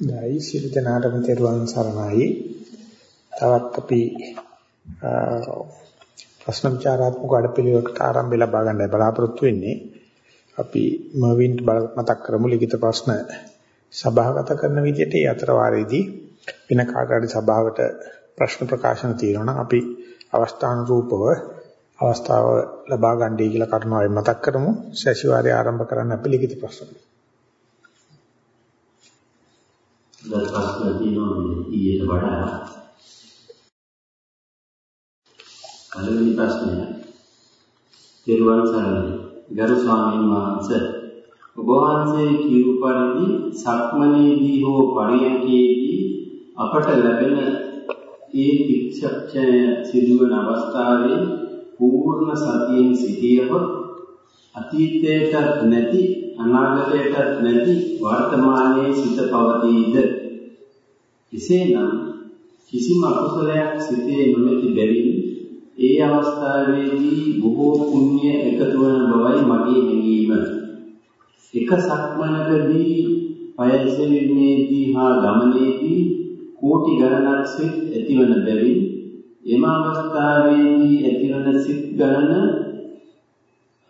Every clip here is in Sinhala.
දැයි සිල් දනාරම තෙරුවන් සරණයි. තවත් අපි ප්‍රශ්න විචාරාත්මක වැඩපිළිවෙලකට ආරම්භය ලබා ගන්නයි බලාපොරොත්තු වෙන්නේ. අපි මර්වින්ට මතක් කරමු ලිඛිත ප්‍රශ්න සභාගත කරන විදිහට ඒ අතර වාරයේදී වෙන කාටරි සභාවට ප්‍රශ්න ප්‍රකාශන තියෙනවා නම් අපි අවස්ථාන රූපව අවස්ථාව ලබා ගන්නයි කියලා කරුණාවෙන් මතක් කරමු. සැසිවාරය ආරම්භ කරන්න අපි ලිඛිත ප්‍රශ්න. දැන් ප්‍රශ්න තියෙනවා ඊට වඩා පළවෙනි ප්‍රශ්නය දේරුවන් සරණයි ගරු ස්වාමීන් වහන්සේ ඔබ වහන්සේ කියු පරිදි සක්මනේදී හෝ පරියන්කේදී අපට ලැබෙන ඒ වික්ෂප්චය සිදුවන අවස්ථාවේ පූර්ණ සතියෙන් සිටියහොත් අතීතයට නැති අනාගතයට නැති වර්තමානයේ සිත පවතීද එසේනම් කිසිම අකුසලයක් සිතේ නොමැති බැවින් ඒ අවස්ථාවේදී බොහෝ පුණ්‍ය එකතු වන බවයි මගේ හැඟීම. එක සක්මනකදී පයසෙවිමේදී හා ගමනේදී කෝටි ගණනක් සිත් ඇතිවන බැවින් එම අවස්ථාවේදී ඇතිවන සිත් ගණන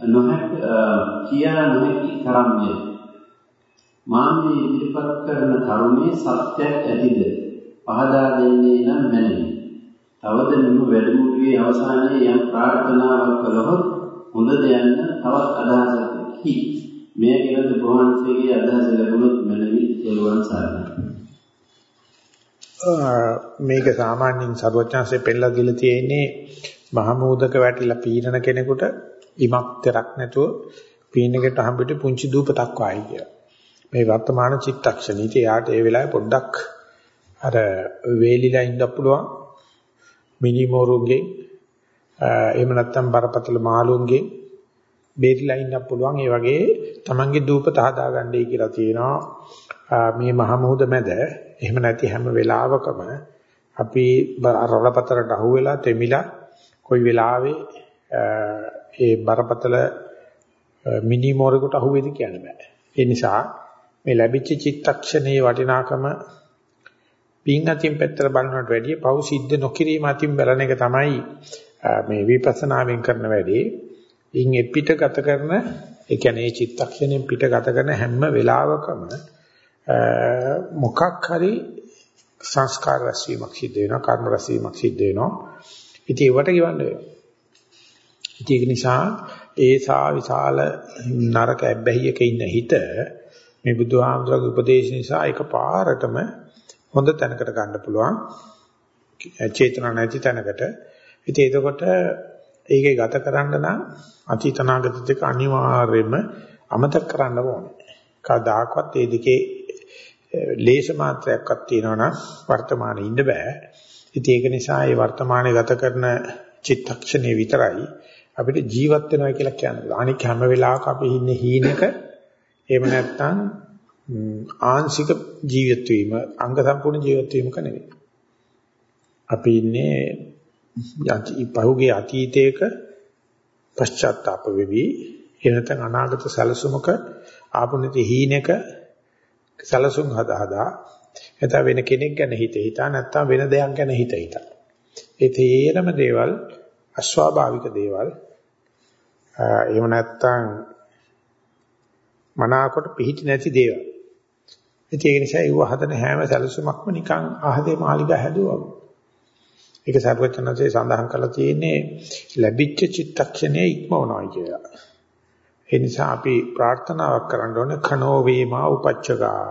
නොහැක කියා නොහැකි තරම්ය. මා මේ ඉදිරිපත් කරන කරුණේ සත්‍යයක් ඇතිද? පහදා දෙන්නේ නම් මැනවි. තවද මෙම වැඩමුළුවේ අවසානයේ යම් ප්‍රාර්ථනාවක් කළහොත් හොඳද යන්න තවත් අදහසක් කි. මේ ගැන බොහන්සේගේ අදහස ලැබුණොත් මැනවි එළුවන් සාරණයි. මේක සාමාන්‍යයෙන් සරුවචාන්සේ පෙන්නලා දීලා තියෙන්නේ මහමූදක වැටිලා පීනන කෙනෙකුට ඉමක් තරක් නැතුව පීනකට හම්බෙට පුංචි දූපතක් වායි කියලා. මේ වර්තමාන චිත්තක්ෂණීට යාට ඒ වෙලාවේ පොඩ්ඩක් අර වේලිලා ඉන්න පුළුවන්. මිනි මෝරුන්ගේ එහෙම නැත්නම් බරපතල මාළුන්ගේ බේරිලා ඉන්න පුළුවන්. ඒ වගේ Tamange දූපත හදාගන්නයි කියලා තියෙනවා. මේ මහමුහුද මැද එහෙම නැති හැම වෙලාවකම අපි රළපතරට අහුවෙලා තෙමිලා කොයි වෙලාවෙ ඒ බරපතල මිනි මෝරෙකට අහුවේද කියන්න බෑ. ඒ නිසා මේ ලැබිච්ච චිත්තක්ෂණයේ වටිනාකම පින් අතින් පැත්තට බලනවට වැඩිය පව් සිද්ධ නොකිරීම අතින් බලන එක තමයි මේ විපස්සනාවෙන් කරන වැඩේ. ඉන් එපිට ගත කරන ඒ කියන්නේ චිත්තක්ෂණයෙන් පිට ගත කරන හැම වෙලාවකම මොකක් හරි සංස්කාර රැස්වීමක් සිද්ධ වෙනවා කර්ම රැස්වීමක් සිද්ධ වෙනවා. ඉතින් ඒවට ගවන්න වෙනවා. ඒක නිසා ඒසා විශාල නරක ඇබ්බැහියක ඉන්න හිත මේ බුදුහාමුදුරගේ උපදේශ නිසා එකපාරටම හොඳ තැනකට ගන්න පුළුවන්. චේතනා නැති තැනකට. ඉතින් එතකොට ඒකේ ගත කරන්න නම් අතීතනාගත දෙක අනිවාර්යයෙන්ම අමතක කරන්න ඕනේ. කවදාකවත් මේ දෙකේ ලේස මාත්‍රයක්වත් තියෙනවා නම් වර්තමානයේ ඉන්න බෑ. ඉතින් ඒක නිසා මේ වර්තමානයේ ගත කරන චිත්තක්ෂණේ විතරයි අපිට ජීවත් වෙනවා කියලා කියන්නේ. අනික හැම වෙලාවක අපි ඉන්නේ හීනක එහෙම නැත්නම් ආංශික ජීවිත වීම අංග සම්පූර්ණ ජීවිත වීමක නෙවෙයි. අපි ඉන්නේ යටි පහුගිය අතීතයක පශ්චාත්තාප වෙවි එනතන අනාගත සැලසුමක ආපුණිත හීනක සැලසුම් හදා හදා එතන වෙන කෙනෙක් ගැන හිත හිතා නැත්නම් වෙන දෙයක් ගැන හිත හිතා. ඒ තේරම දේවල් අස්වාභාවික දේවල් එහෙම නැත්නම් මනාකොට පිහිටි නැති දේවල්. ඉතින් ඒ නිසා ඒව හදන හැම සැලසුමක්ම නිකන් අහදේ මාලිගා හැදුවා. ඒක සර්වචනසේ සඳහන් කරලා තියෙන්නේ ලැබිච්ච චිත්තක්ෂණයේ ඉක්මවනවා කියලා. ඒ නිසා අපි ප්‍රාර්ථනාවක් කරන්න ඕනේ කනෝ වේමා උපච්චගා.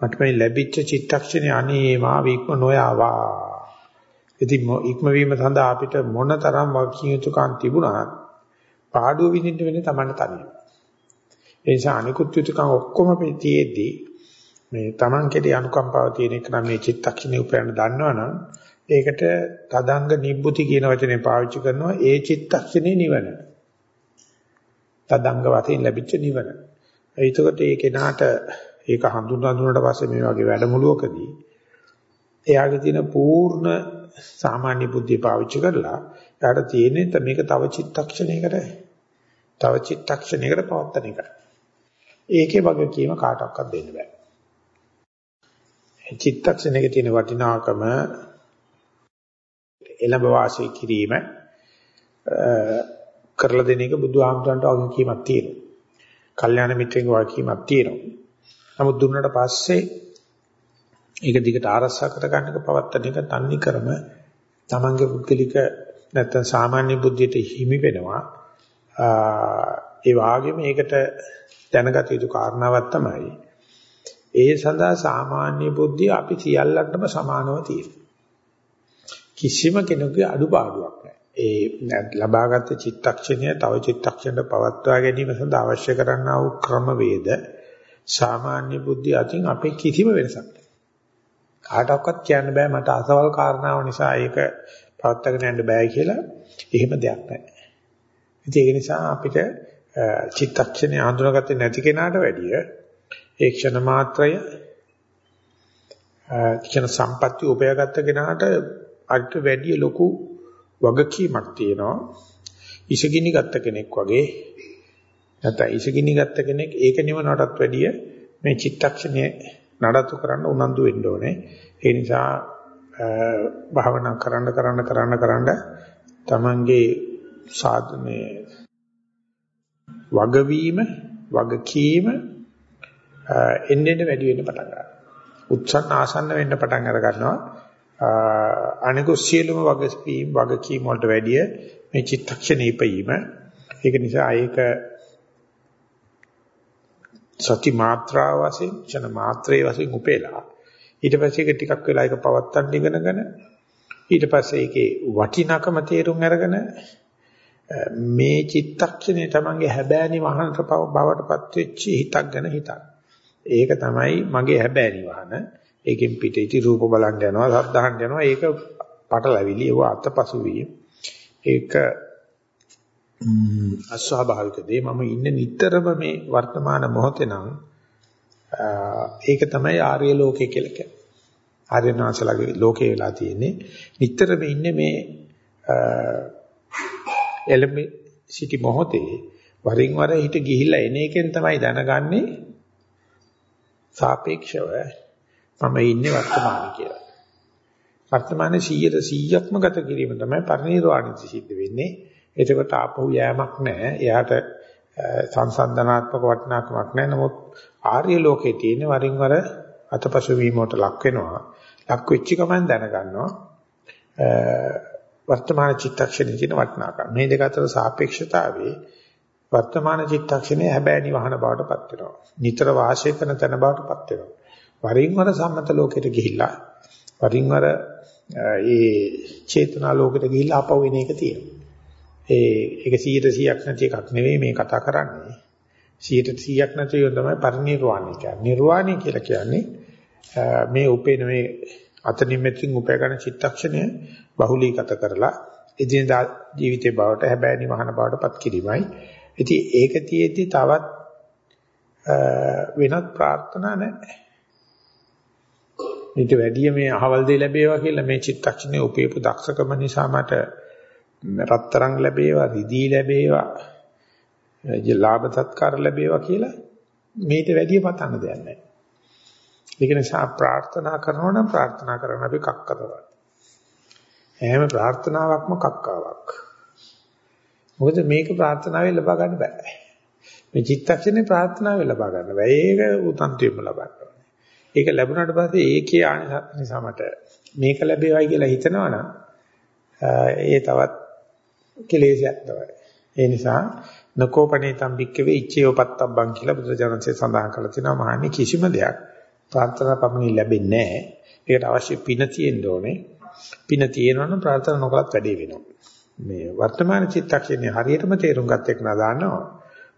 මට මේ ලැබිච්ච චිත්තක්ෂණේ අනේමා වික්ම නොයාවා. ඉතින් ඉක්මවීම සඳහා අපිට මොනතරම් වකිය යුතුකම් තිබුණා පාඩුව විඳින්න වෙන්නේ Taman තනියම. ඒ නිසා අනිකුත් යුතුකම් ඔක්කොම තියෙද්දී මේ Taman කෙරේ අනුකම්පාව තියෙන එක නම් මේ චිත්තක්ෂණේ උපයන්න දන්නවනම් ඒකට තදංග නිබ්බුති කියන වචනේ පාවිච්චි කරනවා ඒ චිත්තක්ෂණේ නිවන. තදංග වශයෙන් ලැබිච්ච නිවන. ඒකට ඒ කෙනාට ඒක හඳුනා දුන්නාට පස්සේ මේ වගේ වැඩමුළුවකදී එයාගේ තියෙන පූර්ණ සාමාන්‍ය බුද්ධිය පාවිච්චි කරලා එයාට තියෙන්නේ මේක තව චිත්තක්ෂණයකට තව චිත්තක්ෂණයකට පවත්තන එක. ඒකේ වගකීම කාටවත් දෙන්න බෑ. චිත්තක්ෂණයක තියෙන වටිනාකම එළඹ වාසය කිරීම කරලා දෙන එක බුදුහාමුදුරන්ට වගකීමක් තියෙනවා. කල්යාණ මිත්‍රෙන්ගේ වගකීමක් තියෙනවා. නමුත් දුන්නට පස්සේ ඒක දිගට ආරක්ෂා කර ගන්න එක පවත්තන එක තන්නේ කරම තමන්ගේ පුද්ගලික නැත්තම් සාමාන්‍ය බුද්ධියට හිමි වෙනවා. ඒ වාගේම ඒකට දැනගත යුතු කාරණාවක් තමයි ඒ සඳහා සාමාන්‍ය බුද්ධිය අපි සියල්ලන්ටම සමානව තියෙනවා. කිසිම කෙනෙකුගේ අඩුපාඩුවක් නැහැ. ඒ ලබාගත් චිත්තක්ෂණය තව චිත්තක්ෂණයට පවත්වා ගැනීම සඳහා අවශ්‍ය කරන්නා වූ ක්‍රමවේද සාමාන්‍ය බුද්ධිය අතින් අපේ කිසිම වෙනසක් නැහැ. කාටවත් කියන්න බෑ මට අසවල් කාරණාව නිසා ඒක පවත්වාගෙන යන්න බෑ කියලා. එහෙම දෙයක් නැහැ. ඒක නිසා අපිට චිත්තක්ෂණය හඳුනාගත්තේ නැති කෙනාට වැඩිය ඒ ක්ෂණ මාත්‍රය ක්ෂණ සම්පatti උපයාගත්ත කෙනාට අරිට වැඩිය ලොකු වගකීමක් තියෙනවා. ඉසගිනි ගත්ත කෙනෙක් වගේ නැත්නම් ඉසගිනි ගත්ත කෙනෙක් ඒක නිවනටත් වැඩිය මේ චිත්තක්ෂණය නඩත්තු කරන්න උනන්දු වෙන්න ඕනේ. ඒ නිසා භාවනා කරන්න කරන්න කරන්න කරන්න තමන්ගේ සාධනේ වගවීම වගකීම එන්නෙන් වැඩි වෙන්න පටන් ගන්නවා. උත්සන්න ආසන්න වෙන්න පටන් අර ගන්නවා. අනිකුත් සියලුම වගකීම් වගකීම් වලට වැඩිය මේ චිත්තක්ෂණේ ඉපීම. ඒක නිසා ඒක සති මාත්‍රා වශයෙන් ක්ෂණ මාත්‍රේ වශයෙන් උපේලා ඊට පස්සේ ඒක ටිකක් වෙලා ඒක පවත්තන් ඉගෙනගෙන ඊට පස්සේ ඒකේ වටිනකම තේරුම් අරගෙන මේ චිත්තක්ෂණය තමන්ගේ හැබෑනි වහනට බවටපත් වෙච්ච හිතක් ගැන හිතන්න. ඒක තමයි මගේ හැබෑනි වහන. ඒකෙන් පිට ඉති රූප බලන්න යනවා, සද්ධාහන් යනවා. ඒක පටලැවිලි, ඒව අතපසු වීම. ඒක අස්වාභාවික දේ. මම ඉන්නේ නිතරම මේ වර්තමාන මොහොතේ නම් ඒක තමයි ආර්ය ලෝකය කියලා කියන්නේ. ආර්යනාසලගේ ලෝකේ වෙලා තියෙන්නේ. නිතරම ඉන්නේ මේ එළඹ සිටි මොහොතේ වරින් වර හිට ගිහිල්ලා එන එකෙන් තමයි දැනගන්නේ සාපේක්ෂව මම ඉන්නේ වර්තමානයේ කියලා. වර්තමානයේ 100%ක්ම ගත කිරීම තමයි පරිණිරවාණිත සිද්ධ වෙන්නේ. එතකොට ආපහු යෑමක් නැහැ. එයාට සංසන්දනාත්මක වටිනාකමක් නැහැ. නමුත් ආර්ය ලෝකයේ තියෙන වරින් වර අතපසු වීමකට ලක් වෙනවා. ලක් වෙච්ච ගමන් දැනගන්නවා. වර්තමාන චිත්තක්ෂණයේ තියෙන වටිනාකම. මේ දෙක අතර සාපේක්ෂතාවයේ වර්තමාන චිත්තක්ෂණය හැබෑනි වහන බවටපත් වෙනවා. නිතර වාසය කරන තැන බවටපත් වෙනවා. වරින් වර සම්මත ලෝකෙට ගිහිල්ලා වරින් වර ඒ චේතනා ලෝකෙට ගිහිල්ලා ආපහු එන එක තියෙනවා. ඒ ඒක 100%ක් නැති එකක් නෙවෙයි මේ කතා කරන්නේ. 100%ක් නැති එක තමයි පරිණිරවාණය කියන්නේ. නිර්වාණය කියලා කියන්නේ මේ උපේන මේ අතනින් මෙතින් උපය ගන්න චිත්තක්ෂණය බහුලීගත කරලා එදිනදා ජීවිතේ බවට හැබෑනි වහන බවටපත් කිරීමයි. ඉතින් ඒක තියෙද්දි තවත් වෙනත් ප්‍රාර්ථනා නැහැ. ඊට වැඩිය මේ අහවල් දෙය ලැබේවා කියලා මේ චිත්තක්ෂණයේ උපේපු දක්ෂකම නිසා මට රත්තරන් ලැබේවා, රිදී ලැබේවා, ලාභ සත්කාර ලැබේවා කියලා මේට වැඩිය පතන්න දෙයක් නැහැ. ඒක නිසා ප්‍රාර්ථනා කරනවා නම් ප්‍රාර්ථනා කරන්න අපි කක්කතවත්. හැම ප්‍රාර්ථනාවක්ම කක්කාවක්. මොකද මේක ප්‍රාර්ථනාවෙන් ලබා ගන්න බෑ. මේ චිත්තක්ෂණේ ප්‍රාර්ථනාවෙන් ලබා ගන්න බෑ. ඒක උතන්තියෙම ලබන්න ඕනේ. ඒක ලැබුණාට පස්සේ ඒකේ නිසා මට මේක ලැබේවයි කියලා හිතනවනම් ඒ තවත් කෙලෙසයක් තමයි. ඒ නිසා නකෝපනේතම් බික්කවේ ඉච්ඡේව පත්තබ්බං කියලා බුදුරජාණන්සේ සඳහන් කරලා තිනවා මහන්නේ කිසිම දෙයක් ප්‍රාර්ථනා පමණින් ලැබෙන්නේ නැහැ. ඒකට අවශ්‍ය පින තියෙන්න ඕනේ. පින තියෙනවනම් ප්‍රාර්ථනා නොකලත් වැඩේ වෙනවා. මේ වර්තමාන චිත්තක්ෂණේ හරියටම තේරුම් ගන්න එක නදානවා.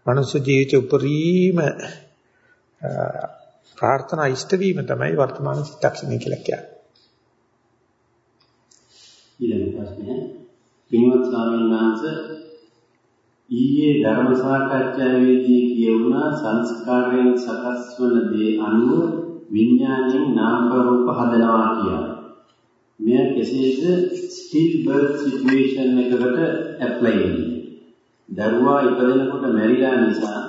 මනුෂ්‍ය ජීවිතේ උපරිම ප්‍රාර්ථනා ඉෂ්ට වීම තමයි වර්තමාන චිත්තක්ෂණය කියලා කියන්නේ. ඊළඟ ප්‍රශ්නය පින්වත් ස්වාමීන් වහන්සේ ඊයේ ධර්ම සාකච්ඡාවේදී කියවුණා සංස්කාරයෙන් සකස් වන දේ අනුව විඥාණයෙන් නාම රූප හදනවා කියලා. මෙය කෙසේද ස්ටිල් බර්ත් සිටුේෂන් එකකට ඇප්ලයි වෙන්නේ? දරුවා ඉපදෙනකොට මැරිලා නිසා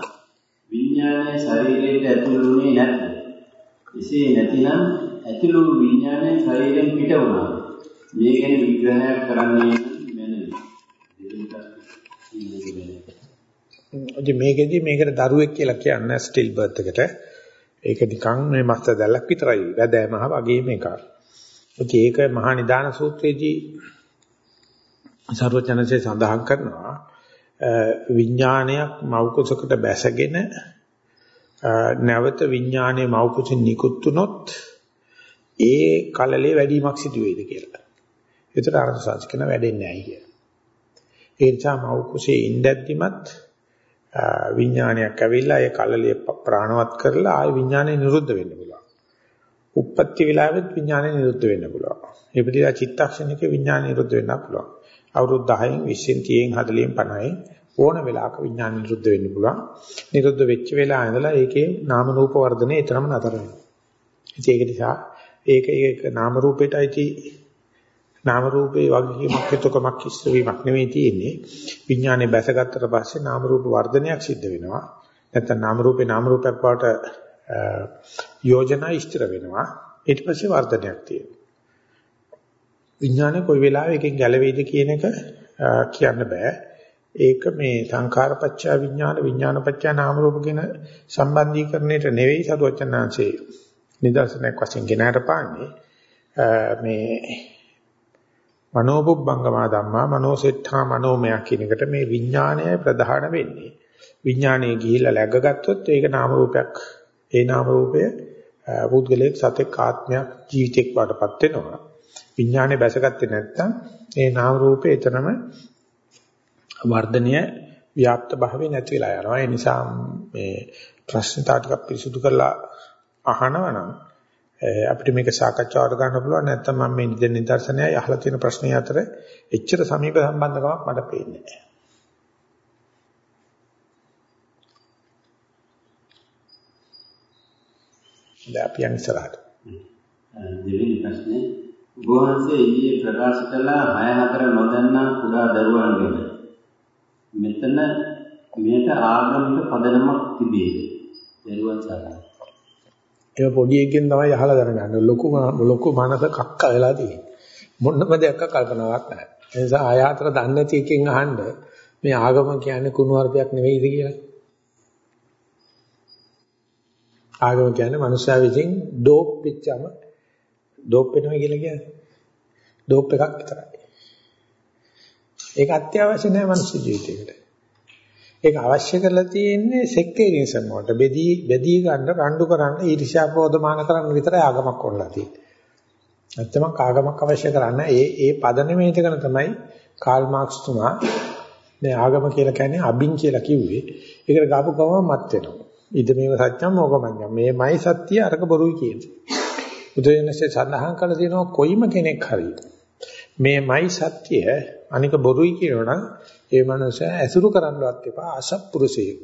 විඥානය ශරීරයට ඇතුළු වුණේ නැත්නම් එසේ නැතිනම් ඇතුළු විඥානය ශරීරයෙන් පිට වුණා. මේ ගැන විග්‍රහයක් කරන්නේ ඉතින් මේකෙදි මේකට දරුවෙක් කියලා කියන්නේ ස්ටිල් බර්ත් එකට. ඒක නිකන් මේ මස්ත දැල්ලක් විතරයි. වැදෑමහ වගේම එකක්. ඉතින් ඒක මහා නිදාන සූත්‍රයේදී සර්වචනසේ සඳහන් කරනවා විඥානයක් මෞකසකට බැසගෙන නැවත විඥානයේ මෞකසින් නිකුත් වුනොත් ඒ කලලේ වැඩිමක් සිදු වෙයිද කියලා. ඒතර අර්ථ සංස්කරණ වැඩෙන්නේ නැහැ කියලා. ඒ නිසා මෞකසේ ඉඳද්දිමත් විඥානයක් ඇවිල්ලා ඒ කලලිය ප්‍රාණවත් කරලා ආය විඥානය නිරුද්ධ වෙන්න පුළුවන්. උප්පත්ති වෙලාවෙත් විඥානය නිරුද්ධ වෙන්න පුළුවන්. ඒ පිළිලා චිත්තක්ෂණික විඥානය නිරුද්ධ වෙන්න පුළුවන්. අවුරුදු 10න් 20න් 30න් 50න් 50න් ඕන වෙලාවක විඥාන නිරුද්ධ වෙන්න පුළුවන්. නිරුද්ධ වෙච්ච වෙලාව ඉඳලා ඒකේ නාම රූප වර්ධනය ඊතරම් නතර වෙනවා. ඒක නිසා ඒක ඒක නාම රූපයටයි නාම රූපේ වගකීමක් හිතකමක් ඉස්ස වීමක් නෙවෙයි තියෙන්නේ. විඥානේ බැසගත්තට පස්සේ නාම රූප වර්ධනයක් සිද්ධ වෙනවා. නැත්නම් නාම රූපේ නාම රූපයක් බවට යෝජනා ඉස්තර වෙනවා. ඊට පස්සේ වර්ධනයක් තියෙනවා. විඥානේ කොයි වෙලාවෙ එකෙන් ගැලවෙයිද කියන එක කියන්න බෑ. ඒක මේ සංඛාරපච්චය විඥාන විඥානපච්චය නාම රූප කියන සම්බන්ධීකරණයට නෙවෙයි සරුවචනාංශේ නිදර්ශනයක් වශයෙන් ගෙනහැර පාන්නේ. මේ මනෝපුබ්බංගමා ධම්මා මනෝසෙට්ඨා මනෝමය කියන එකට මේ විඥානයයි ප්‍රධාන වෙන්නේ. විඥානයේ ගිහිල්ලා läගගත්තොත් ඒක නාම රූපයක්. ඒ නාම රූපය පුද්ගලයෙක් සතෙක් ආත්මයක් ජීවිතයක් වඩපත් වෙනවා. විඥානේ බැසගත්තේ නැත්නම් ඒ නාම රූපේ එතනම වර්ධනය ව්‍යාප්ත භාවය නැති වෙලා යනවා. ඒ නිසා මේ ප්‍රශ්න තාටික පිරිසුදු කරලා අහනවා නම් Eh, අපිට මේක සාකච්ඡාවට ගන්න පුළුවන් නැත්නම් මම මේ නිදෙන නිදර්ශනයයි අහලා තියෙන ප්‍රශ්නය අතර එච්චර සමීප සම්බන්ධකමක් මට පේන්නේ නැහැ. දැන් අපි යන් ඉස්සරහට. දෙවෙනි ප්‍රශ්නේ ගෝහන්සේ ඊයේ ප්‍රකාශ කළා 6 4 නොදන්නා කුඩා දරුවන් ගැන. මෙතන මේක ආගමික පදනමක් තිබේ. දරුවන් සරණයි. ඒ පොඩි එකෙන් තමයි අහලා දැනගන්න. ලොකු ලොකු මනස කක්ක වෙලා තියෙන්නේ. මොන්නම දෙයක් කල්පනාවක් නැහැ. ඒ නිසා ආයාතර දන්නේ නැති එකෙන් අහන්න මේ ආගම කියන්නේ කුණු වර්ගයක් නෙවෙයිද කියලා. ආගම කියන්නේ මනුෂ්‍යයා විසින් ඩෝප් වෙච්චම ඩෝප් වෙනවා කියලා කියන්නේ. ඩෝප් එකක් විතරයි. ඒක අත්‍යවශ්‍ය නැහැ මනුෂ්‍ය ජීවිතේකට. ඒක අවශ්‍ය කරලා තියෙන්නේ සෙක්ටේරියනිසම් වලට බෙදී බෙදී ගන්න රණ්ඩු කරන්න ඊර්ෂ්‍යා ප්‍රෝධමාන කරන්න විතරයි ආගමක් ඕනලා තියෙන්නේ. නැත්නම් ආගමක් අවශ්‍ය කරන්න ඒ ඒ පදනමේ ඉඳගෙන තමයි කාල් මාක්ස් තුමා මේ ආගම කියලා කියන්නේ අබින් කියලා කිව්වේ. ඒකට ගාපු ගමන් මත් වෙනවා. ඉද මේව සත්‍යම් මොකමඤ්ඤම්. මේමයි සත්‍ය අරක බොරුයි කියන්නේ. බුදුරජාණන්සේ සඳහන් කළ තියෙනවා කොයිම කෙනෙක් හරි මේමයි සත්‍ය අනික බොරුයි කියනවනම් ඒ මනුස්සයා ඇසුරු කරන්නවත් එපා අසත්පුරුෂයෙක්.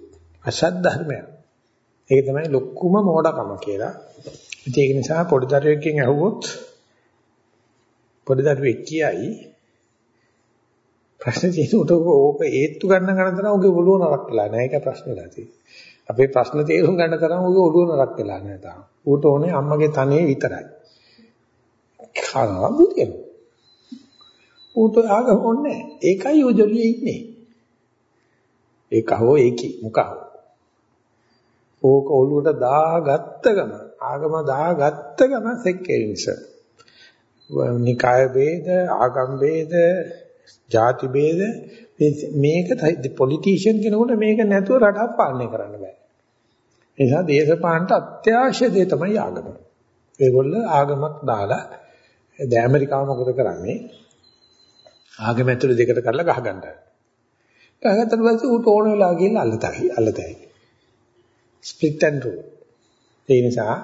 අසත් ධර්මයක්. ඒක තමයි ලොකුම මෝඩකම කියලා. ඉතින් ඒක නිසා පොඩි දරුවෙක්ගෙන් ඇහුවොත් පොඩි දරුවෙක් කියයි ප්‍රශ්නේ තියෙනකොට ඕක ඒත්තු ගන්න ගන්න තරම් ඔගේ ඔළුව නරක් වෙලා නැහැ. ඒක ප්‍රශ්නලා තියෙන්නේ. අපේ ප්‍රශ්න තේරුම් ගන්න තරම් ඔගේ ඔළුව නරක් වෙලා නැහැ තාම. ඌට ඕනේ අම්මගේ තනේ විතරයි. කනවා බුදියන. ඌට ආගම ඕනේ ඒකයි යෝජලිය ඉන්නේ. ඒක හෝ ඒකි මොකක්. ඕක ඔළුවට දාගත්ත ගම ආගම දාගත්ත ගම සෙක්කේන්ස. නිකාය ભેද ආගම් ભેද ಜಾති ભેද මේක පොලිටිෂියන් කෙනෙකුට මේක නැතුව රටක් පාලනය කරන්න බෑ. ඒ නිසා දේශපාලනට අත්‍යවශ්‍ය දේ තමයි ආගම. ඒගොල්ල ආගමක් දාලා දැන් ඇමරිකාව මොකද කරන්නේ? ආගම ඇතුළේ දෙකට කරලා ගහ ගන්නවා. ගහගත්තට පස්සේ ඌට ඕන වෙලාව ගිහලා අල්ලතයි අල්ලතයි. Split and rule. ඒ නිසා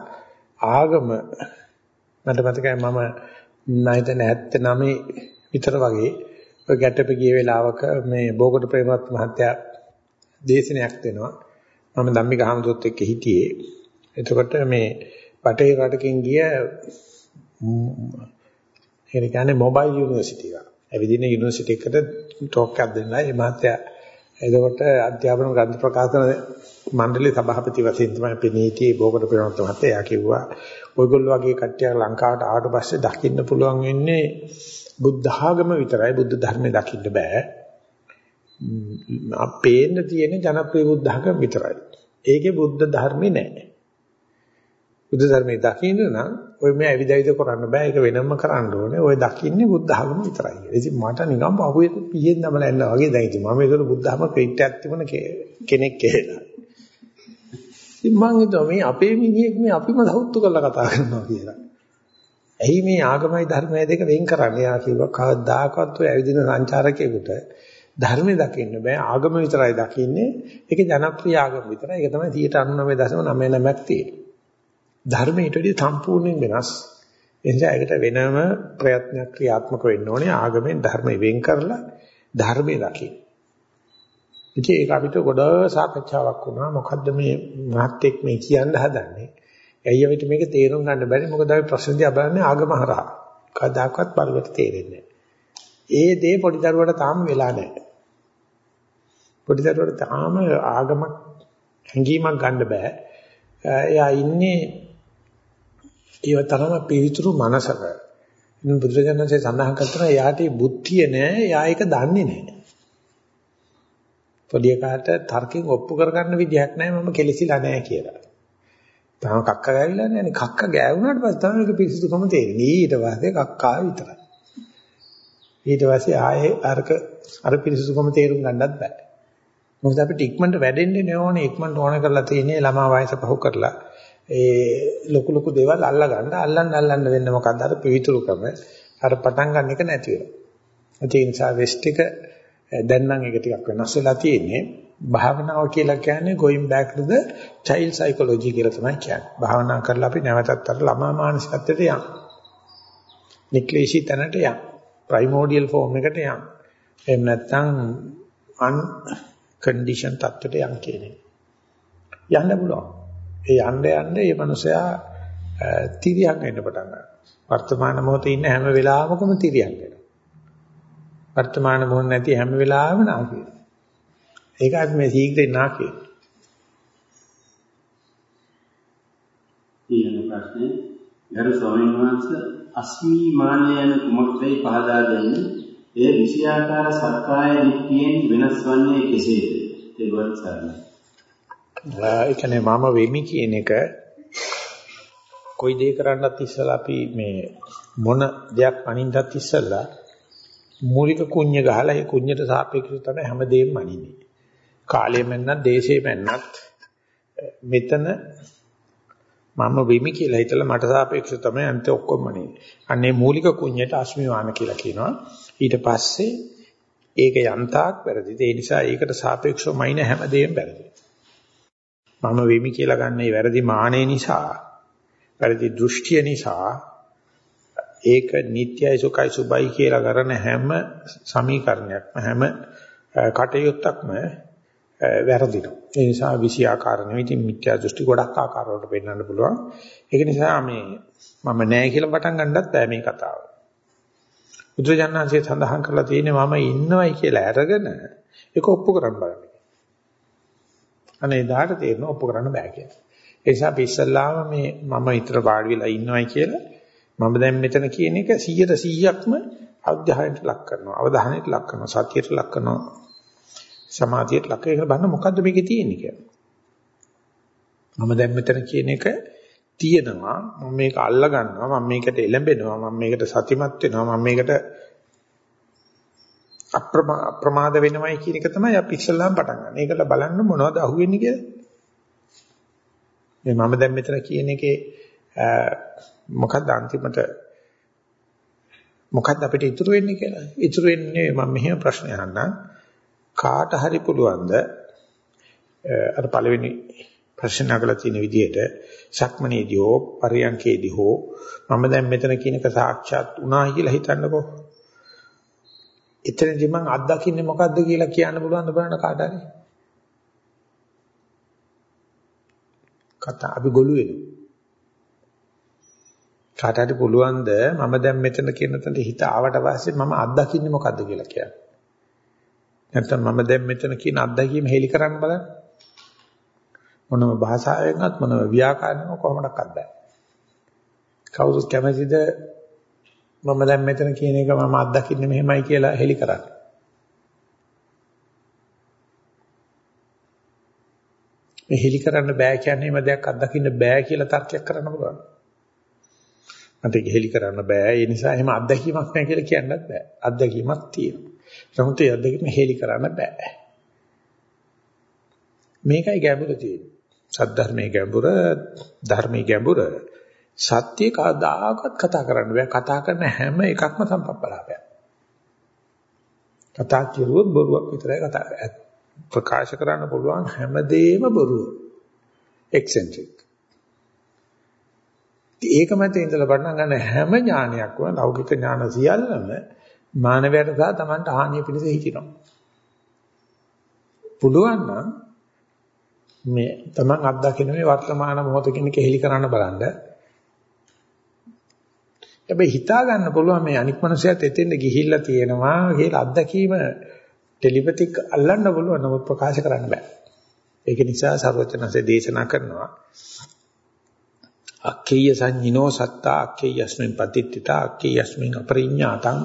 ආගම මට මතකයි මම 1979 විතර වගේ ඔය ගැටපෙ ගිය වෙලාවක මේ බෝගොඩ ප්‍රේමවත් මහත්තයා දේශනයක් දෙනවා. මම ධම්මික හමුදුත් එක්ක හිටියේ. එතකොට මේ බටේ රටකින් ගිය ඒ කියන්නේ මොබයිල් යුනිවර්සිටි එක. ඇවිදින යුනිවර්සිටි එකට ටෝක් එකක් දෙන්නයි මේ මහත්තයා එතකොට අධ්‍යාපන ග්‍රන්ථ ප්‍රකාශන මණ්ඩලයේ සභාපති වශයෙන් තමයි අපේ නීතියේ බෝකට පෙරණත මහත්තයා එයා කිව්වා ඔයගොල්ලෝ වගේ කට්ටිය ලංකාවට ආවට පස්සේ දකින්න පුළුවන් වෙන්නේ බුද්ධ ආගම විතරයි බුද්ධ ධර්මය දකින්න බෑ. අපේන්න තියෙන ජනප්‍රිය බුද්ධ ආගම විතරයි. ඒකේ බුද්ධ ධර්මේ නැහැ. බුද්ධ ධර්මයේ දකින්න නම් ඔය මේ ඇවිදවිද කරන්න බෑ. ඒක වෙනම කරන්න ඕනේ. ඔය දකින්නේ බුද්ධ ආගම විතරයි. ඉතින් මට නිකන් පහුවේ පියෙන් නමල යන්න වගේ දැන් ඉතින් මම ඒකට බුද්ධ ආගම ක්‍රෙඩිට් එකක් තිබුණ කෙනෙක් කියලා. ඉතින් මං හිතුවා මේ අපේ මිනිහෙක් මේ අපිම සෞත්තු කරලා කතා කරනවා කියලා. ඇයි මේ ආගමයි ධර්මයි දෙක වෙන් කරන්නේ? යා කිව්වා කවදාකවත් ඔය ඇවිදින සංචාරකයෙකුට ධර්මය දකින්න බෑ ආගම විතරයි දකින්නේ. ඒක ජනප්‍රිය ආගම විතරයි. ඒක තමයි 99.99ක් තියෙන්නේ. ධර්මයට වඩා සම්පූර්ණයෙන් වෙනස්. එනිසා ඒකට වෙනම ප්‍රයත්නයක් ක්‍රියාත්මක වෙන්න ඕනේ ආගමෙන් ධර්මයෙන් වෙන් කරලා ධර්මයේ දකින්න. ඉතින් ඒක අපිට ගොඩ සාකච්ඡාවක් වුණා. මොකද්ද මේ මහත්ෙක් මේ කියන්න හදන්නේ? ඇයි අපිට මේක තේරුම් ගන්න බැරි? මොකද අපි ප්‍රශ්න දිහා බලන්නේ ආගම හරහා. කවදාකවත් බලවට තේරෙන්නේ ඒ දේ පොඩි දරුවට තාම වෙලා නැහැ. පොඩි දරුවට තාම ආගමක් හැඟීමක් ගන්න බෑ. එයා ඉන්නේ ඒව තරම පිවිතුරු මනසක. බුදුරජාණන්සේ සඳහන් කරනවා එයාට බුද්ධිය නෑ, එයා ඒක දන්නේ නෑ. පොඩි එකාට තර්කයෙන් ඔප්පු කරගන්න විදිහක් නැහැ මම කෙලිසිලා නැහැ කියලා. තාම කක්ක ගෑවිලා නැහැ නේ. කක්ක ගෑවුනාට පස්සේ තමයි ඒක පිරිසිදුකම තේරෙන්නේ. ඊට පස්සේ කක්කා විතරයි. ඊට පස්සේ ආයේ අරක අර පිරිසිදුකම තේරුම් ගන්නත් බෑ. මොකද අපිට ඉක්මනට වැඩෙන්නේ නෝනේ ඉක්මනට ඕන කරලා තියෙන්නේ ළමා වයස පහු කරලා ඒ ලොකු ලොකු දේවල් අල්ලා ගන්න අල්ලන්න අල්ලන්න වෙන්නේ මොකද්ද අර පිවිතුරුකම අර පටන් ගන්න එක නැති වෙනවා. ඒ නිසා වෙස්ට් එක දැන් නම් ඒක ටිකක් වෙනස් වෙලා තියෙන්නේ. භාවනාව කියලා කියන්නේ going back to the child psychology කියලා තමයි කියන්නේ. භාවනා කරලා අපි නැවතත් අර ළමා මානසිකත්වයට යන්න. නික්ලේශී තැනට යන්න. primordial form එකට යන්න. එහෙම නැත්නම් unconditioned තත්ත්වයට යන්න කියන්නේ. යන්න පුළුවන්. ඒ යන්න යන්න මේ මනුස්සයා තිරියක් වෙන්න පටන් ගන්නවා. වර්තමාන මොහොතේ ඉන්න හැම වෙලාවකම තිරියක් වෙනවා. වර්තමාන මොහොත නැති හැම වෙලාවෙම නාකිය. ඒක අපි මේ සීඝ්‍රයෙන් නාකිය. ඊළඟ ප්‍රශ්නේ ගරු ස්වාමීන් වහන්සේ අස්මී මානය යන කුමක්දයි පහදා දෙන්නේ එය විෂයාකාර සත්‍යය නිත්‍යයෙන් වෙනස් වන්නේ කෙසේද? ඒවත් සරණයි. ඒ කියන්නේ මම වෙමි කියන එක කොයි දේ කරන්නත් ඉස්සලා අපි මේ මොන දෙයක් අනින්නත් ඉස්සලා මූලික කුඤ්ඤ ගහලා ඒ කුඤ්ඤට සාපේක්ෂව තමයි හැමදේම අනින්නේ. කාලය මෙන්නත් දේශේ මෙන්නත් මෙතන මම වෙමි කියලා හිතලා මට සාපේක්ෂව තමයි අන්ත ඔක්කොම අනින්නේ. අන්නේ මූලික කුඤ්ඤයට අස්මිවාන කියලා කියනවා. ඊට පස්සේ ඒක යන්තාක් වැරදිද ඒ නිසා ඒකට සාපේක්ෂව මයින් හැමදේම වැරදි. මම වෙමි කියලා ගන්න ඒ වැරදි මානෙ නිසා වැරදි දෘෂ්ටිය නිසා ඒක නිට්යයි සුඛයි සුබයි කියලා කරන හැම සමීකරණයක්ම හැම කටයුත්තක්ම වැරදිනවා. ඒ නිසා විෂයාකාර නෙවෙයි ඉතින් මිත්‍යා දෘෂ්ටි ගොඩක් ආකාරවලට පෙන්වන්න පුළුවන්. ඒක නිසා මේ මම නෑ කියලා පටන් ගන්නත් බෑ මේ කතාව. බුදුරජාණන්සේ සඳහන් කරලා තියෙන්නේ මම ඉන්නවයි කියලා අරගෙන ඒක ඔප්පු කරන්න බලන්න. අනේ එදාට තේරෙනවා ඔප්පු කරන්න බෑ කියලා. ඒ නිසා අපි ඉස්සල්ලාම මේ මම ඊතර වාඩි වෙලා ඉන්නවයි කියලා මම දැන් මෙතන කියන එක 100ට 100ක්ම අධ්‍යයනයට ලක් කරනවා අවධානයට ලක් කරනවා සතියට ලක් කරනවා සමාධියට ලක් කරලා බලන්න මොකද්ද මේකේ තියෙන්නේ කියලා මම දැන් මෙතන කියන එක තියෙනවා මම මේක අල්ලා ගන්නවා මම මේකට එළඹෙනවා මම මේකට සතිමත් වෙනවා මම මේකට අප්‍රමාද වෙනවයි කියන එක තමයි අපි ඉස්සල්ලාම පටන් ගන්න. ඒකට බලන්න මොනවද අහුවෙන්නේ කියලා. මේ මම දැන් මෙතන කියන එකේ මොකක්ද අන්තිමට මොකක්ද අපිට ඉතුරු වෙන්නේ කියලා. ඉතුරු වෙන්නේ මම මෙහෙම ප්‍රශ්න අහන්නම්. කාට හරි පුළුවන්ද අර පළවෙනි ප්‍රශ්න අහලා තියෙන විදිහට සක්මනේදී හෝ පරියන්කේදී හෝ මම දැන් මෙතන කියනක සාක්ෂාත් වුණා කියලා හිතන්නකෝ. එතනදී මම අත්දකින්නේ මොකද්ද කියලා කියන්න පුළුවන්ද බලන්න කාට හරි? කතා අපි ගොළු වෙනවා. කාට හරි පුළුවන්ද මම දැන් මෙතන කියන තැනට හිත ආවට පස්සේ මම අත්දකින්නේ මොකද්ද කියලා කියන්න. නැත්නම් මම දැන් මෙතන කියන අත්දැකීම හෙලි කරන්න බලන්න. මොනම භාෂාවෙන්වත් මොනම ව්‍යාකරණයක් කොහොමඩක්වත් බෑ. කවුරුත් කැමතිද මම දැන් මෙතන කියන එක මම අත්දකින්නේ මෙහෙමයි කියලා හෙලි කරන්න. මේ හෙලි කරන්න බෑ කියන්නේ මේ දෙයක් අත්දකින්න බෑ කියලා තර්කයක් කරන්න පුළුවන්. මට ඒක හෙලි කරන්න බෑ. ඒ නිසා එහෙම අත්දැකීමක් නැහැ කියලා කියන්නත් බෑ. අත්දැකීමක් තියෙනවා. නමුත් ඒ අත්දැකීම හෙලි කරන්න බෑ. මේකයි ගැඹුර තියෙන්නේ. සද්ධර්මයේ ගැඹුර, ධර්මයේ ගැඹුර. සත්‍ය කවදාකවත් කතා කරන්න බෑ. කතා කරන හැම එකක්ම සම්පප්පලාපයක්. කතා කිරුවොත් බොරුවක් විතරයි කතා ප්‍රකාශ කරන්න පුළුවන් හැමදේම බොරුව. එක්සෙන්ට්‍රික්. ඒක මත ඉඳලා පටන් ගන්න හැම ඥානයක්ම ලෞකික ඥාන සියල්ලම මානවයට සහ Tamanට හානිය පිණිස හිතිනවා. පුළුවන් නම් මේ Taman අත්දකින්න මේ වර්තමාන මොහොත කියන කෙහෙලි කරන්න බලන්න. හැබැයි හිතා ගන්න පුළුවන් මේ අනික් මනුස්සයත් එතෙන්ද ගිහිල්ලා තියෙනවා කියලා අත්දැකීම ටෙලිපතික් අල්ලන්න පුළුවන් නමුත් ප්‍රකාශ කරන්න බෑ. ඒක නිසා සර්වචනසේ දේශනා කරනවා අක්කේය සංඤිනෝ සත්තා අක්කේයස්මින් පතිත්තිතා අක්කේයස්මින් අපරිඤ්ඤාතං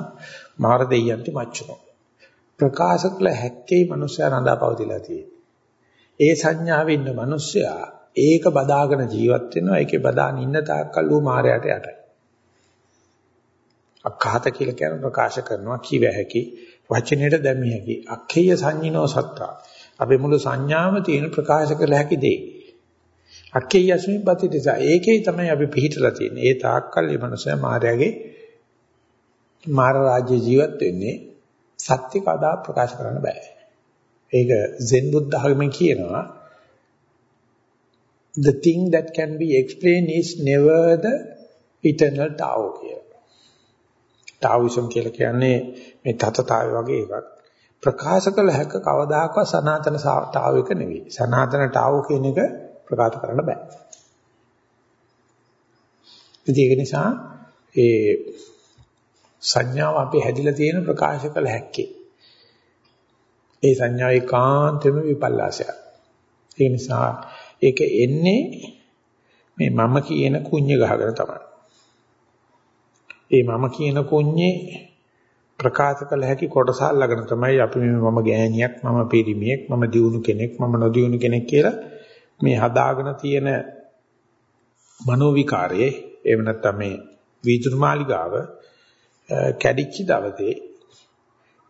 මාර දෙයයන්ති මච්චුනෝ. ප්‍රකාශ කළ හැක්කේ මනුස්සයා රඳාපවතිලා තියෙන්නේ. ඒ සංඥාවේ ඉන්න මනුස්සයා ඒක බදාගෙන ජීවත් වෙනවා. ඒකේ බදාන ඉන්න තාක්කල් ඌ මාරයට යටයි. අක්ඛාත කියලා කියන ප්‍රකාශ කරනවා කිව හැකි වචනයට දැමිය හැකි අක්ඛේය සංඤිනෝ සත්තා අපේ මුළු සංඥාම තියෙන ප්‍රකාශ කළ හැකි දෙයි අක්කේ යස්මින් පතිතසා ඒකේ තමයි අපි පිළිහිටලා තියෙන්නේ. ඒ තාක්කල් මේ මනුස්සයා මායාවේ මාර රාජ්‍ය ජීවත් වෙන්නේ සත්‍ය කදා ප්‍රකාශ කරන්න බෑ. ඒක සෙන් බුද්ධ ධර්මයෙන් කියනවා the thing that can be explained is never the eternal tao කියලා. තාවිසම් කියලා කියන්නේ මේ තතතාවය වගේ එකක්. ප්‍රකාශ කළ හැක කවදාකවත් සනාතන තාවයක නෙවෙයි. සනාතන තාව කියන එක ප්‍රකාශ කරන්න බෑ. ඒක නිසා ඒ සංඥාව අපි හැදිලා තියෙන ප්‍රකාශ කළ හැක්කේ. ඒ සංඥාව ඒකාන්තෙම විපල්ලාසයක්. ඒ නිසා ඒක එන්නේ මේ මම කියන කුඤ්ඤ ගහගෙන තමයි. ඒ මම කියන කුඤ්ඤේ ප්‍රකාශ කළ හැකි කොටස අල්ලගෙන තමයි අපි මේ මම ගෑණියක් මම පිරිමියෙක් මම දියුණු කෙනෙක් මම නොදියුණු කෙනෙක් කියලා මේ හදාගෙන තියෙන මනෝ විකාරයේ එහෙම නැත්නම් මේ වීදුරු මාලිගාව කැඩිච්ච දවසේ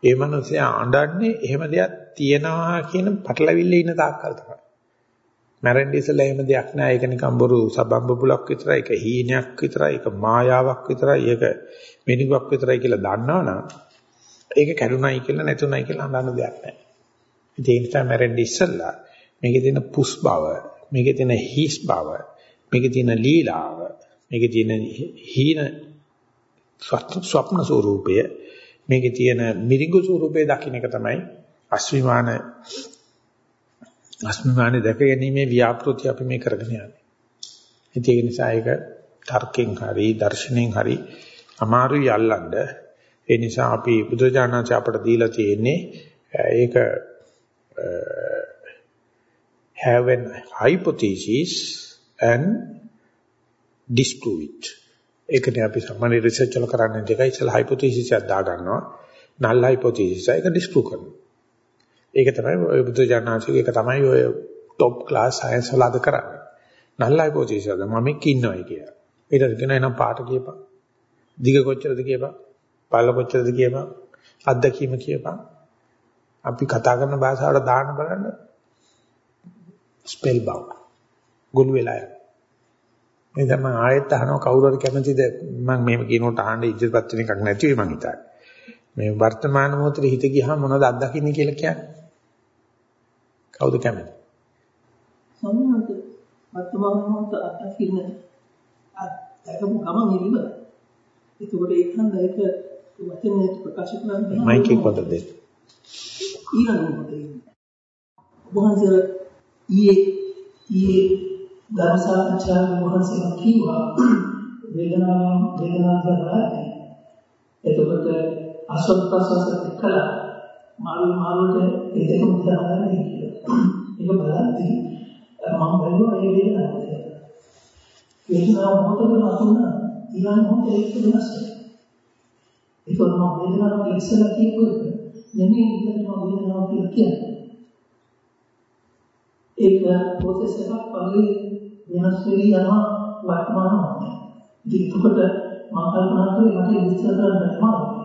ඒ මනුස්සයා අඬන්නේ එහෙම දෙයක් තියනවා කියන පටලවිල්ල ඉන්න තාක්කල් තමයි. මැරෙන්න ඉස්සෙල්ලා එහෙම දෙයක් නෑ. ඒක නිකන් බොරු සබම්බබුලක් විතරයි. ඒක හීනයක් විතරයි. ඒක මායාවක් විතරයි. ඒක මිනිගක් විතරයි කියලා දන්නවනම් ඒක කැඩුනයි කියලා නැතුණයි කියලා අඬන්න දෙයක් නෑ. ඒ නිසා මැරෙන්න ඉස්සෙල්ලා මේකේ තියෙන පුස් බව, මේකේ තියෙන හිස් බව, මේකේ තියෙන ලීලාව, මේකේ තියෙන හීන ස්වප්න ස්වරූපය, මේකේ තියෙන මිරිඟු ස්වරූපය දකින්න එක තමයි අස්විමාන අස්විමානේ දැක ගැනීමේ ව්‍යාපෘති අපි මේ කරගෙන යන්නේ. ඒක නිසා ඒක තර්කෙන් හරි දර්ශනෙන් හරි අමාරුයි අල්ලන්න. ඒ නිසා අපි බුදුරජාණන්සේ අපට දීලා තියෙන්නේ ඒක have an hypothesis and disprove it. ඒකනේ අපි සාමාන්‍ය රිසර්ච් වල කරන්නේ දෙකයි ඉතල hypothesis එකක් දා ගන්නවා. null hypothesis එක disprove කරනවා. ඒක තමයි ඔය බුද්ධ ඥානසික එක තමයි ඔය top class science වල අද කරන්නේ. null hypothesis එක මම එක්ක ඉන්නවයි කියලා. ඊට කියන එනම් පාට කියපන්. දිග කොච්චරද කියපන්. පළ කොච්චරද කියපන්. අත්දැකීම කියපන්. අපි කතා කරන භාෂාවට දාන්න බලන්න ස්පෙල් බවුන්ඩ්. ගොනු වෙලා යනවා. මේ දැන් මම ආයෙත් අහනවා කවුරු හරි කැමතිද මම මේව කියනකොට අහන්න ඉදිරිපත් වෙන එකක් නැති වෙයි මං හිතන්නේ. මේ වර්තමාන මොහොතේ හිත ගියාම මොනවද අත්දකින්නේ කියලා කියන්නේ? කවුද කැමති? සම්මාද වර්තමාන මොහොත අත්දකින්න අත්දකපු ගමන් ඉවර. ඒකෝට ඒකෙන් ඒක වචනේ ප්‍රකාශ කරන්න මයික් එක පොඩ්ඩක් දෙන්න. ඊළඟ මොහොතේ වහන්සේ ඊයේ ඊයේ ධර්ම සාකච්ඡාවේ වහන්සේ කිව්වා වේදනාව වේදනාව කරලා එතකොට අසොත් ප්‍රසවාස කළා මාරු මාරුවට ඒ දෙකම දාගන්නේ කියලා. ඒක බලද්දී මම බැලුවා ඒ වේදනාව කියලා. වේදනාව මොකටද නැතුණා ඊළඟ මොහොතේ ඒක වෙනස් වෙනවා. ඒක මම වේදනාව ඉස්සලා කියපු එක නෙමෙයි ඉතින් මම වේදනාව කියලා කියන්නේ. ඒක ප්‍රොසෙස් එකක් පරිදි වෙනස් වෙවි යනවා වර්තමාන මොහොතේ. ඉතින් එතකොට මම කල්පනා කරේ මට විස්තර කරන්න බැහැ.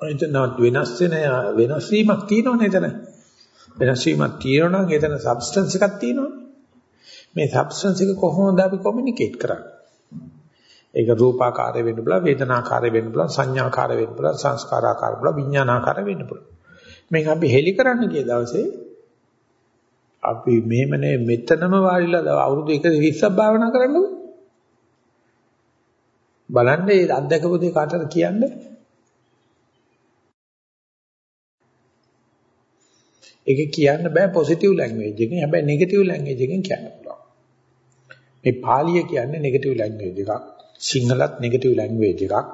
එතන වෙනස් වෙන වෙනස් වීමක් තියෙනවනේ එතන. වෙනස් වීමක් තියෙනවා නම් එතන සබ්ස්ටන්ස් එකක් තියෙනවනේ. මේ සබ්ස්ටන්ස් එක කොහොමද අපි කොමියුනිකේට් කරන්නේ? ඒක රූපාකාරය වෙන්න පුළුවන්, වේදනාකාරය වෙන්න පුළුවන්, සංඥාකාරය වෙන්න පුළුවන්, සංස්කාරාකාරය වෙන්න පුළුවන්, විඥානාකාරය වෙන්න පුළුවන්. මේක අපි හෙලි කරන්න ගිය දවසේ අපි මෙහෙමනේ මෙතනම වාඩිලා අවුරුදු 120ක් භාවනා කරන්නකො. බලන්න මේ අත්දකපු දේ කාටද කියන්නේ? ඒක කියන්න බෑ පොසිටිව් ලැන්ග්වේජ් එකකින්. හැබැයි නෙගටිව් ලැන්ග්වේජ් එකකින් කියන්න පුළුවන්. මේ පාලිය කියන්නේ නෙගටිව් ලැන්ග්වේජ් එකක්. සිංහලත් නෙගටිව් ලැන්ග්වේජ් එකක්.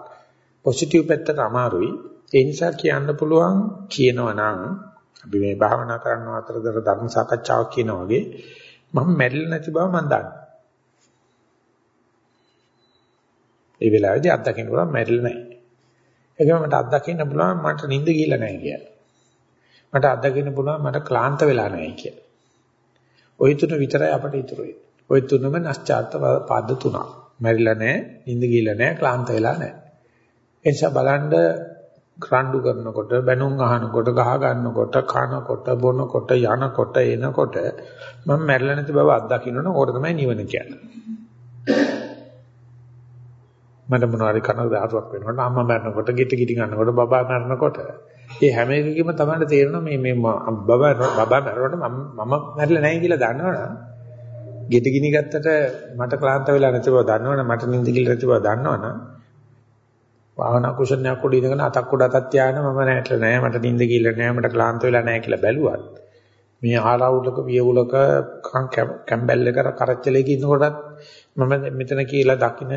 පොසිටිව් පැත්තට අමාරුයි. ඒ නිසා කියන්න පුළුවන් කියනවා නම් අපි මේ භාවනා කරන අතරතර ධර්ම සාකච්ඡාවක් කියනවා වගේ මම මැරිලා නැති බව මම දන්නවා. ඒ වෙලාවේදී අත්දකින්න පුළුවන් මැරිලා නැහැ. ඒකම මට අත්දකින්න පුළුවන් මට නිින්ද ගිහිල්ලා නැහැ කියලා. මට අත්දකින්න පුළුවන් මට ක්ලාන්ත වෙලා නැහැ කියලා. ওই තුන විතරයි අපිට ඉතුරු වෙන්නේ. ওই තුනම නැස්චාර්ත පද තුනක්. මැරිලා නැහැ, නිින්ද ගිහිල්ලා නැහැ, ක්ලාන්ත වෙලා නැහැ. ඒ නිසා බලන්න රණ්ඩු කරනකොට, බැනුම් අහනකොට, ගහ ගන්නකොට, කනකොට, බොනකොට, යනකොට, එනකොට මම මැරිලා නැති බව අත්දකින්න ඕකට තමයි නිවන කියන්නේ. මට මොනවාරි කන දාතුවක් වෙනකොට අම්මා මැරෙනකොට, ගෙට ගිටි ගන්නකොට, බබා මැරෙනකොට ඒ හැම එකකෙම තමයි තේරෙනවා මේ මේ බබා බබා මැරුණාට මම මම මැරිලා නැහැ කියලා දන්නවනම් ගෙට ගිනි ගත්තට මට ක්ලාන්ත වෙලා නැති බව දන්නවනම් මට නිින්ද කියලා නැති බව දන්නවනම් භාවනා කුෂණයක් උඩ ඉඳගෙන අතක් උඩ අතක් තියාගෙන මම නැట్లా නෑ මට නිින්ද කියලා නෑ මට ක්ලාන්ත වෙලා නෑ කියලා බැලුවත් මේ ආරවුලක වියවුලක කැම්බැල් එක කරච්චලයක ඉන්නකොටත් මම මෙතන කියලා දකින්න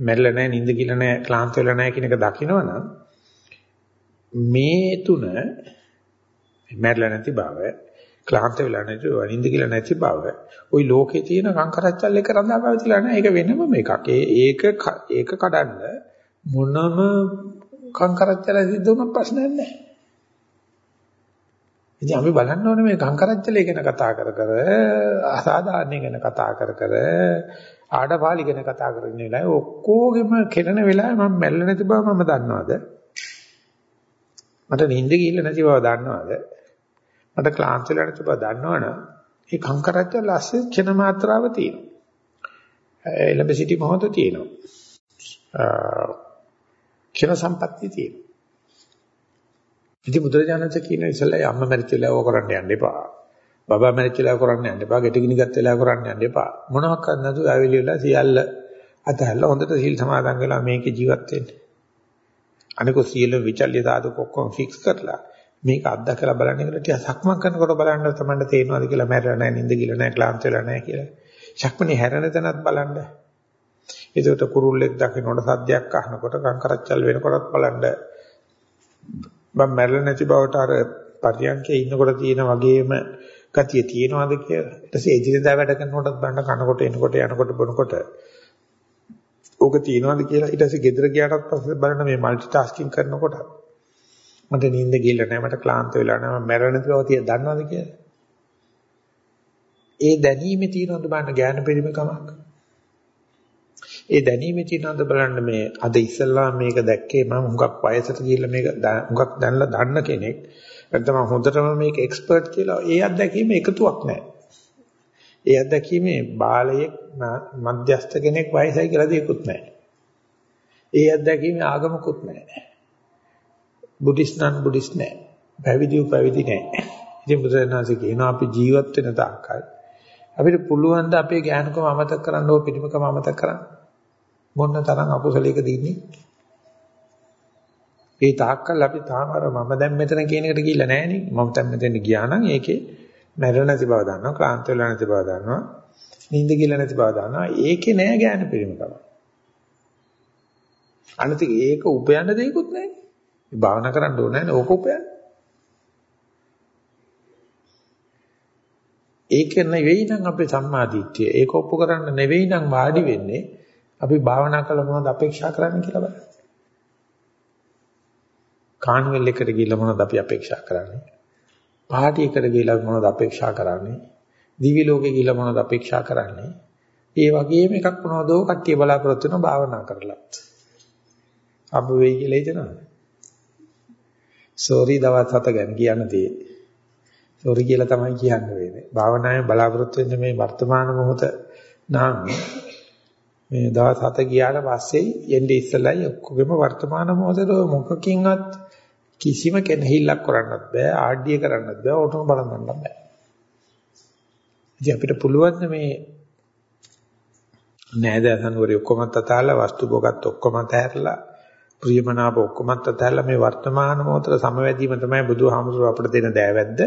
මැරිලා නෑ නිින්ද කියලා නෑ ක්ලාන්ත වෙලා නෑ කියන එක දකිනවනම් මේ තුන මැරිලා නැති බව ක්ලාන්ත වෙලා නැති බව නිින්ද කියලා නැති බව ওই ලෝකේ තියෙන කංකරච්චල් එක රඳා පැවතිලා නැහැ. ඒක වෙනම එකක් ඒක ඒක කඩන්න මොනම කංකරච්චල සිද්ධ වුණත් ප්‍රශ්නයක් නැහැ. ඉතින් අපි බලන්න ඕනේ මේ කංකරච්චලේ ගැන කතා කර කර අසාධාරණ ගැන කතා කර කර ආඩපාලි ගැන කතා කරගෙන ඉලා ඔක්කොගෙම කෙරෙන වෙලාවේ මම මැල්ල නැති බව මම දන්නවද? මට නිින්ද ගිහිල්ලා නැති බව දන්නවද? මට ක්ලාන්ත වෙලා නැති බව දන්නවනම් ඒ කංකරච්ච ලස්සේ චන මාත්‍රාව තියෙනවා. එළඹ සිටි මොහොත තියෙනවා. චන සම්පත්තිය තියෙනවා. ඉතින් බුදුරජාණන්සේ කියන ඉස්සෙල්ලා අම්ම මැරිච්චලා ඕක කරන්න යන්න එපා. බබා මැරිච්චලා කරන්න යන්න එපා. ගෙට ගිනි ගත්ත වෙලා කරන්න යන්න එපා. මොනවක් කරන්නද නැතුව ආවිලි වෙලා සියල්ල අතහැරලා හොඳට සීල් සමාදන් වෙලා මේකේ ජීවත් වෙන්න. අනිකෝ සියලු විචල්්‍ය ධාතු ඔක්කොම ෆික්ස් කරලා මේක අත්දකලා බලන්න කියලා ටික සක්මන් කරනකොට බලන්න තමයි තේරෙනවද කියලා මැරෙලා නැහැ නිින්ද ගිල නැහැ ක්ලාන්ත වෙලා නැහැ කියලා. ශක්මනේ හැරෙන තැනත් බලන්න. ඒකට කුරුල්ලෙක් දකින්නකොට සද්දයක් අහනකොට කංකරච්චල් වෙනකොටත් බලන්න. මම මැරෙලා නැති බවට අර පරියන්කේ ඉන්නකොට තියෙන වගේම ගතිය තියෙනවද කියලා. ඊට පස්සේ එදිනෙදා වැඩ කරනකොටත් බලන්න කනකොට එනකොට යනකොට බොනකොට ඕක තියනවාද කියලා ඊට පස්සේ ගෙදර ගියාට පස්සේ බලන්න මේ মালටි ටාස්කින් කරනකොට මට නිින්ද ගිහලා නැහැ මට ක්ලාන්ත වෙලා නැහැ මම මැරෙන බව තිය දන්නවද කියලා? ඒ දැනීමේ තියෙනවද බලන්න ඥාන පරිමකමක් ඒ දැනීමේ තියෙනවද බලන්න මේ අද ඉස්සල්ලා මේක දැක්කේ මම හුඟක් වයසට ගිහිල්ලා මේක හුඟක් දැනලා දන්න කෙනෙක්. නැත්නම් හොඳටම මේක එක්ස්පර්ට් කියලා ඒ අත්දැකීම එකතුවක් නැහැ. ඒ අත්දැකීමේ බාලයෙක් මධ්‍යස්ථ කෙනෙක් වයසයි කියලා දෙයක්වත් නැහැ. ඒ අත්දැකීමේ ආගමකුත් නැහැ. බුද්දිස්ට් නම් බුද්දිස්ට් නැහැ. පැවිදිව පැවිදි නැහැ. ඉතින් බුදුරජාණන්සේ කියනවා අපි ජීවත් වෙන තාක්කල් අපිට පුළුවන් ද අපේ ඥානකම අමතක කරන්න ඕ පිළිමකම අමතක කරන්න. මොන තරම් අකුසලයක දින්නේ. ඒ තාක්කල් අපි තාම අර මම දැන් මෙතන කියන එකට ගිහිල්ලා නැහැ නේ. මම දැන් මෙතන ගියා නම් ඒකේ මැරෙලා නැති බව දන්නවා, ක්ලාන්ත වෙලා නැති බව දන්නවා, නිින්ද කියලා නැති බව දන්නවා. ඒකේ නෑ ඥාන පිරිම තමයි. අනිතික ඒක උපයන්න දෙයක්වත් නැහැ. භාවනා කරන්න ඕනේ නැහැ. ඕක උපයන්න. ඒක නෙවෙයි නම් අපේ සම්මාදිට්ඨිය. ඒක ඔප්පු කරන්න නෙවෙයි නම් වාඩි වෙන්නේ. අපි භාවනා කළා මොනවද අපේක්ෂා කරන්නේ කියලා බලන්න. කාන්වල් එකට ගිහිල්ලා මොනවද අපි අපේක්ෂා කරන්නේ? පාටි එකට ගිහිල්ලා මොනවද අපේක්ෂා කරන්නේ? දිවි ලෝකෙ ගිහිල්ලා මොනවද අපේක්ෂා කරන්නේ? ඒ වගේම එකක් මොනවදෝ කට්ටිය බලාපොරොත්තු වෙන භාවනා කරලා. අබ වෙයි කියලා හිතනවා. සෝරි දවස් හත ගැන කියන්න තියෙන්නේ. සෝරි කියලා තමයි කියන්න වෙන්නේ. භාවනාවේ බලාපොරොත්තු වෙන්නේ මේ වර්තමාන මොහොත නම් මේ දවස් හත ගියාට පස්සේ යන්නේ ඉස්සෙල්ලයි ඔක්කොගෙම වර්තමාන මොහොතේ මොකකින්වත් කිසිම කෙනෙහිල්ලක් කරන්නත් බෑ ආඩ්‍ය කරන්නත් බෑ ඕටම බලන්නත් බෑ. ඉතින් අපිට පුළුවන් මේ නෑදෑසනුවරේ ඔක්කොම තතාලා වස්තු භෝගත් ඔක්කොම තැහැරලා ප්‍රියමනාප ඔක්කොම තැහැරලා මේ වර්තමාන මොහොතේ සමවැදීම තමයි බුදුහාමුදුරුව අපිට දෙන දෑවැද්ද.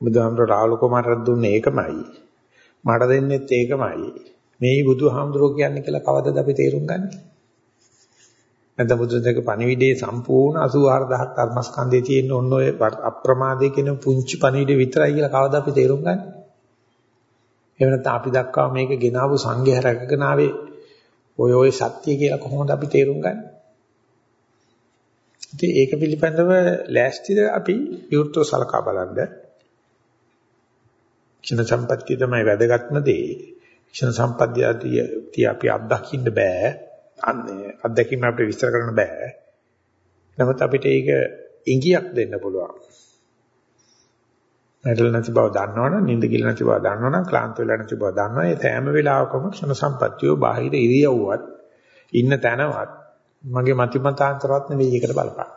බුදුහාමුදුරුව රාහුල කුමාරට දුන්නේ ඒකමයි. මට දෙන්නෙත් ඒකමයි. මේ බුදුහාමුදුරුව කියන්නේ කියලා කවදද අපි තේරුම් ගන්නේ? නැත්නම් බුදුදහක පණිවිඩයේ සම්පූර්ණ 84000ක් කර්මස්කන්ධයේ තියෙන ඔන්න ඔය අප්‍රමාදයේ කියන පුංචි පණිවිඩය විතරයි කියලා කවදද අපි තේරුම් ගන්නේ? එහෙම නැත්නම් අපි දක්වා මේක ගෙනාවු සංඝයා රැකගෙන ආවේ ඔය ඔය සත්‍ය කියලා කොහොමද අපි තේරුම් ගන්නේ? ඉතින් ඒක පිළිබඳව ලෑස්තිද අපි විවෘතව සලකා බලන්න. ක්ෂණ සම්පත්තිය තමයි වැදගත්ම දේ. ක්ෂණ සම්පත්තිය අපි අත්දකින්න බෑ. අන්නේ අත්දැකීම අපිට විස්තර කරන්න බෑ. නමුත් අපිට ඒක ඉඟියක් දෙන්න පුළුවන්. නැටල නැති බව දන්නවනම්, නිින්ද කියලා නැති බව දන්නවනම්, ක්ලාන්ත වෙලා නැති බව දන්නවා. ඒ හැම වෙලාවකම ක්ෂණ සම්පත්තිය බාහිර ඉරියව්වත් ඉන්න තැනවත් මගේ මතිමතාන්තරවත් නෙවෙයි ඒකට බලපාන.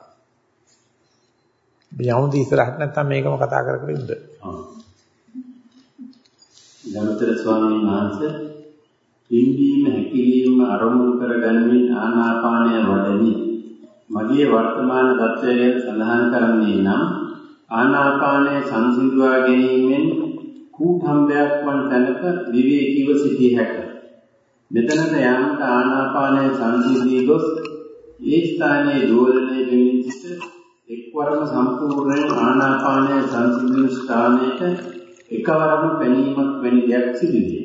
යමුද ඉස්සරහට නැත්තම් මේකම කතා කර කර ඉන්න. ගරුතර ස්වාමීන් වහන්සේ පිම්බීම හැකිලිම අරමුණු කරගනිමින් ආනාපානය වඩමි. මගේ වර්තමාන தත්වය සඳහන් කරන්නේ නම් ආනාපානය සංසිඳුවා ගැනීමෙන් කූඨම්බයක් වන් තැනක විවේකීව සිටිය හැකිය. මෙතනට යාමට ආනාපානය සංසිඳී ගොස් ඒ ස්ථානයේ දෝලණය වෙමින් සිට එක්වරම සම්පූර්ණ ආනාපානය සංසිඳුණු ස්ථානයට එකවරම පැනීමක් වැනි දෙයක් සිදුවේ.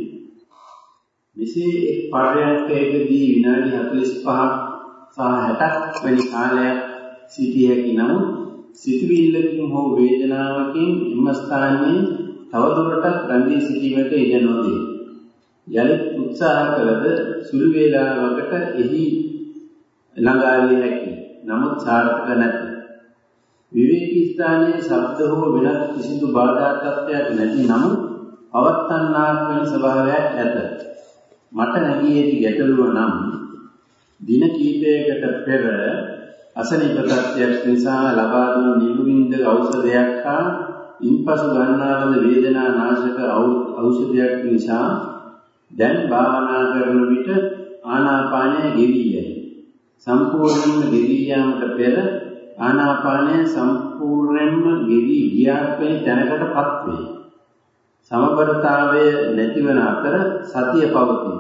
මෙසේ එක් පර්යන්කයකදී විනාඩි 45ක් සහ 60ක් වැනි කාලයක් සිටිය හැකි නමුත් සිතවිල්ලකින් හෝ වේදනාවකින් එම ස්ථානයේ තවදුරටත් රැඳී සිටීමට ඉඩ නොදී. යලිත් උත්සාහ කළද සුළු වේලාවකට එහි ළඟා විය හැකියි. නමුත් සාර්ථක නැත. විවේකී ස්ථානයේ ශබ්ද හෝ වෙනත් කිසිදු බාධා තත්ත්වයක් නැති නමුත් පවත්තන්නාක් වෙන ස්වභාවයක් ඇත. මට නැගී ඇති ගැටලුව නම් දින කිහිපයකට පෙර අසනීප තත්ත්වයක් නිසා ලබා දුන් නිරුවින්ද ඖෂධයක් හා ඉන්පසු ගන්නා ලද වේදනා නාශක ඖෂධයක් නිසා දැන් භාවනා කරන විට ආනාපානය ගෙවි යයි. සම්පූර්ණයෙන්ම ගෙවි යාමට පෙර ආනාපානය සම්පූර්ණයෙන්ම ගෙවි ගියාට වෙන තැනකටපත් වේ. සමබරතාවය නැතිවන අතර සතිය පවතී.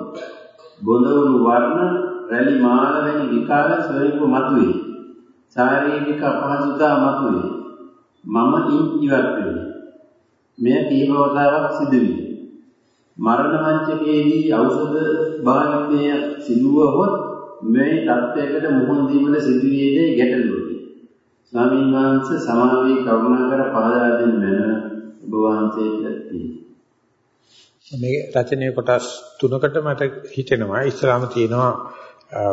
බොඳවුණු වර්ණ රැලි මාල වැනි විකාර ස්වරූප මතුවේ. ශාරීරික අපහසුතා මතුවේ. මම ඉවත් වෙමි. මෙය කීප වතාවක් සිදුවේ. මරණ මංචකයේදී ඖෂධ භාවිතය සිදුවහොත් මේ தත්වයකට මුහුණ දීමට සිදුවේදී ගැටලුවකි. ස්වාමීන් වහන්සේ සමාවී කරුණාකර පහදා දෙන්න ඔබ වහන්සේට මේ රචනයේ කොටස් තුනකට මට හිතෙනවා. ඉස්ලාම තියෙනවා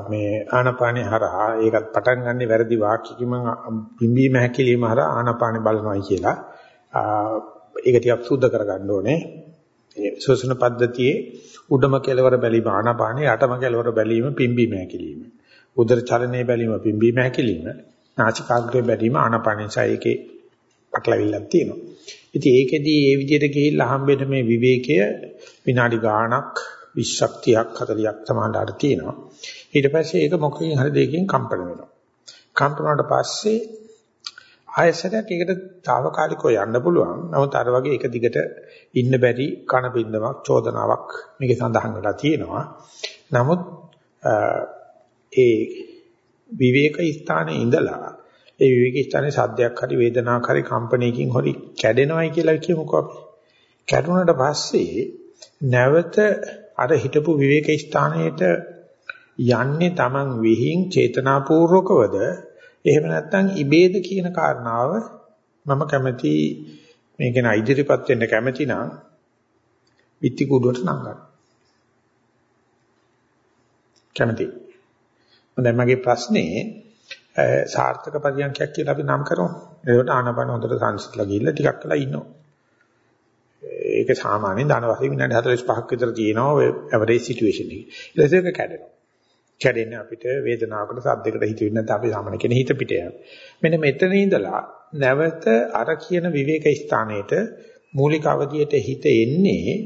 මේ ආනාපානේ හරහා. ඒකත් පටන් ගන්න වැරදි වාක්‍යකින් මම පිම්බීම හැකිලිම හරහා ආනාපානේ බලනවායි කියලා. ඒක ටිකක් සුද්ධ කරගන්න ඕනේ. ඒ ශෝෂණ පද්ධතියේ උඩම කෙලවර බැලීම ආනාපානේ යටම කෙලවර බැලීම පිම්බීම හැකිලිම. උදර චලනයේ බැලීම පිම්බීම හැකිලිම. නාසිකාග්‍රේ බැලීම ආනාපානේ ඒකේ පටලවිල්ලක් තියෙනවා ඉතින් ඒකෙදී මේ විදිහට ගිහිල්ලා හම්බෙන මේ විවේකය විනාඩි ගාණක් 20ක් 30ක් 40ක් සමානලාට තියෙනවා ඊට පස්සේ ඒක මොකකින් හරි දෙයකින් කම්පන වෙනවා. කම්පන වුණාට පස්සේ ආයසරයක් ඒකට తాවකාලිකව යන්න පුළුවන්. නමුත් අර වගේ එක දිගට ඉන්න බැරි කන බින්දමක් චෝදනාවක් මේකේ සඳහන් වෙලා තියෙනවා. නමුත් ඒ විවේක ස්ථානයේ ඉඳලා ඒ විවේක ස්ථානයේ සද්දයක් හරි වේදනාවක් හරි කම්පනයකින් හරි කැඩෙනවයි කියලා කියමුකෝ අපි. කැඩුනට පස්සේ නැවත අර හිටපු විවේක ස්ථානයේට යන්නේ Taman විහිං චේතනාපූර්වකවද එහෙම නැත්නම් ඉබේද කියන කාරණාව මම කැමති මේක න ඉදිරිපත් වෙන්න කැමති නම් පිටි කුඩුවට නංගන්න. කැමති. දැන් මගේ ප්‍රශ්නේ සාර්ථක පරියන්ඛයක් කියලා අපි නම් කරමු. ඒකට ආනපන හොඳට සංසිඳලා ගිහිල්ලා ටිකක් වෙලා ඉන්නවා. ඒක සාමාන්‍යයෙන් ධන වශයෙන් විනාඩි 45ක් විතර තියෙනවා ඔය ඇවරේජ් සිටුේෂන් එකේ. ඊට පස්සේ ඒක කැඩෙනවා. කැඩෙන්නේ අපිට වේදනාවකට සද්දයකට හිත වෙන්නේ නැත්නම් අපි සාමාන්‍ය කෙනෙක් හිත පිට යනවා. මෙන්න මෙතන ඉඳලා නැවත අර කියන විවේක ස්ථානයේට මූලික අවධියට හිත එන්නේ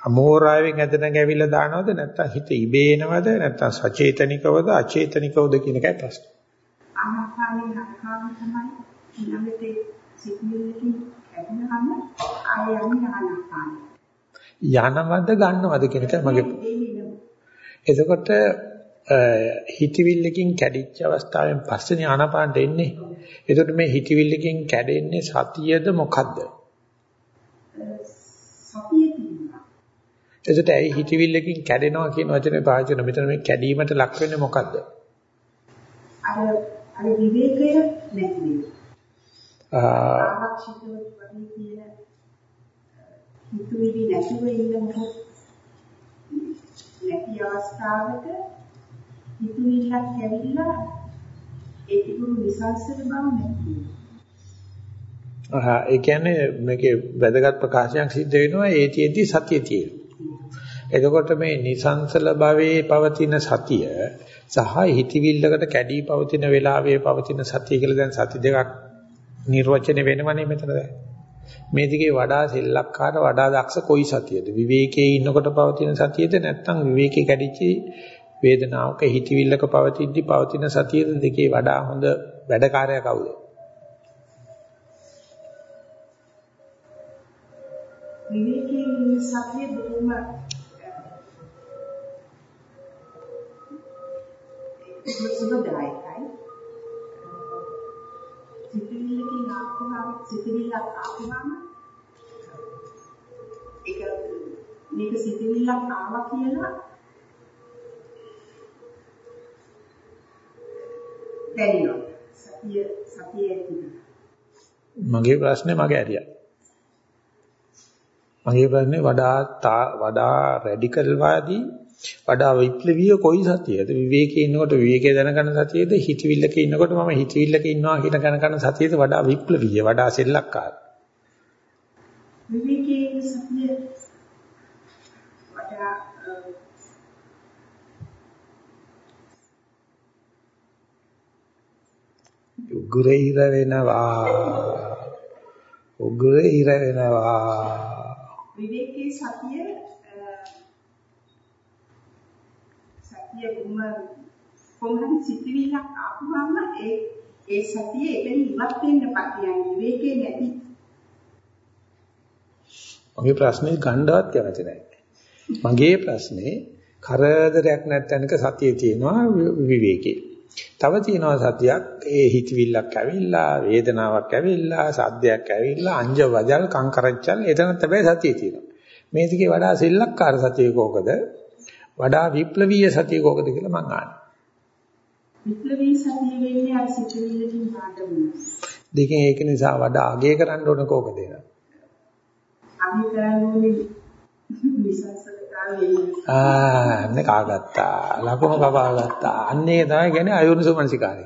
අමෝරාවෙන් ඇදගෙන ඇවිල්ලා දානවද නැත්නම් හිත ඉබේ එනවද නැත්නම් සචේතනිකවද අචේතනිකවද කියන එකයි ප්‍රශ්නේ. ආනාපානේ හරකාම තමයි ඊළඟට සිග්නල්කින් කැඩෙනවම ආය යන්නේ ආනාපාන. යනවද ගන්නවද කියන එක මගේ එතකොට හිතවිල්ලකින් කැඩිච්ච අවස්ථාවෙන් පස්සේ ආනාපානට එන්නේ. එතකොට මේ හිතවිල්ලකින් කැඩෙන්නේ සතියද මොකද්ද? සතිය තියෙනවා. එතකොට ඇයි හිතවිල්ලකින් කැඩෙනවා කියන වචනේ පාවිච්චි කරන මෙතන මේ කැඩීමට ලක් වෙන්නේ මොකද්ද? අර අර විවේකය නැති වෙනවා. ආරක්ෂිතව වගේ තියෙන හිතුවිලි නැතිව ඉන්න මොහොත නැති අවස්ථාවක හිතුවිල්ලක් ඇවිල්ලා ඒ තිබුණු විශ්වාසක බව නැති වෙනවා. ඒ කියන්නේ මේකේ වැදගත් ප්‍රකාශයක් සිද්ධ වෙනවා ඒතිෙදි සතිය තියෙනවා. එතකොට මේ නිසංසල භවයේ පවතින සතිය සහ හිතවිල්ලකට කැඩී පවතින වෙලාවේ පවතින සතිය කියලා දැන් සති දෙකක් නිර්වචනය වෙනවනේ මෙතන දැන්. මේ දිගේ වඩා සෙල්ලක්කාර වඩා දක්ෂ කොයි සතියද? විවේකයේ ඉන්නකොට පවතින සතියද නැත්නම් විවේකේ කැඩිච්ච වේදනාවක හිතවිල්ලක පවතිද්දි පවතින සතියද දෙකේ වඩා හොඳ වැඩකාරය කවුද? විවේකයේ ඉන්න සතිය බොහොම සුබදායකයි. සිතිවිල්ලකින් ආපුහම සිතිවිල්ලක් ආපුහම ඒක මේක සිතිවිල්ලක් ආවා කියලා දැනෙනවා. සතිය සතියේ මගේ ප්‍රශ්නේ මගේ ඇරියා. මගේ ප්‍රශ්නේ වඩා වඩා රැඩිකල් වාදී වඩා විප්ලවීය කොයි සතියද? විවේකයේ ඉන්නකොට විවේකයේ දැනගන්න සතියද? හිතවිල්ලක ඉන්නකොට මම හිතවිල්ලක ඉන්නවා කියන දැනගන්න සතියද? වඩා විප්ලවීය වඩා සෙල්ලක්කාර. විවේකයේ සතිය වඩා උග්‍ර ඉර වෙනවා. උග්‍ර ඉර වෙනවා. විවේකයේ සතිය සතිය කොහොම කොහොමද සිතිවිල්ලක් ආපුවම ඒ ඒ සතිය එතන ඉවත් වෙන්න පටියන් විවේකේ නැති මගේ ප්‍රශ්නේ ගණ්ඩවත් කැමති නැහැ. මගේ ප්‍රශ්නේ කරදරයක් නැත්නම්ක සතියේ තියෙනවා විවේකේ. තව තියෙනවා සතියක් ඒ හිතවිල්ලක් ඇවිල්ලා වේදනාවක් ඇවිල්ලා සද්දයක් ඇවිල්ලා අංජ වජල් කංකරච්චල් එතන තමයි සතිය තියෙනවා. මේ දිගේ වඩා සෙල්ලක්කාර සතිය කෝකද? වඩා විප්ලවීය සතිය කෝකද කියලා මං අහන්නේ. විප්ලවීය සතිය වෙන්නේ අර සිතුවිල්ලකින් පාඩම. දෙකෙන් ඒක නිසා වඩා අගය කරන්න ඕන කෝකද එන? අගය කරන්න ඕනේ. ආ කාගත්තා. ලකුණු කපා ගත්තා. අන්නේ තමයි කියන්නේ අයෝනිසෝ මනසිකාරය.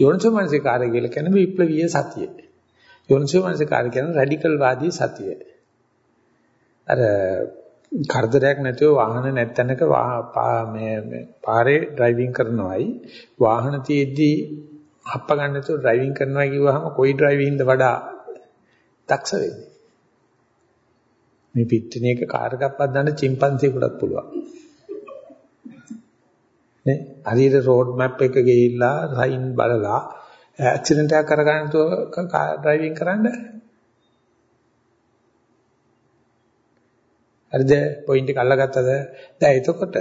යෝනිසෝ මනසිකාරය කියලා කියන්නේ විප්ලවීය සතිය. යෝනිසෝ මනසිකාරය කියන්නේ රැඩිකල් වාදී සතිය. අර කරදරයක් නැතුව වාහන නැත්තනක මේ පාරේ ඩ්‍රයිවිං කරනවායි. වාහන තියෙද්දි හප්ප ගන්න නැතුව ඩ්‍රයිවිං කරනවා කිව්වහම කොයි ඩ්‍රයිවිංද වඩා දක්ෂ වෙන්නේ? මේ පිටිනේ එක කාර් එකක් පදන්න chimpanzee-කුටත් පුළුවන්. නේ? හරියට රෝඩ් මැප් එක ගිහිල්ලා සයින් බලලා ඇක්සිඩන්ට් එකක් කරගන්න නැතුව ඩ්‍රයිවිං කරන්නේ හරිද? පොයින්ට් එක අල්ලගත්තද? දැන් එතකොට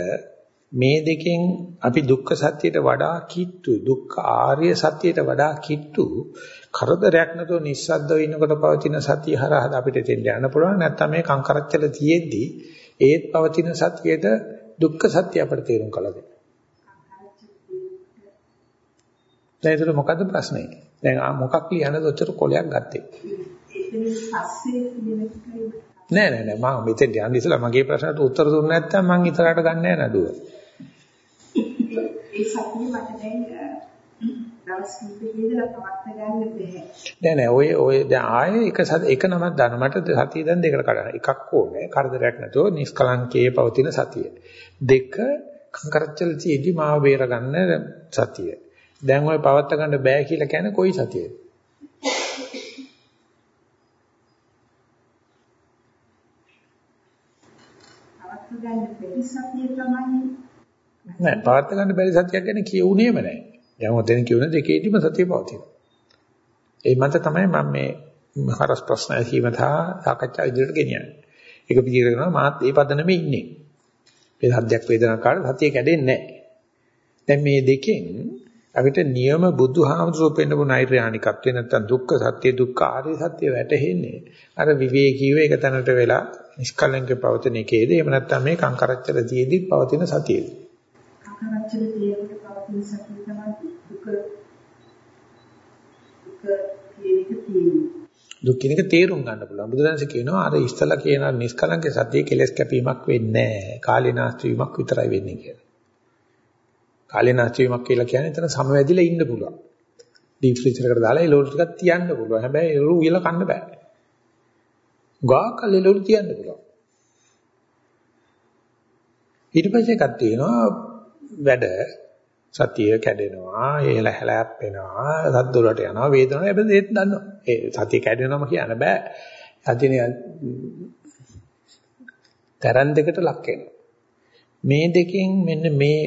මේ දෙකෙන් අපි දුක්ඛ සත්‍යයට වඩා කිට්ටු දුක්ඛ ආර්ය සත්‍යයට වඩා කිට්ටු කරදරයක් නැතුව නිස්සද්දව ඉන්නකොට පවතින සතිය හරහා අපිට දෙන්න යන්න පුළුවන් නැත්නම් මේ කංකරච්චල තියෙද්දි ඒත් පවතින සත්‍යයට දුක්ඛ සත්‍ය අපිට තේරුම් කළ දෙන්න. දැන් ඒතර මොකද්ද ප්‍රශ්නේ? දැන් මොකක් ලියන්නද ඔච්චර කොලයක් ගත්තේ? නෑ නෑ නෑ මම මෙතෙන් යන්න ඉස්සලා මගේ ප්‍රශ්නට උත්තර දුන්නේ නැත්නම් මම ඉතරට ගන්න නඩුව. ඒ සතිය මට දැන් දවස් කිහිපෙක ඉඳලා පවත් ගන්න බැහැ. නෑ නෑ ඔය ඔය දැන් ආයේ එක එක නමක් දාන්න මට සතිය දැන් දෙකට කඩන. එකක් ඕනේ කරදරයක් නැතුව නිෂ්කලංකයේ පවතින සතිය. දෙක කංකරච්චල තියේදී මාව බේර ගන්න සතිය. දැන් ඔය පවත් ගන්න බෑ කියලා කියන්නේ කොයි සතියද? පවත් ගන්න බැරි සතිය තමයි නෑ පවත් ගන්න බැරි සතියක් ගැන කියුණේම නෑ. දැන් ඔතන කියුණ දෙකේදීම සතිය පවතිනවා. ඒ මත තමයි මම මේ හරස් ප්‍රශ්න ඇසීම සහ සාකච්ඡා ඉදිරියට ගෙනියන්නේ. ඒක පිළිගිර කරනවා මාත් ඒ පදනමේ ඉන්නේ. මේ සද්දයක් වේදනාවක් කාට සතිය කැඩෙන්නේ නැහැ. දැන් මේ දෙකෙන් අපිට නියම බුදුහාමුදුරුවෝ පෙන්නපු නෛර්යානිකත්වේ නැත්තම් දුක්ඛ සත්‍ය දුක්ඛ ආර්ය සත්‍ය වැටහෙන්නේ අර විවේකීව එක තැනට වෙලා නිෂ්කලංක පවතින එකේද? එහෙම නැත්තම් මේ කංකරච්චල තියේදී පවතින සතියේද? කංකරච්චල තියේදී පවතින සතිය තමයි දුක. දුක් කියන එක තේරුම් ගන්න පුළුවන්. බුදුරජාණන් කියනවා අර ඉස්සලා කියන නිෂ්කලංක සතිය කෙලස් කැපීමක් වෙන්නේ නැහැ. කාලීනාස්ති වීමක් විතරයි වෙන්නේ කියලා. කාලේ නැති වීමක් කියලා කියන්නේ එතන සමවැදිලා ඉන්න පුළුවන්. ඩීප් ෆ්‍රීසර් එකට දාලා එළවලු ටිකක් තියන්න පුළුවන්. හැබැයි එළවලු උයලා කන්න බෑ. ගාකල් එළවලු තියන්න පුළුවන්. ඊට පස්සේ එකක් තියෙනවා වැඩ සතිය කැඩෙනවා, ඒල හැලැප් වෙනවා, සද්ද වලට යනවා, වේදනාව හැබැයි ඒත් දන්නවා. ඒ සතිය කැඩෙනවම කියන්න බෑ. සතියනේ තරන් දෙකට ලක් වෙනවා. මේ දෙකෙන් මෙන්න මේ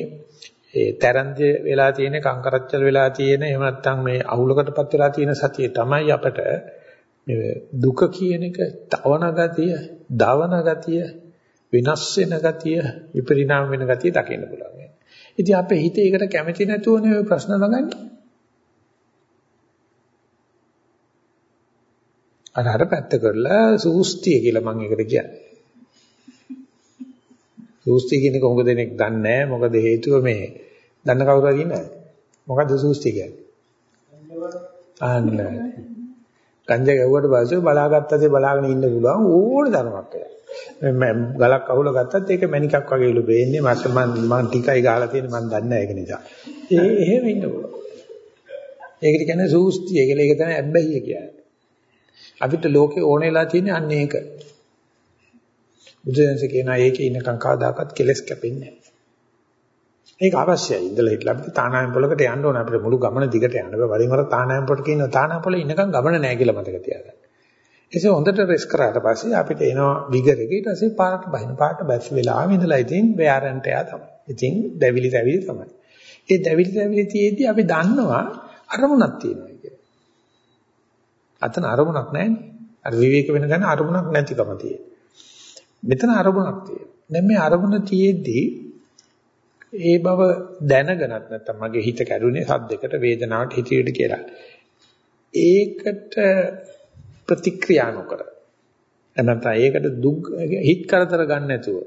ඒ තරන්ද වෙලා තියෙන කංකරච්චල වෙලා තියෙන එහෙම නැත්නම් මේ අහුලකටපත් වෙලා තියෙන සතිය තමයි අපට මේ දුක කියන එක තවන ගතිය, දවන ගතිය, විනාශ වෙන ගතිය, විපරිණාම වෙන ගතිය දකින්න පුළුවන්. ඉතින් අපේ හිතේ ඒකට කැමති නැතුවනේ ඔය ප්‍රශ්න නගන්නේ. අර අර පැත්ත කරලා සූස්තිය කියලා මම ඒකට කියන්නේ. සූස්ති කියන එක හොඟ දෙනෙක් දන්නේ නැහැ. මොකද හේතුව මේ දන්න කවුරු හරි ඉන්නවද? මොකද්ද සූස්ති කියන්නේ? අන්න. ගංජා ගැව්වට පස්සේ බලාගත්තසේ බලාගෙන ඉන්න පුළුවන් ඕන ධර්මයක් කියලා. ගලක් අහුල ගත්තත් ඒක මණිකක් වගේලු වෙන්නේ මට මම මම ටිකයි ගහලා තියෙන්නේ මම දන්නේ නැහැ ඒක නිසා. ඒ එහෙම ඉන්න පුළුවන්. ඒකට කියන්නේ සූස්තිය කියලා. ඒක තමයි ඇබ්බැහිය කියන්නේ. අපිට ලෝකේ ඕනෙලා තියෙන්නේ අන්න ඒක. බුදුදහම කියනවා ඒකේ ඉන්නකම් කවදාකවත් කෙලස් කැපෙන්නේ නැහැ. ඒක අවශ්‍යයි. ඉඳලා හිටලා අපිට තානායම් පොලකට යන්න ඕන අපිට මුළු ගමන දිගට යන්න බෑ. වරින් වර තානායම් පොලට කියන තානායම් පොලේ ඉන්නකම් ගමන නැහැ කියලා මතක තියාගන්න. එසේ හොඳට රෙස් කරාට පස්සේ අපිට එනවා විගර් එක ඊට පස්සේ පාරට බහින පාරට බැස් වෙලාම ඉඳලා ඉතින් ව්‍යාරන්ට යා තමයි. ඉතින් දැවිලි දැවිලි තමයි. ඒ දැවිලි දැවිලි තියේදී අපි දන්නවා අරමුණක් තියෙනවා කියලා. අතන අරමුණක් නැහැ අර විවේක වෙන ගන්න අරමුණක් නැතිකම තියෙනවා. මෙතන අරමුණක් තියෙනවා. දැන් මේ අරමුණ තියේදී ඒ බව දැනගෙනත් නැත්තම් මගේ හිත කැඩුනේ සද්දයකට වේදනාවට හිතියට කියලා. ඒකට ප්‍රතික්‍රියා නොකර. නැත්නම් ඒකට දුක් හිත කරදර ගන්න නැතුව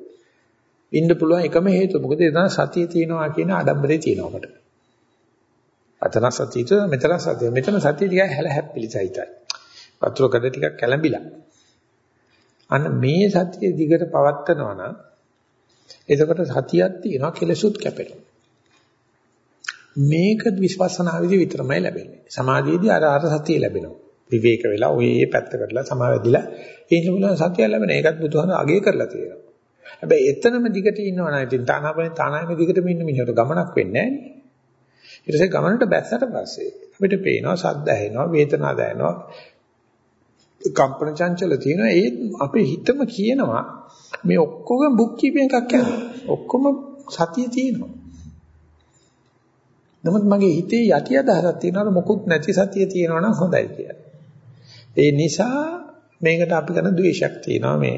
ඉන්න පුළුවන් එකම හේතුව මොකද එතන සතිය තියෙනවා කියන ආඩම්බරේ තියෙනවා අපට. අතන සතියට මෙතන සතිය. මෙතන සතිය ටිකක් හැල හැප්පිලිසයිතයි. වතුර කඩ ටිකක් කැළඹිලා. අන්න මේ සතිය දිගට පවත්නවා නම් එතකොට සතියක් තියෙනවා කෙලසුත් කැපෙනවා. මේක විශ්වාසනාවේදී විතරමයි ලැබෙන්නේ. සමාධියේදී අර අර සතිය ලැබෙනවා. විවේක වෙලා ඔය ඒ පැත්ත කරලා සමාවෙදිලා ඉන්න පුළුවන් සතිය ලැබෙන. ඒකත් බුදුහාම අගය කරලා තියෙනවා. හැබැයි එතනම දිගට ඉන්නවා නම් ඉතින් තානාපනේ තානායම දිගටම ඉන්න මිනිහට ගමනක් වෙන්නේ නැහැ නේ. ඊට පස්සේ ගමනට බැස්සට පස්සේ අපිට පේනවා සද්ද ඇහෙනවා වේදනා දැනෙනවා කම්පන චංචල තියෙනවා ඒ අපේ හිතම කියනවා මේ ඔක්කොම බුක් කීපින් එකක් යනවා ඔක්කොම සතිය තියෙනවා නමුත් මගේ හිතේ යටි අදහසක් තියෙනවා මොකුත් නැති සතිය තියෙනවා නම් හොඳයි කියලා ඒ නිසා මේකට අපි කරන ද්වේෂයක් තියෙනවා මේ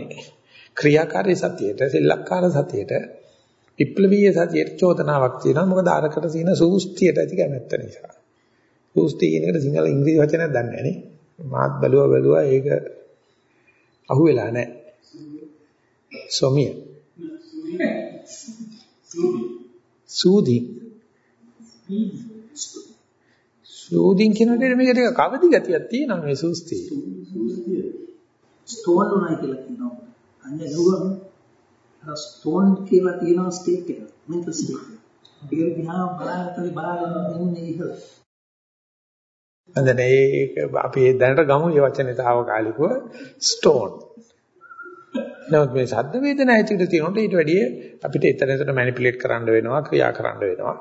ක්‍රියාකාරී සතියට සෙල්ලක්කාර සතියට විප්ලවීය සතියේ චෝදනාවක් තියෙනවා. මොකද අරකට තියෙන සූස්තියට ඇති කැමැත්ත නිසා. සූස්ති කියන එකට සිංහල ඉංග්‍රීසි වචනයක් දන්නේ නැහැ නේ. මාත් බැලුවා බැලුවා ඒක අහුවෙලා නැහැ. සොමිය. සූදි. සූදින් කියනකොට මේක ටික කවදි ගතියක් තියෙනවා මේ සූස්තිය. ස්ටෝන් උනායි කියලා කියනවා. අන්නේ නුගම අර ස්ටෝන් කියලා තියෙනවා ස්ටේට් එක. Mental state. ඒක දිහා බලාගෙන බලාගෙන ඉන්නේ ඉහළ. හඳ ඒක අපි දැනට ගමු මේ වචනේ తాවකාලිකව ස්ටෝන්. නමුත් මේ සද්ද වේදනා ඇතුළේ තියෙනකොට ඊට වැඩිය අපිට එතන එතන මැනිපියුලේට් කරන්න වෙනවා ක්‍රියා කරන්න වෙනවා.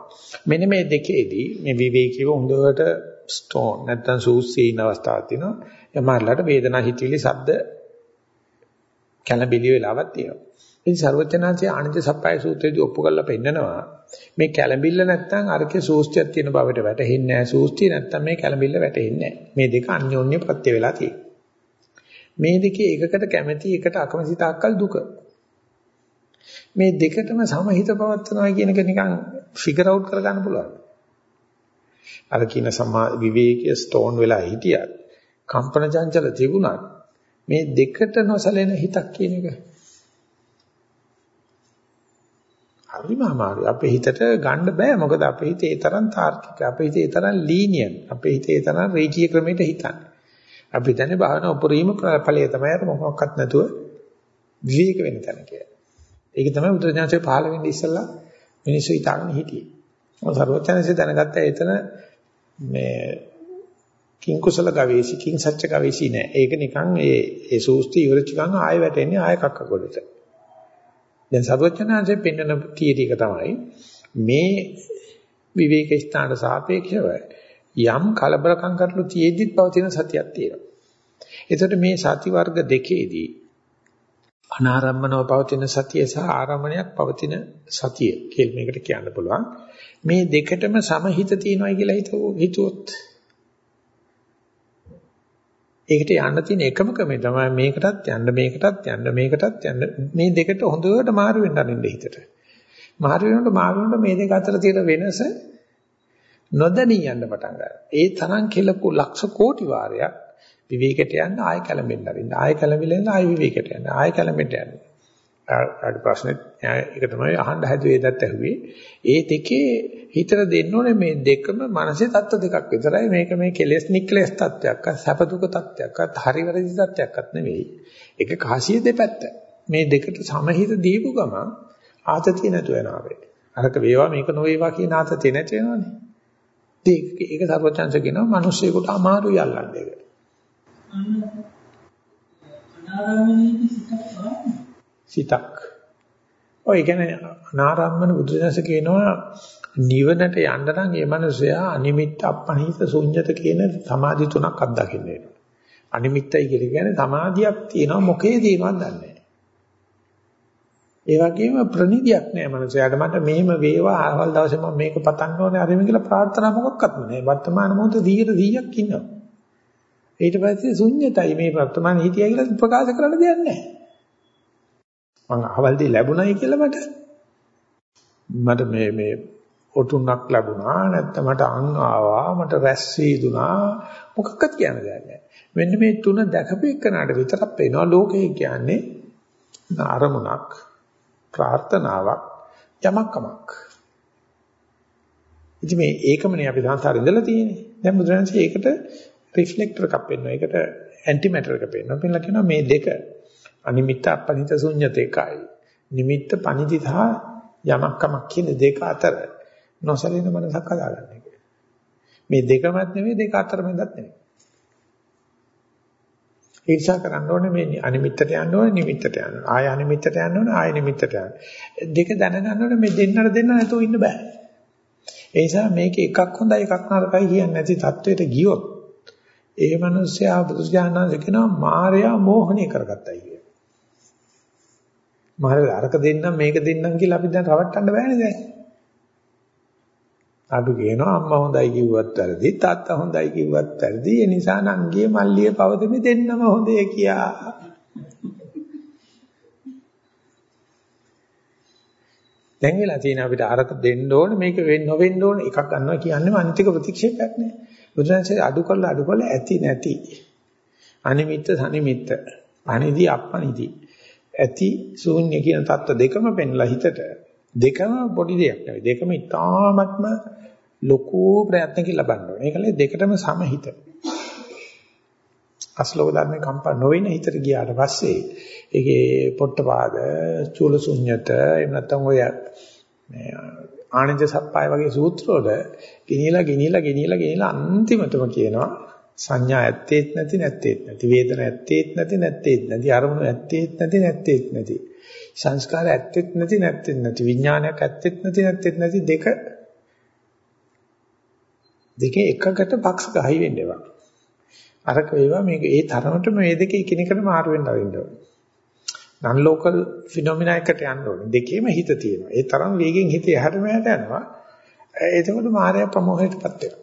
මෙන්න මේ දෙකේදී මේ විවේකීව හොඳට ස්ටෝන් නැත්තම් සූස්සී ඉන්න අවස්ථාවක් තියෙනවා. එමාරලට වේදනා හිතවිලි සද්ද කැළඹිලි වෙලාවක් තියෙනවා. ඉතින් ਸਰවඥාන්සේ ආනන්ද සප්පයි සූත්‍රයේදී ඔප්පු කරලා පෙන්නනවා මේ කැළඹිල්ල නැත්තම් අරකේ සූස්තියක් තියෙන බවට වැටහෙන්නේ නැහැ. සූස්තිය නැත්තම් මේ කැළඹිල්ල වැටෙන්නේ නැහැ. මේ දෙක අන්‍යෝන්‍ය ප්‍රත්‍ය වෙලා තියෙනවා. මේ දෙකේ එකකට කැමැති එකට අකමැති තාක්කල් දුක. මේ දෙකටම සමහිත පවත්නවා කියන එක නිකන් ෆිගර් අවුට් කරගන්න පුළුවන්. අර කියන සමා විවේකයේ ස්ටෝන් වෙලා හිටියත් කම්පන චංචල තිබුණත් මේ දෙකට නොසලෙන හිතක් කියන එක හරිම අමාරුයි. අපේ හිතට ගන්න බෑ. මොකද අපේ හිතේ ඒ තරම් තාර්කික, අපේ හිතේ ඒ තරම් ලීනියන්, අපේ හිතේ ඒ තරම් රේඛීය ක්‍රමයකට හිතන්නේ. අපි හිතන්නේ භාවනා උපරිම ඵලය තමයි අර මොකක්වත් නැතුව විවේක වෙන තැන කියලා. ඒක තමයි බුදුරජාණන්සේ පහළ වෙන්නේ ඉස්සෙල්ලා මිනිස්සු හිතාගෙන හිටියේ. මොකද සර්වඥාන්සේ දැනගත්ත එතන මේ කිං කුසල ගවේෂි කිං සත්‍ය ගවේෂි නෑ. ඒක නිකන් ඒ ඒ සූස්ති ඉවරච ගන්න ආය වැටෙන්නේ ආය කක්ක කොටට. දැන් සර්වඥාන්සේ පෙන්වන තියටි එක තමයි මේ විවේක ස්ථාන සාපේක්ෂව යම් කලබලකම් කරලු තියේදිත් පවතින සතියක් තියෙනවා. එතකොට මේ සති වර්ග දෙකේදී අනාරම්මනව පවතින සතිය සහ ආරම්මණයක් පවතින සතිය කියලා මේකට කියන්න පුළුවන්. මේ දෙකටම සමහිත තියෙනවා කියලා හිතුවොත් ඒකට යන්න තියෙන එකම ක්‍රමය තමයි මේකටත් යන්න මේකටත් යන්න මේකටත් යන්න මේ දෙකට හොඳට මාරු වෙන්න අරින්න හිතට. මාරු වෙනකොට මාරු වෙනකොට මේ දෙක අතර තියෙන වෙනස නොදැනී යන්න පටන් ගන්නවා. ඒ තරම් කෙලකු ලක්ෂ කෝටි වාරයක් විවේකයට යන්න ආය කැළඹෙන්න අරින්න. ආය කැළඹෙන්න ආය විවේකයට යන්න. ආය කැළඹෙන්න යන්න. අර ප්‍රශ්නේ ඒක තමයි අහන්න හැදුවේ දත් ඇහුවේ. ඒ දෙකේ හිතර දෙන්න ඕනේ මේ දෙකම මානසික தত্ত্ব දෙකක් විතරයි. මේක මේ කෙලෙස් නික්ලෙස් தত্ত্বයක්, සැප දුක தত্ত্বයක්, හරි වැරදි தত্ত্বයක්වත් නෙවෙයි. ඒක කාසිය දෙපැත්ත. මේ දෙකට සමහිත දීපු ගමන් ආතතිය නැතු වෙනවා වෙන්නේ. අරක වේවා මේක නොවේවා කියන ආතතිය නැති වෙනවනේ. ඒක ඒක සර්වචන්ස කියනවා මිනිස්සුෙකුට අමාරුයි අල්ලන්නේ ඒක. අනාරම්මනීය සිතක් සිතක්. ඔය කියන්නේ අනාරම්මන බුදුදහස කියනවා නිවනට යන්න නම් මේ මනුස්සයා අනිමිත්ත අපනිත ශුන්්‍යත කියන සමාධි තුනක් අත්දකින්න වෙනවා. අනිමිත්තයි කියලා කියන්නේ සමාධියක් තියෙනවා මොකේ තියෙනවද දන්නේ ඒ වගේම ප්‍රණිදියක් නෑ මනුස්සයාට. මට මෙහෙම වේවා ආවල් දවසේ මම මේක පතන්න ඕනේ අර මේ කියලා ප්‍රාර්ථනා මොකක්වත් නෑ. වර්තමාන මොහොතේ 100%ක් ඉන්නවා. ඊට පස්සේ ශුන්්‍යතයි. මේ වර්තමාන හිතියයි කියලා ප්‍රකාශ කරන්න දෙයක් නෑ. මං අහවල් දෙය ලැබුණයි කියලා මට මට මේ මේ ඔටුන්නක් ලැබුණා. නැත්නම් මට අං ආවා. මට රැස් වීදුනා මොකක්වත් කියන්න දෙයක් නැහැ මෙන්න මේ තුන දැකපු එකනට විතරක් පේනවා. ලෝකේ කියන්නේ අරමුණක්. ප්‍රාර්ථනාවක් යමක්කමක් ඉතින් මේ ඒකමනේ අපි සංසාරේ ඉඳලා තියෙන්නේ දැන් බුදුරජාණන්සේ ඒකට රිෆ්ලෙක්ටර් එකක් පෙන්වනවා ඒකට ඇන්ටි මැටර් එක පෙන්වනවා පෙන්ලා කියනවා මේ දෙක අනිමිත්ත අපනිත ශුන්්‍යතේකයි. නිමිත්ත පනිදි සහ යමක්කමක් කියන දෙක අතර නොසලින මනසක් හදාගන්න එක. මේ දෙකමත් නෙවෙයි දෙක අතර මැදත් නෙවෙයි. ඊර්ෂා කරන්න ඕනේ මේ අනිමිත්තට යන්න ඕනේ නිමිත්තට යන්න ඕනේ. ආය අනිමිත්තට යන්න ඕනේ ආය නිමිත්තට යන්න. දෙක දැනගන්න ඕනේ මේ දෙන්නට දෙන්න නැතුව ඉන්න බෑ. ඒ නිසා මේක එකක් හොඳයි එකක් නරකයි කියන්නේ නැති தത്വයට ගියොත් ඒ මිනිස්සයා බුදුසජාණන් කියනවා මායя මෝහණය කරගත්තයි කියලා. මායя අරක දෙන්නම් මේක දෙන්නම් කියලා අපි දැන් රවට්ටන්න බෑනේ දැන්. අපි කියනවා අම්මා හොඳයි කිව්වත් වැරදි තාත්තා හොඳයි කිව්වත් වැරදි. ඒ නිසා නංගියේ මල්ලියේ පවතින දෙන්නම හොඳේ කියා. දැන් වෙලා තියෙන අපිට අරක දෙන්න ඕන මේක වෙන්න නොවෙන්න ඕන. එකක් ගන්නවා කියන්නේ අන්තික ප්‍රතික්ෂේපයක් නේ. බුදුරජාණන්සේ අඩු කරලා අඩු කරලා ඇති නැති. අනිමිත්ත සනිමිත්ත. අනිදි අපනිදි ඇති ශූන්‍ය කියන தত্ত্ব දෙකම පෙන්ලා හිතට. දෙකම පොඩි දෙයක් නෙවෙයි. දෙකම ඉතාමත්ම ලොකු ප්‍රයත්නකින් ලබන්න ඕනේ. ඒකලේ දෙකටම සමහිත. අස්ලෝක ධර්මේ කම්පා නොවෙන හිතට ගියාට පස්සේ ඒකේ පොට්ටපාද චූල ශුන්්‍යත එහෙම නැත්නම් ඔය මේ ආනන්ද සප්පාය වගේ සූත්‍ර වල ගෙනියලා ගෙනියලා ගෙනියලා ගෙනියලා අන්තිමටම කියනවා සංඥා ඇත්තේත් නැති නැත්තේත් නැති වේදන ඇත්තේත් නැති නැත්තේත් නැති අරමුණු ඇත්තේත් නැති නැත්තේත් නැති සංස්කාර ඇත්තේත් නැති නැත්තේත් නැති විඥානයක් ඇත්තේත් නැති නැත්තේත් නැති දෙක දෙකේ එකකට පක්ෂ ගහයි වෙන්නේවා අරක වේවා මේක ඒ තරමටම මේ දෙකේ එකිනෙකට මාරු වෙන්න ඕනේ. නන් ලෝකල් ෆිනොමිනා එකට යන්න ඕනේ. දෙකේම හිත තියෙනවා. ඒ තරම් වේගෙන් හිත එහාට මෙහාට යනවා. එතකොට මායя ප්‍රමෝහයටපත් වෙනවා.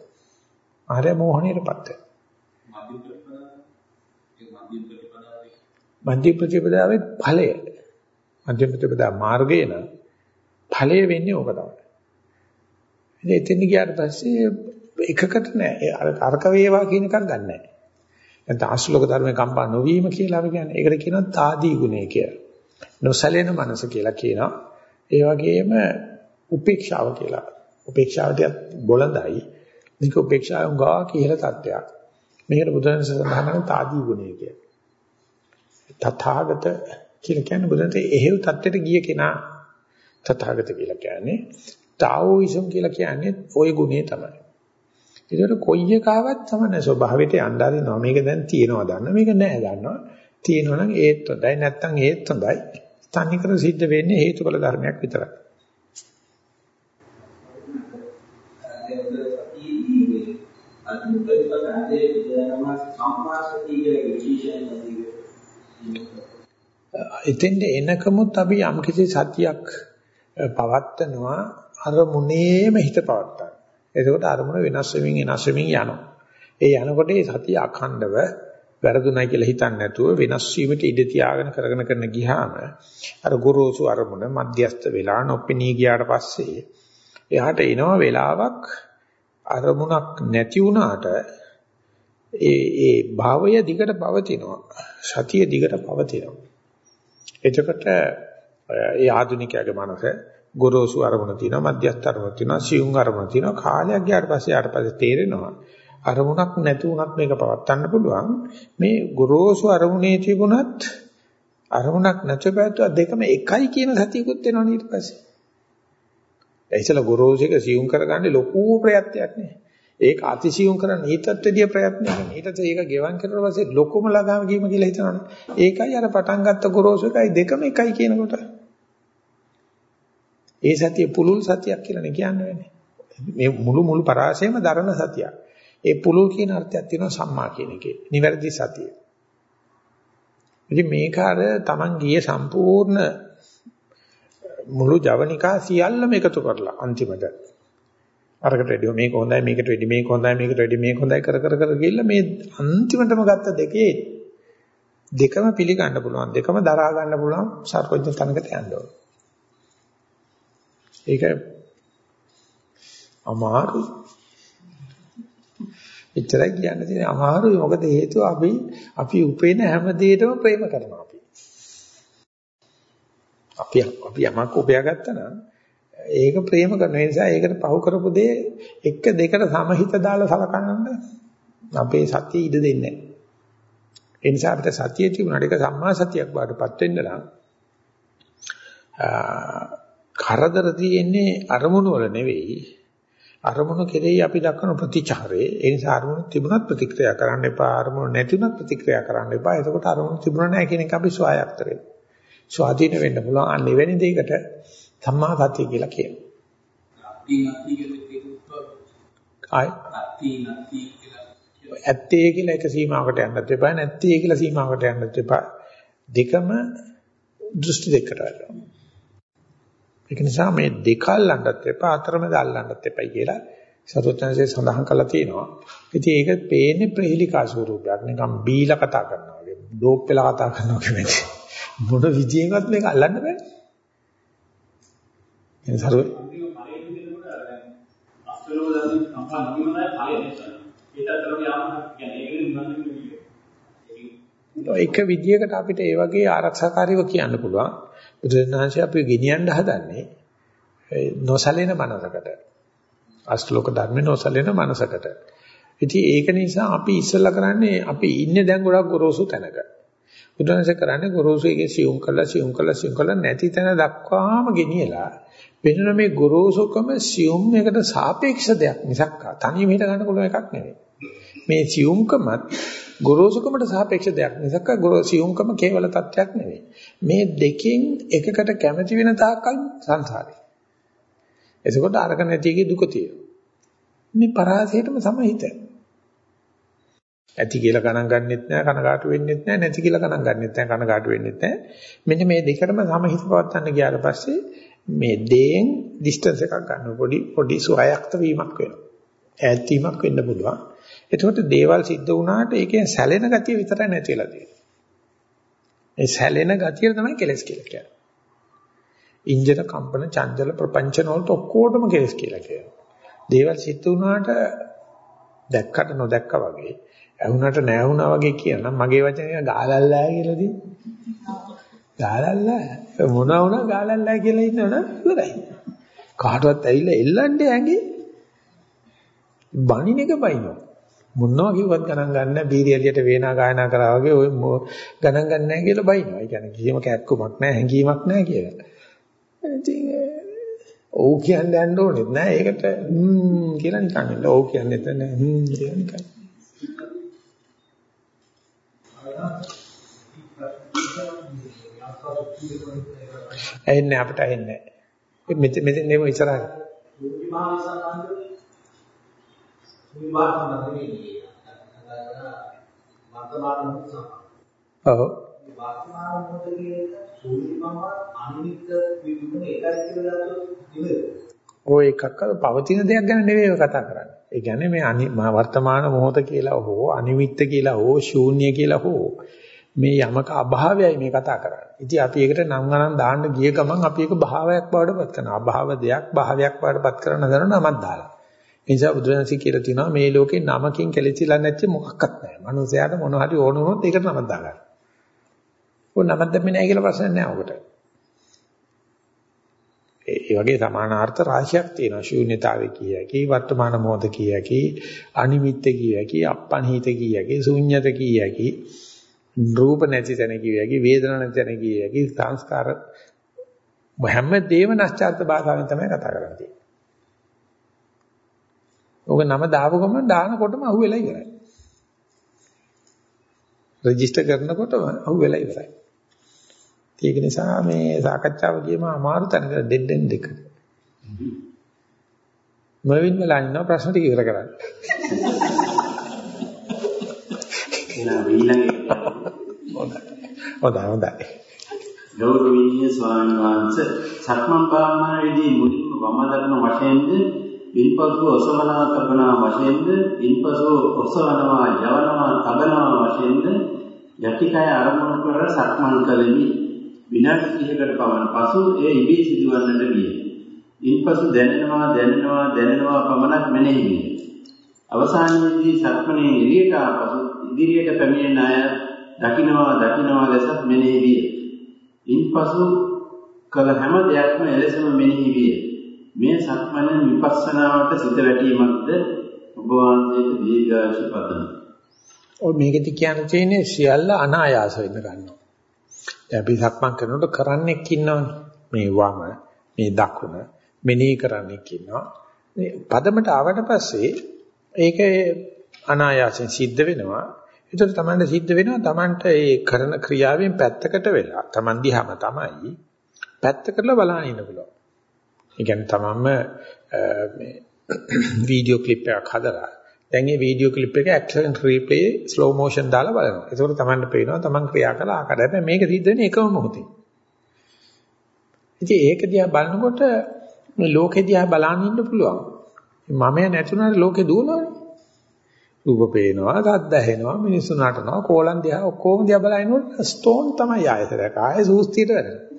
මායя මෝහණයටපත් වෙනවා. මධ්‍ය ප්‍රතිපදාවේ ඵලය. මධ්‍ය ප්‍රතිපදා මාර්ගය නම් ඵලය වෙන්නේ ඕක තමයි. ඉතින් එතන ගියාට පස්සේ එකකට නෑ. අරක වේවා කියන එකක් ගන්නෑ. නැත්නම් අශ්ලෝක ධර්මේ කම්පා නොවීම කියලා අපි කියන්නේ. ඒකට කියනවා తాදී ගුණය කියලා. නොසැලෙන මනස කියලා කියනවා. ඒ වගේම උපේක්ෂාව කියලා. උපේක්ෂාවට බොළඳයි. මේක උපේක්ෂාව ගා කියලා තත්ත්වයක්. මේකට බුදුන් සඳහන් කරන తాදී ගුණය කියලා. තථාගත කියලා කියන්නේ බුදුන්ට එහෙව් தත්ත්වයට ගිය කෙනා තථාගත කියලා කියන්නේ. තාවෝයිසම් කියලා කියන්නේ ওই ගුණේ තමයි. ඒකට කොයි එකාවත් තමයි ස්වභාවයට යnderිනවා. මේක දැන් තියෙනවා දන්න මේක නෑ දන්නවා. තියෙනවා නම් ඒත් හොඳයි නැත්නම් ඒත් හොඳයි. තනිකර සිද්ධ වෙන්නේ හේතුඵල ධර්මයක් විතරයි. අනුකම්පාවේ විද්‍යානම සම්මාසතිය විශේෂයෙන්ම එතෙන්ද එනකමුත් අපි යම්කිසි සතියක් පවත්නවා අර මුනේම හිත පවත්තා. එතකොට අරමුණ වෙනස් වෙමින් වෙනස් වෙමින් යනවා. ඒ යනකොට මේ සතිය අඛණ්ඩව වැරදුණයි කියලා හිතන්නේ නැතුව වෙනස් වීමට ඉඩ තියාගෙන කරගෙන කරන ගියාම අර ගුරුසු අරමුණ මධ්‍යස්ත වෙලා නොපෙනී ගියාට පස්සේ එහාට එනවා වෙලාවක් අරමුණක් නැති වුණාට ඒ ඒ භාවය දිගට පවතිනවා සතිය දිගට පවතිනවා එතකොට ඒ ආධුනිකයාගේ මනස ගොරෝසු අරමුණ තියෙනවා මධ්‍යස්ථ අරමුණ තියෙනවා සියුම් අරමුණ තියෙනවා. කාලයක් ගියාට පස්සේ යාට පස්සේ තේරෙනවා අරමුණක් නැති වුණත් මේක පවත්වන්න පුළුවන්. මේ ගොරෝසු අරමුණේ තිබුණත් අරමුණක් නැති පැවතුවා දෙකම එකයි කියන සතියකුත් වෙනවා ඊට පස්සේ. එයිසල ගොරෝසු එක සියුම් කරගන්නේ ලොකු ප්‍රයත්නයක් නේ ඒක අතිසියුම් කරන්න ඊටත්ෙදිය ප්‍රයත්නයක් නේ ඊටත් ඒක ගෙවන් කරලා පස්සේ ලොකුම ළඟාම ගියම කියලා හිතනවනේ ඒකයි අර පටන් ගත්ත ගොරෝසු එකයි දෙකම එකයි කියනකොට ඒ සතිය පුලුල් සතියක් කියලා නේ කියන්නේ. මේ මුළු මුළු පරාසයම දරන සතියක්. ඒ පුලුල් කියන අර්ථයක් තියෙනවා සම්මා කියන එකේ. නිවැරදි සතිය. ඉතින් මේක අර Taman ගියේ සම්පූර්ණ මුළු ජවනිකා සියල්ලම එකතු කරලා අන්තිමට අරකට වැඩිව මේක හොඳයි මේකට වැඩි මේක හොඳයි මේකට වැඩි මේක හොඳයි කර කර කර ගිහිල්ලා මේ අන්තිමටම ගත්ත දෙකේ දෙකම පිළිගන්න පුළුවන්. දෙකම දරා ගන්න පුළුවන් සර්වඥ තනකට යන්න ඕනේ. ඒක අමාරුයි. එච්චරයි කියන්න තියෙන්නේ. අමාරුයි. මොකද හේතුව අපි අපි උපේන හැම දෙයකම ප්‍රේම කරනවා අපි. අපි අපි යමක් උපයාගත්තා නම් ඒක ප්‍රේම කරන නිසා ඒකට පහු කරපු දේ එක දෙකට සමහිත දාලා සලකන්න අපේ සතිය ඉඩ දෙන්නේ නැහැ. ඒ නිසා අපිට සතිය තිබුණාට ඒක සම්මා සතියක් බාටපත් වෙන්න නම් කරදර තියෙන්නේ අරමුණු වල නෙවෙයි. අරමුණු කෙරෙහි අපි දක්වන ප්‍රතිචාරයේ. ඒ නිසා අරමුණු තිබුණත් ප්‍රතික්‍රියා කරන්න එපා. අරමුණු නැතිුණත් ප්‍රතික්‍රියා කරන්න එපා. එතකොට අරමුණු තිබුණ නැහැ කියන එක අපි ස්වායත්ත වෙනවා. ස්වාධීන වෙන්න පුළුවන්. අන්න එවැනි දෙයකට සම්මා සතිය කියලා කියනවා ඇත්තේ කියලා එක සීමාවකට යන්නත් එපා නැත්තේ කියලා සීමාවකට යන්නත් එපා දෙකම දෘෂ්ටි දෙකකට වැඩනවා ඒක නිසා මේ දෙක අල්ලන්නත් එපා අතරමැද අල්ලන්නත් එපයි කියලා සරුවචනසේ සඳහන් කරලා තියෙනවා. ඉතින් ඒක පේන්නේ ප්‍රහේලිකා ස්වරූපයක්. නිකන් බීලා කතා කරනවා වගේ. ඩෝප් වෙලා කතා කරනවා කියන්නේ. මොන විදියෙන්වත් මේක අල්ලන්න බෑ. ඒ සරුව එක විදියකට අපිට ඒ වගේ ආරක්ෂාකාරීව කියන්න පුළුවන්. බුදුරජාණන්සේ අපි ගෙනියන්න හදන්නේ නොසලෙන මනසකට. අෂ්ටලෝක ධර්මේ නොසලෙන මනසකට. ඉතින් ඒක නිසා අපි ඉස්සෙල්ලා කරන්නේ අපි ඉන්නේ දැන් ගොඩක් ගොරෝසු තැනක. බුදුරජාණන්සේ කරන්නේ ගොරෝසු එකේ සියුම් කළා සියුම් කළා සියුම් කළා නැති තැන දක්වාම ගෙනියලා වෙන මේ ගොරෝසුකම සියුම් එකට සාපේක්ෂ දෙයක් මිසක් තනියම හිට ගන්න පුළුවන් එකක් නෙවෙයි. මේ සියුම්කමත් ගොරෝසුකමට සාපේක්ෂ දෙයක් මිසක් සියුම්කම කේවල තත්ත්වයක් නෙවෙයි. මේ දෙකෙන් එකකට කැමති වෙන තාක්කල් සංසාරේ. එතකොට අරක නැතිගේ දුක තියෙනවා. මේ පරාසයටම සමහිත. ඇති කියලා ගණන් ගන්නෙත් නෑ කනගාටු වෙන්නෙත් නෑ නැති කියලා ගණන් ගන්නෙත් නෑ කනගාටු වෙන්නෙත් නෑ. මෙන්න මේ දෙකටම සමහිත පවත්වන්න ගියාට පස්සේ මේ දේෙන් ඩිස්ටන්ස් එකක් ගන්න පොඩි පොඩි සුවයක්ත වීමක් වෙනවා. ඈත් වීමක් වෙන්න පුළුවන්. එතකොට දේවල් සිද්ධ වුණාට ඒකෙන් සැලෙන ගතිය විතරයි නැති වෙලා තියෙන්නේ. ඒ සැලෙන ගතිය තමයි කෙලස් කියලා කියන්නේ. ඉන්ජන කම්පන චංචල ප්‍රපංචන වලට ඔක්කොටම කෙලස් කියලා කියනවා. දේවල් සිද්ධ වුණාට දැක්කට නොදැක්කා වගේ, ඇහුණට නැහුණා වගේ කියනවා. මගේ වචනේ ගාලල්ලා කියලාදී. ගාලල්ලා මොනවා වුණා ගාලල්ලා කියලා ඉන්නවනම් ඉවරයි. කාටවත් ඇවිල්ලා එල්ලන්නේ ඇඟේ. බණින එක බයිනවා. මොනවා කිව්වත් ගණන් ගන්න නැහැ බීරි එළියට වේනා ගායනා කරා වගේ ඔය ගණන් ගන්න නැහැ කියලා බයිනවා. ඒ කියන්නේ කිසිම කැක්කමක් නැහැ හැංගීමක් නැහැ කියලා. ඉතින් ඔව් කියන්නේ යන්න ඕනෙත් නෑ. ඒකට හ්ම් කියලා නිකන් ඉන්න. ඔව් කියන්නෙත් නෑ. හ්ම් කියලා නිකන්. එන්නේ අපිට එන්නේ. මෙතන මෙතන නෙමෙයි ඉස්සරහට. විවාහ නැතිනේ. වර්තමාන මොහොත සම. ඔව්. වර්තමාන මොහොතේ සූර්යමම අනිමිත් විදුන එකයි කියලා නෙමෙයි. ඔය එකක් අර පවතින දෙයක් ගැන නෙවෙයි කතා කරන්නේ. ඒ කියන්නේ මේ වර්තමාන මොහොත කියලා හෝ අනිමිත්ත කියලා හෝ ශූන්‍ය කියලා හෝ මේ යමක අභාවයයි මේ කතා කරන්නේ. ඉතින් අපි ඒකට නම් ගණන් දාන්න ගිය ගමන් අපි ඒක භාවයක් බවට පත් කරනවා. අභාව දෙයක් භාවයක් බවට පත් කරන දරන නමක් දාලා. ඒ නිසා බුදුරජාණන්සේ කියලා තියෙනවා මේ ලෝකේ නමකින් කෙලෙසිලා නැති මොකක්වත් නැහැ. මනුස්සයාට මොන හරි ඕන වුණොත් ඒකට නමක් දාගන්න. ඕන නමක් දෙන්නේ නැහැ කියලා ප්‍රශ්න නැහැ ඔකට. ඒ වගේ සමානාර්ථ රාශියක් තියෙනවා. ශූන්‍යතාවය කියකි, වර්තමාන මොහොත කියකි, අනිමිත්ත කියකි, අප්පනිහිත කියකි, ශූන්‍යත කියකි, රූප නැති තැන කියකි, වේදනා නැති තැන කියකි, සංස්කාර හැම දේම නැස්චාර්ත භාෂාවෙන් තමයි කතා කරන්නේ. ඔක නම දාපු ගමන් දානකොටම අහුවෙලා ඉවරයි. රෙජිස්ටර් කරනකොටම අහුවෙලා ඉවරයි. ඒක නිසා මේ සාකච්ඡාව ගියම අමාරු තැනක එන්ඩ් එක. මවින් වෙලා ඉන්න ප්‍රශ්න ටික ඉවර කරන්න. එහෙනම් ඊළඟ හොඳයි. හොඳයි. ගෞරවනීය ස්වාමීන් වහන්සේ සක්මන් භාවනාවේදී මුලින්ම වම දකුණ වශයෙන්ද ඉන්පසු ඔසවනවා තබනවා වශයෙන්ද ඉන්පසු ඔසවනවා යවනවා තබනවා වශයෙන්ද යටිකය අරමුණු කර සක්මන් කළෙමි විනාඩි 30කට පමණ පසු එය ඉබේ සිදුවන්නට විය. ඉන්පසු දැනෙනවා දැනෙනවා දැනෙනවා පමණක් මෙනෙහි විය. අවසානයේදී සක්මනේ එළියට ආපසු ඉදිරියට පැමිණෙන අය දකින්නවා දකින්නවා ලෙස මෙනෙහි විය. ඉන්පසු කල හැම දෙයක්ම එලෙසම මෙනෙහි විය. මේ සක්මන විපස්සනාවට සිත වැටීමක්ද ඔබ වහන්සේට දීර්ඝායුෂ පතමි. ඔය මේකෙදි කියන්න තියෙන්නේ සියල්ල අනායාස වෙන්න ගන්නවා. දැන් අපි සක්මන් කරනකොට කරන්නෙක් ඉන්නවනේ. මේ වම, මේ දකුණ මෙනෙහි කරන්නෙක් ඉන්නවා. මේ පදමට ආවට පස්සේ ඒක අනායාසයෙන් සිද්ධ වෙනවා. ඒතර තමන්ට සිද්ධ වෙනවා තමන්ට ඒ කරන ක්‍රියාවෙන් පැත්තකට වෙලා තමන් දිහාම තමයි පැත්ත කරලා බලන්න ඉන්න පුළුවන්. ඒ කියන්නේ තමන්ම මේ වීඩියෝ ක්ලිප් එකක් හදලා දැන් මේ වීඩියෝ ක්ලිප් එක ඇක්ෂන් රීප්ලේ ස්ලෝ මොෂන් දාලා බලනවා. ඒකෝට තමන්ට පේනවා තමන් ක්‍රියා කළ ආකාරය. හැබැයි මේක සිද්ධ වෙන්නේ එකම මොහොතේ. ඉතින් ඒක දිහා බලනකොට මේ ලෝකෙ දිහා බලන්න ඉන්න පුළුවන්. මම නැතුණාට ලෝකෙ දුවනවනේ. රූප පේනවා, ශබ්ද ඇහෙනවා, මිනිස්සු නටනවා, කෝලම් දිහා ඔක්කොම දිහා බලනකොට ස්ටෝන් තමයි ආයතනයක්. ආයේ සූස්තියට වැඩෙනවා.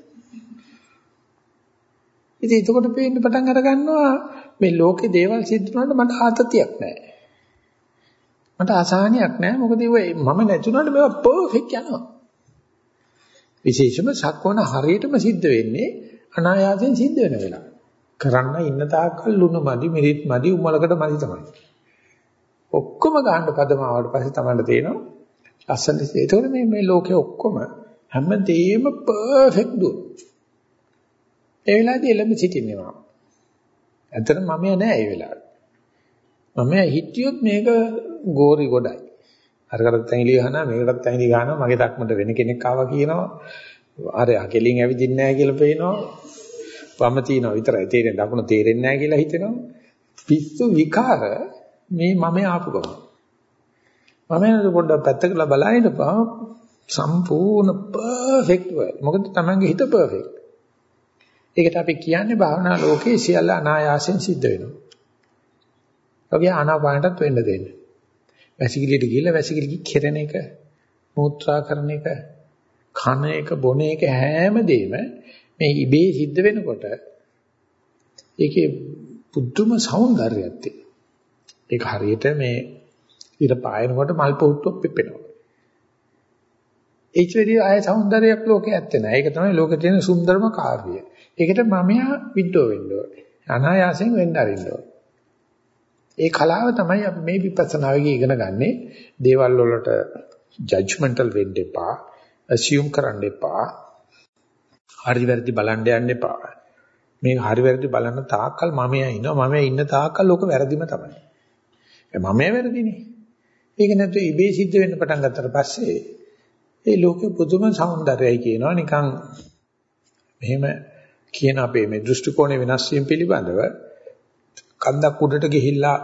ඉතින් එතකොට පේන්න පටන් අර ගන්නවා මේ ලෝකේ දේවල් සිද්ධ වුණාට මට ආතතියක් නැහැ. මට අසහනයක් නැහැ. මොකද ඒ මම නැතුණාට මේවා පර්ෆෙක්ට් යනවා. විශේෂම සක්වන හරියටම සිද්ධ වෙන්නේ අනායාසයෙන් සිද්ධ වෙන වෙලාව. කරන්න ඉන්න තාක්කල් ලුණු මදි මිරිත් මදි උමලකට මදි තමයි. ඔක්කොම ගන්න පදමාවට පස්සේ තමයි තේරෙනවා ලස්සන ඒතකොට මේ මේ ලෝකේ ඔක්කොම හැමදේම පර්ෆෙක්ට් දුව. ඒ වෙලාවේදී එළඹ සිටින්නවා. ඇත්තටම මම නෑ ඒ වෙලාවේ. මම හිටියොත් මේක ගෝරි ගොඩයි. අරකටත් ඇඟිලි ගහනවා මේකටත් ඇඟිලි ගහනවා මගේ දක්මට වෙන කෙනෙක් ආවා කියනවා. අර අකෙලින් ඇවිදින්නේ නැහැ කියලා පේනවා. වම තියනවා විතරයි තේරෙන්නේ දකුණ තේරෙන්නේ නැහැ කියලා හිතෙනවා. පිස්සු විකාර මේ මම ආපු ගමන්. මම නේද පොඩ්ඩක් පැත්තකට බලන්න පහ සම්පූර්ණ පර්ෆෙක්ට් වෙයි. මොකද Tamange හිත පර්ෆෙක්ට්. ඒකට අපි කියන්නේ භාවනා ලෝකේ සියල්ල අනායාසයෙන් සිද්ධ වෙනවා. ඔගේ ආනාපානටත් වෙන්න දෙන්න. වැසිකිළියට ගිහිල්ලා වැසිකිලි කෙරෙන එක, මූත්‍රා කරන එක, කන එක, බොන එක හැමදේම මේ ඉබේ සිද්ධ වෙනකොට ඒකේ පුදුම సౌందර්යයක් තියෙනවා. ඒක හරියට මේ ඉර පායනකොට මල් පොහුට්ටුවක් පිපෙනවා. ඒචෙදී ආය సౌందර්යයක් ලෝකේ ඇත්තේ නැහැ. ඒක තමයි ලෝකේ තියෙන සුන්දරම කාර්යය. ඒකට මමයා විඩ්ඩෝ වෙන්න ඕනේ. අනායාසයෙන් වෙන්න අරින්න ඕනේ. ඒ කලාව තමයි අපි මේ විපස්සනාවේ ඉගෙන ගන්නෙ. දේවල් වලට ජජ්මන්ටල් වෙන්න එපා. assume කරන්න එපා. හරි වැරදි බලන්න යන්න එපා. මේ හරි වැරදි බලන තාක්කල් මමයා ඉන්නවා. මමයා ඉන්න තාක්කල් ලෝක වැරදිම තමයි. මමයා වැරදිනේ. ඒක නැත්නම් ඉබේ සිද්ධ වෙන්න පටන් ගත්තට පස්සේ ඒ ලෝකෙ පුදුම సౌందර්යයි කියනවා නිකන් මෙහෙම කියන අපේ මේ දෘෂ්ටි කෝණය වෙනස් වීම පිළිබඳව කන්දක් උඩට ගිහිල්ලා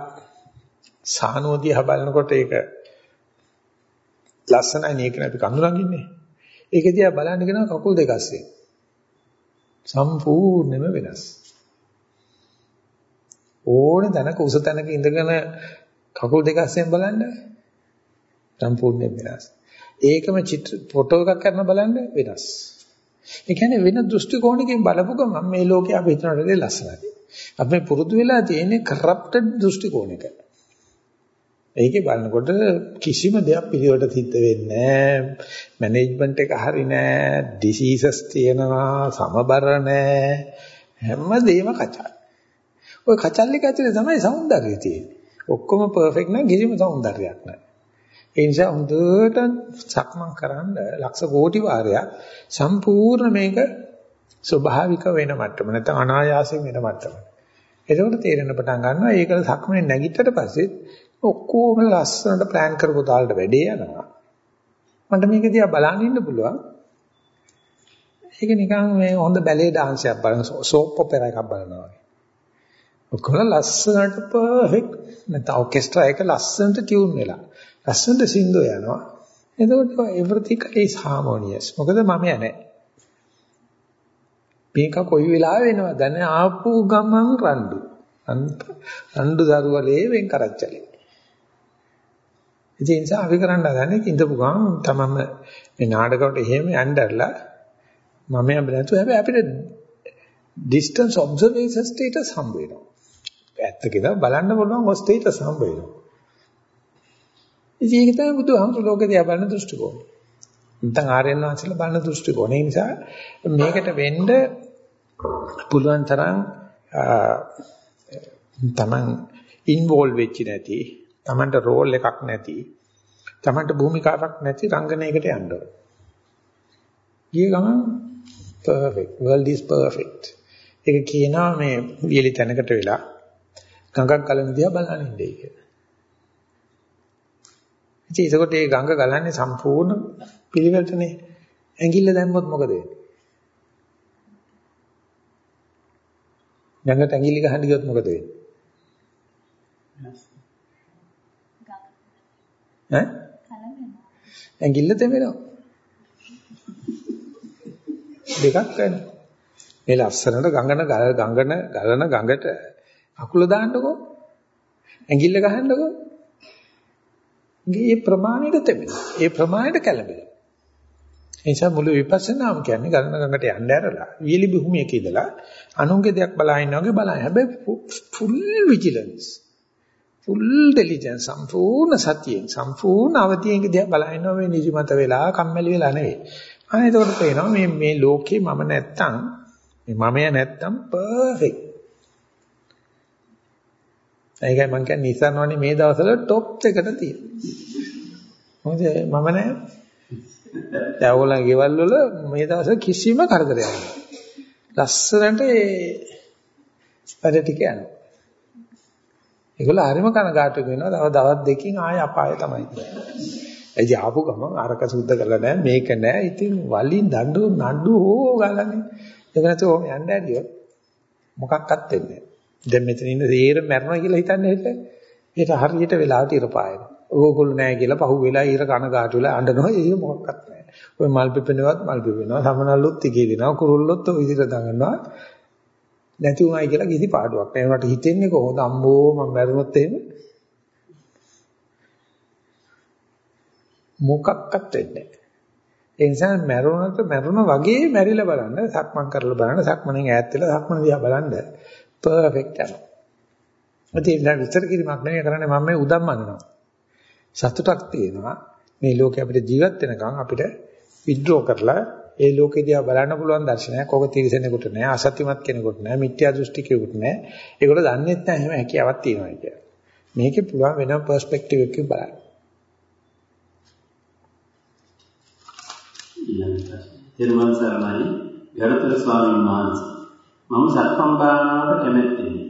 සානෝදිය බලනකොට ඒක ලස්සනයි නේ කියන අපි කඳුරංගින්නේ. ඒක දිහා බලන්න කියනවා කකුල් දෙක අස්සේ. සම්පූර්ණයෙන්ම වෙනස්. ඕන තැනක උස තැනක ඉඳගෙන කකුල් දෙක අස්සෙන් බලන්න සම්පූර්ණයෙන් වෙනස්. ඒකම චිත්‍ර ෆොටෝ එකක් කරන බලන්න වෙනස්. ඒ කියන්නේ වෙන දෘෂ්ටි කෝණකින් බලපු ගමන් මේ ලෝකේ අපි හිතනට වඩා ලස්සනයි. අපි පුරුදු වෙලා තියෙන්නේ කරප්ටඩ් දෘෂ්ටි කෝණයක. ඒකේ බලනකොට කිසිම දෙයක් පිළිවෙලට සිද්ධ වෙන්නේ නැහැ. මැනේජ්මන්ට් එක හරි නැහැ. ඩිසීසස් තියෙනවා, සමබර නැහැ. හැම දෙයක්ම කචල්. ওই කචල් එක ඇතුලේ තමයි సౌందර්යය තියෙන්නේ. ඔක්කොම පර්ෆෙක්ට් නම් කිසිම సౌందර්යයක් නැහැ. ඒ නිසා හොඳට සක්මන් කරන්න ලක්ෂ කෝටි වාරයක් සම්පූර්ණ මේක ස්වභාවික වෙන මට්ටම නැත්නම් අනායාසයෙන් වෙන මට්ටම. එතකොට තේරෙන පටන් ගන්නවා ඒක සක්මනේ නැගිටට පස්සේ ඔක්කොම ලස්සනට plan කරපු තාලට වැඩේ යනවා. මට මේක දිහා බලන් ඉන්න පුළුවන්. ඒක නිකන් මේ හොඳ බැලේ ඩාන්ස් එකක් බලන සෝප් ඔපෙරා එකක් බලනවා වගේ. ඔක්කොම ලස්සනට පර්ෆෙක්ට් නැත්නම් ඔකෙස්ට්‍රා එක ලස්සනට ටියුන් වෙලා. ලස්සනට සින්දු යනවා. එතකොට everything is harmonious. මොකද මම යන්නේ. මේක කොයි වෙලාවෙ වෙනවද? දැන් ආපු ගමන් රණ්ඩු. රණ්ඩු දරුවලේ වෙන් කරච්චලේ. ඒ නිසා අපි කරන්න හදන්නේ ඉඳපු ගමන් තමම මේ නාටකවට එහෙම යnderලා මම යන්න නැතුව හැබැයි අපිට distance observation status හම්බ වෙනවා. ඇත්ත කියලා බලන්න පුළුවන් ඔය status හම්බ වෙනවා. ඉතින් ඒක තමයි බුදුහාමුදුරු ලෝකේ දිහා බලන දෘෂ්ටි කෝණය. නැත්නම් ආර්යයන් වහන්සේලා බලන දෘෂ්ටි කෝණය. ඒ නිසා මේකට වෙන්න පුළුවන් තරම් තමන් ඉන්වෝල්ව් වෙච්ච නැති, තමන්ට රෝල් එකක් නැති, තමන්ට භූමිකාවක් නැති රංගනයකට යන්න ඕන. ගිය ගමන් perfect world is perfect. ඒක කියනවා මේ වියලි තැනකට වෙලා ගඟක් ගලන දිහා බලන්න ඉන්නේ කියලා. ඉතින් ඒකට ඒ ගඟ ගලන්නේ සම්පූර්ණ පිළිවෙලටනේ. ඇඟිල්ල දැම්මොත් මොකද වෙන්නේ? ගඟට ඇඟිලි ගහන්න ගියොත් මොකද වෙන්නේ? ඈ? ඇඟිල්ල තෙමෙනවා. දෙකක් වෙනවා. මේ ලස්සනට ගඟන ගඟන ගලන ගඟට අකුල දාන්නකෝ. ඇඟිල්ල ගහන්නකෝ. ඒ ප්‍රමාණයට තෙමෙනවා. ඒ ප්‍රමාණයට කැළඹෙනවා. ඒ නිසා මුළු විපස්සනාම කියන්නේ ගණන ගඟට යන්න ඇරලා වියලි භූමියක ඉඳලා අනුන්ගේ දෙයක් බලා ඉන්නා වගේ බලන්න. හැබැයි ෆුල් විජිලන්ස්. ෆුල් ඩෙලිජන්ස් සම්පූර්ණ සතියෙන් සම්පූර්ණ අවතියෙන් දෙයක් බලා ඉන්නවා මේ නිදිමත වෙලා කම්මැලි වෙලා නෙවෙයි. අනේ එතකොට පේනවා මේ මේ ලෝකේ මම නැත්තම් මේ මමය නැත්තම් පර්ෆෙක්ට්. ඒකයි මම කියන්නේ Nissan වනේ මේ දවස්වල টොප් එකට තියෙනවා. මොකද මම නෑ. දැන් ඕගොල්ලන් ගෙවල් වල මේ දවස්වල කිසිම කරදරයක් නෑ. ලස්සනට ඒ වැඩ ටික යනවා. ඒගොල්ලෝ හරිම කනගාටු වෙනවා. තව දවස් දෙකකින් ආය අපාය තමයි. එයි ආපු ගමන් අරක සුද්ධ කරලා නැහැ මේක නැහැ. ඉතින් වලින් දඬු නඩු හෝ ගලන්නේ. ඒක නැතුව යන්න ඇරියොත් මොකක්වත් වෙන්නේ නැහැ. දැන් මෙතන ඉන්න සේර මැරනවා කියලා හිතන්නේ හිට. ඒක හරියට වෙලාවට ඉරපායන. ඕගොල්ලෝ නැහැ කියලා පහු වෙලා ඉර කනගාටු වෙලා අඬනවා. ඒක මොකක්වත් නැහැ. ඔය මල් පිපෙනවත් මල් පිපෙනවා. සමනල්ලොත් තිකේ දෙනවා. කුරුල්ලොත් ඔය විදිහට දඟනවා. නැති උනායි කියලා කිසි පාඩුවක් නැහැ. ඒකට හිතෙන්නේ කොහොමද අම්බෝ මම මැරුණොත් එහෙම මොකක්වත් වෙන්නේ නැහැ. ඒ නිසා මැරුණට මැරුණ වගේ මැරිලා බලන්න, සක්මන් කරලා බලන්න, සක්මනෙන් ඈත් වෙලා සක්මන දිහා බලන්න පර්ෆෙක්ට් යනවා. ඒ නිසා විස්තර කිරීමක් නෙවෙයි කරන්නේ මම මේ උදම් මනනවා. සතුටක් තියෙනවා. මේ ලෝකේ අපිට ජීවත් වෙනකන් අපිට විද්‍රෝ කරලා ඒ ලෝකෙ දිහා බලන්න පුළුවන් දර්ශනයක් ඕක තිරසනෙකුට නෑ අසත්‍යමත් කෙනෙකුට නෑ මිත්‍යා දෘෂ්ටිකයෙකුට නෑ ඒගොල්ලෝ දන්නේ නැහැ එහෙම හැකියාවක් තියෙනවා කියලා. මේකේ පුළුවන් වෙනම පර්ස්පෙක්ටිව් එකකින් බලන්න. ඊළඟ සරණයි ගරුතර ස්වාමීන් වහන්සේ මම සක්මන් භාවනාවට කැමැත්තෙමි.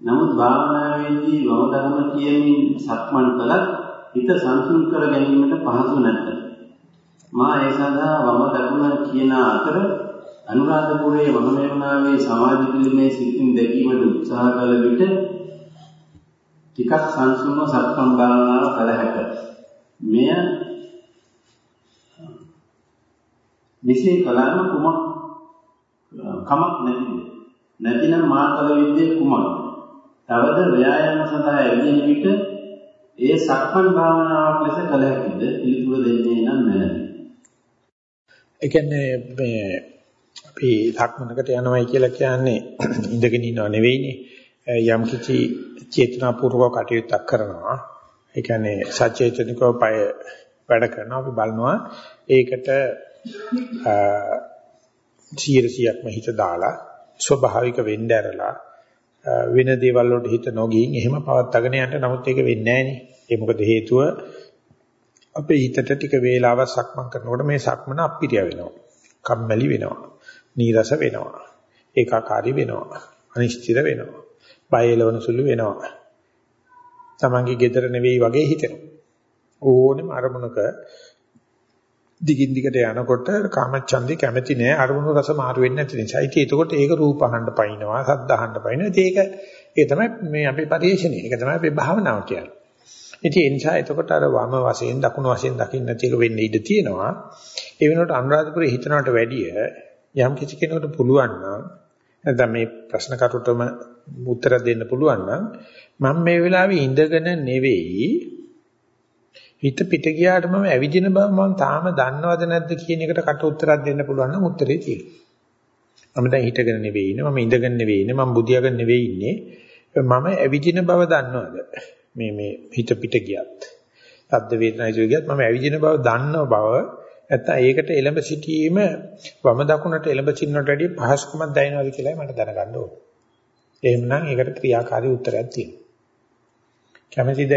නමුත් භාවනාවේදී වම ධර්ම කියමින් සක්මන් කළත් හිත සංසුන් කර ගැනීමට පහසු නැත. මා ඒ සඳහා වම දකුණ කියන අතර අනුරාධපුරයේ වමමේවනාවේ සමාජ පිළිමේ සිටින් දැකීමට උත්සාහ කළ විට ටිකක් සංසුන්ව සක්මන් භාවනාව කළ හැක. මෙය මෙසේ කලන කුමක් කමක් නැතිද? නැතිනම් මා කල විද්‍යේ කුමක්ද? තවද ව්‍යායාම සඳහා යෙදෙන විට ඒ සක්මන් භාවනාවක් ලෙස කළ හැකිද? පිළිතුර දෙන්නේ නම් නැහැ. ඒ කියන්නේ මේ අපි සක්මනකට යනවයි කියලා කියන්නේ ඉඳගෙන ඉන්නව නෙවෙයිනේ. යම් කිසි චේතනාපූර්වක කටයුත්තක් කරනවා. ඒ කියන්නේ සචේතනිකව පය වැඩ කරනවා. අපි බලනවා ඒකට 100%ක්ම හිත දාලා ස්වභාවික වෙන්න ඇරලා වෙන දේවල් වලට හිත නොගින් එහෙම පවත්වාගෙන යන්න නමුත් ඒක වෙන්නේ නැහනේ. ඒ මොකද හේතුව අපේ හිතට ටික වේලාවක් සක්මන් කරනකොට මේ සක්මන අපිරිය වෙනවා. කම්මැලි වෙනවා. නීරස වෙනවා. ඒකාකාරී වෙනවා. අනිශ්චිත වෙනවා. බය එලවන සුළු වෙනවා. තමන්ගේ gedara නෙවෙයි වගේ හිතෙනවා. ඕනෙම අරමුණක දිගින් දිගට යනකොට කාමච්ඡන්දේ කැමැති නෑ අරමුණු රස මාරු වෙන්නේ නැති නිසා. ඉතින් ඒකකොට ඒක රූප අහන්න පයින්නවා, සද්ද අහන්න පයින්නවා. ඉතින් ඒක ඒ තමයි මේ අපේ පරිශ්‍රණය. ඒක තමයි අපේ භාවනාව කියන්නේ. ඉතින් ඒ නිසා එතකොට අර වම වශයෙන් දකුණු වශයෙන් දකින්න නැති එක වෙන්න ඉඩ තියෙනවා. ඒ වෙනකොට අනුරාධපුරේ හිතනවට වැඩිය යම් කිසි කෙනෙකුට පුළුවන් නම් නැත්නම් මේ ප්‍රශ්න කරුටම උත්තර දෙන්න පුළුවන් නම් මම මේ වෙලාවේ ඉඳගෙන නෙවෙයි හිත පිට ගියාට මම ඇවිදින බව මම තාම දන්නවද නැද්ද කියන එකට කට උත්තරයක් දෙන්න පුළුවන් නම් උත්තරේ තියෙනවා. මම දැන් හිටගෙන නෙවෙයි ඉන්නේ මම ඉඳගෙන නෙවෙයි ඉන්නේ මම බුදියාගෙන නෙවෙයි ඉන්නේ මම ඇවිදින බව දන්නවද? මේ මේ හිත පිට ගියත්. සද්ද වේදනා ඉස්සර ගියත් මම ඇවිදින බව දන්නව බව නැත්නම් ඒකට එළඹ සිටීම වම දකුණට එළඹ සිටිනට වැඩිය පහසුකමක් දැනෙනවද කියලා මට දැනගන්න ඕනේ. එහෙමනම් ඒකට ක්‍රියාකාරී උත්තරයක් තියෙනවා. කැමැතිද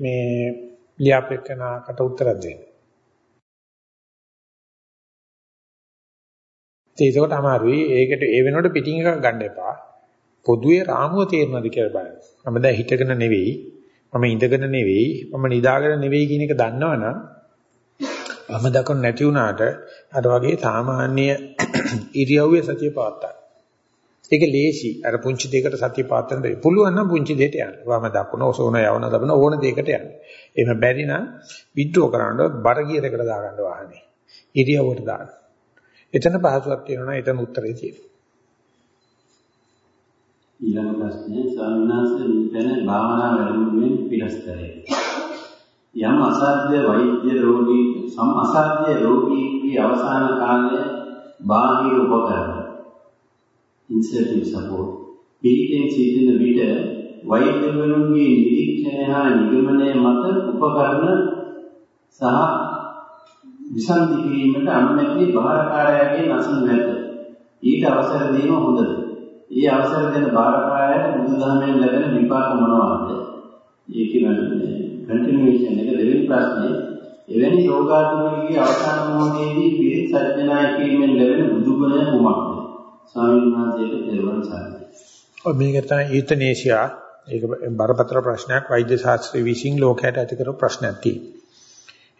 මේ ලියාපෙකනකට උත්තර දෙන්න. ඒකට අමාරුයි. ඒකට ඒ වෙනකොට පිටින් එකක් ගන්න එපා. පොදුවේ රාමුව තේරෙනවද කියලා බලන්න. මම දැන් හිටගෙන නෙවෙයි, මම ඉඳගෙන නෙවෙයි, මම නිදාගෙන නෙවෙයි කියන එක දන්නවනම් මම දක්වන්න නැති වුණාට අර වගේ සාමාන්‍ය ඉරියව්වේ සතිය පවත්තා. ඒක ලේසි. අර පුංචි දෙයකට සතිය පාත්තන්න බැරි. පුළුවන් නම් පුංචි දෙයට යන්න. වම දකුණ ඔසෝන යවන දබන ඕන දෙයකට යන්න. එහෙම බැරි නම් විඩ්‍රෝ කරන්න බර ගියර එකට දාගන්න වාහනේ. ඉරියව්වට දාන්න. එතන පහසුවක් තියෙනවා එතන උත්තරේ තියෙනවා. ඊළඟ ප්‍රශ්නේ ස්වාමීන් වහන්සේ මෙතන භාවනා වැඩමුළුවෙන් පිළිස්තරේ. යම් අසාධ්‍ය වෛද්‍ය රෝගී සම් අසාධ්‍ය රෝගීගේ අවසාන කාලය බාහිර උපකරණ ඉන්සර්ටිව් සපෝට් පිළිකෙන් සිටින විට වෛද්‍යවරුන්ගේ නිරීක්ෂණය හා නිගමනය මත උපකරණ සහ විසන්ධි කිරීමට අනුමැතිය බාරකාරයාගේ නසුන් නැත. ඊට අවසර දීම හොඳද? ඒ අවසර දෙන බාරකාරයාට බුදුදහමෙන් ලැබෙන විපාක මොනවාද? ඒ කියන්නේ කන්ටිනියුේෂන් එක දෙවෙනි ප්‍රශ්නේ එවැනි රෝගාතුරකගේ අවසාන මොහොතේදී පිරිත් සත්‍යනාය කිරීමෙන් ලැබෙන බුදුගුණය කුමක්ද? ස්වාමීන් වහන්සේට තෙරුවන් සරණයි. ඔය මේක තමයි යුතනේසියා ඒක බරපතල ප්‍රශ්නයක් වෛද්‍ය ශාස්ත්‍රයේ විශ්ින් ලෝකයට ඇති කරපු ප්‍රශ්නයක් තියෙනවා.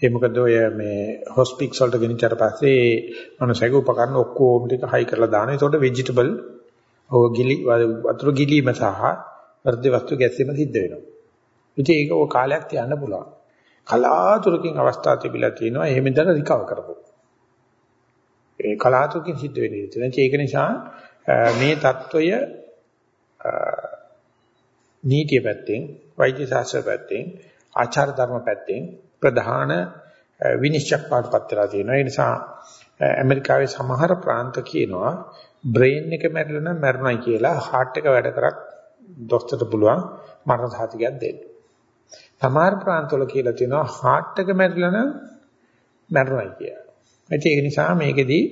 ඒ මොකද ඔය මේ හොස්පිටල්ස් වලට ගෙනිච්චාට පස්සේ මනුස්සයෙකු උපකරණ ඔක්කොම ටික හයි කරලා දානවා. ඒතකොට ভেජිටබල් ඔය ගිලි වතුර ගිලීම සහ වර්ධ වස්තු ගැසීම සිද්ධ වෙනවා. ඉතින් ඒක ඔය කාලයක් තියන්න පුළුවන්. කලාතුරකින් අවස්ථා තිබිලා තියෙනවා එහෙම ඉඳලා රිකවර් කරපො. ඒ කලාතුරකින් සිද්ධ වෙන විදිහට. ඒක නිසා මේ தত্ত্বය නීතිය පැත්තෙන්, වෛද්‍ය ශාස්ත්‍ර පැත්තෙන්, ආචාර ධර්ම පැත්තෙන් ප්‍රධාන විනිශ්චයක් පාඩපත් වෙලා තියෙනවා. ඒ නිසා ඇමරිකාවේ සමහර ප්‍රාන්ත කියනවා බ්‍රේන් එක මැරෙලා නම් මැරුණයි කියලා heart එක වැඩ කරත් දොස්තරට පුළුවන් මරණ සාතිකයක් දෙන්න. සමහර ප්‍රාන්තවල කියලා තියෙනවා heart එක මැරෙලා නම් මැරුණයි කියලා. ඒක නිසා මේකෙදී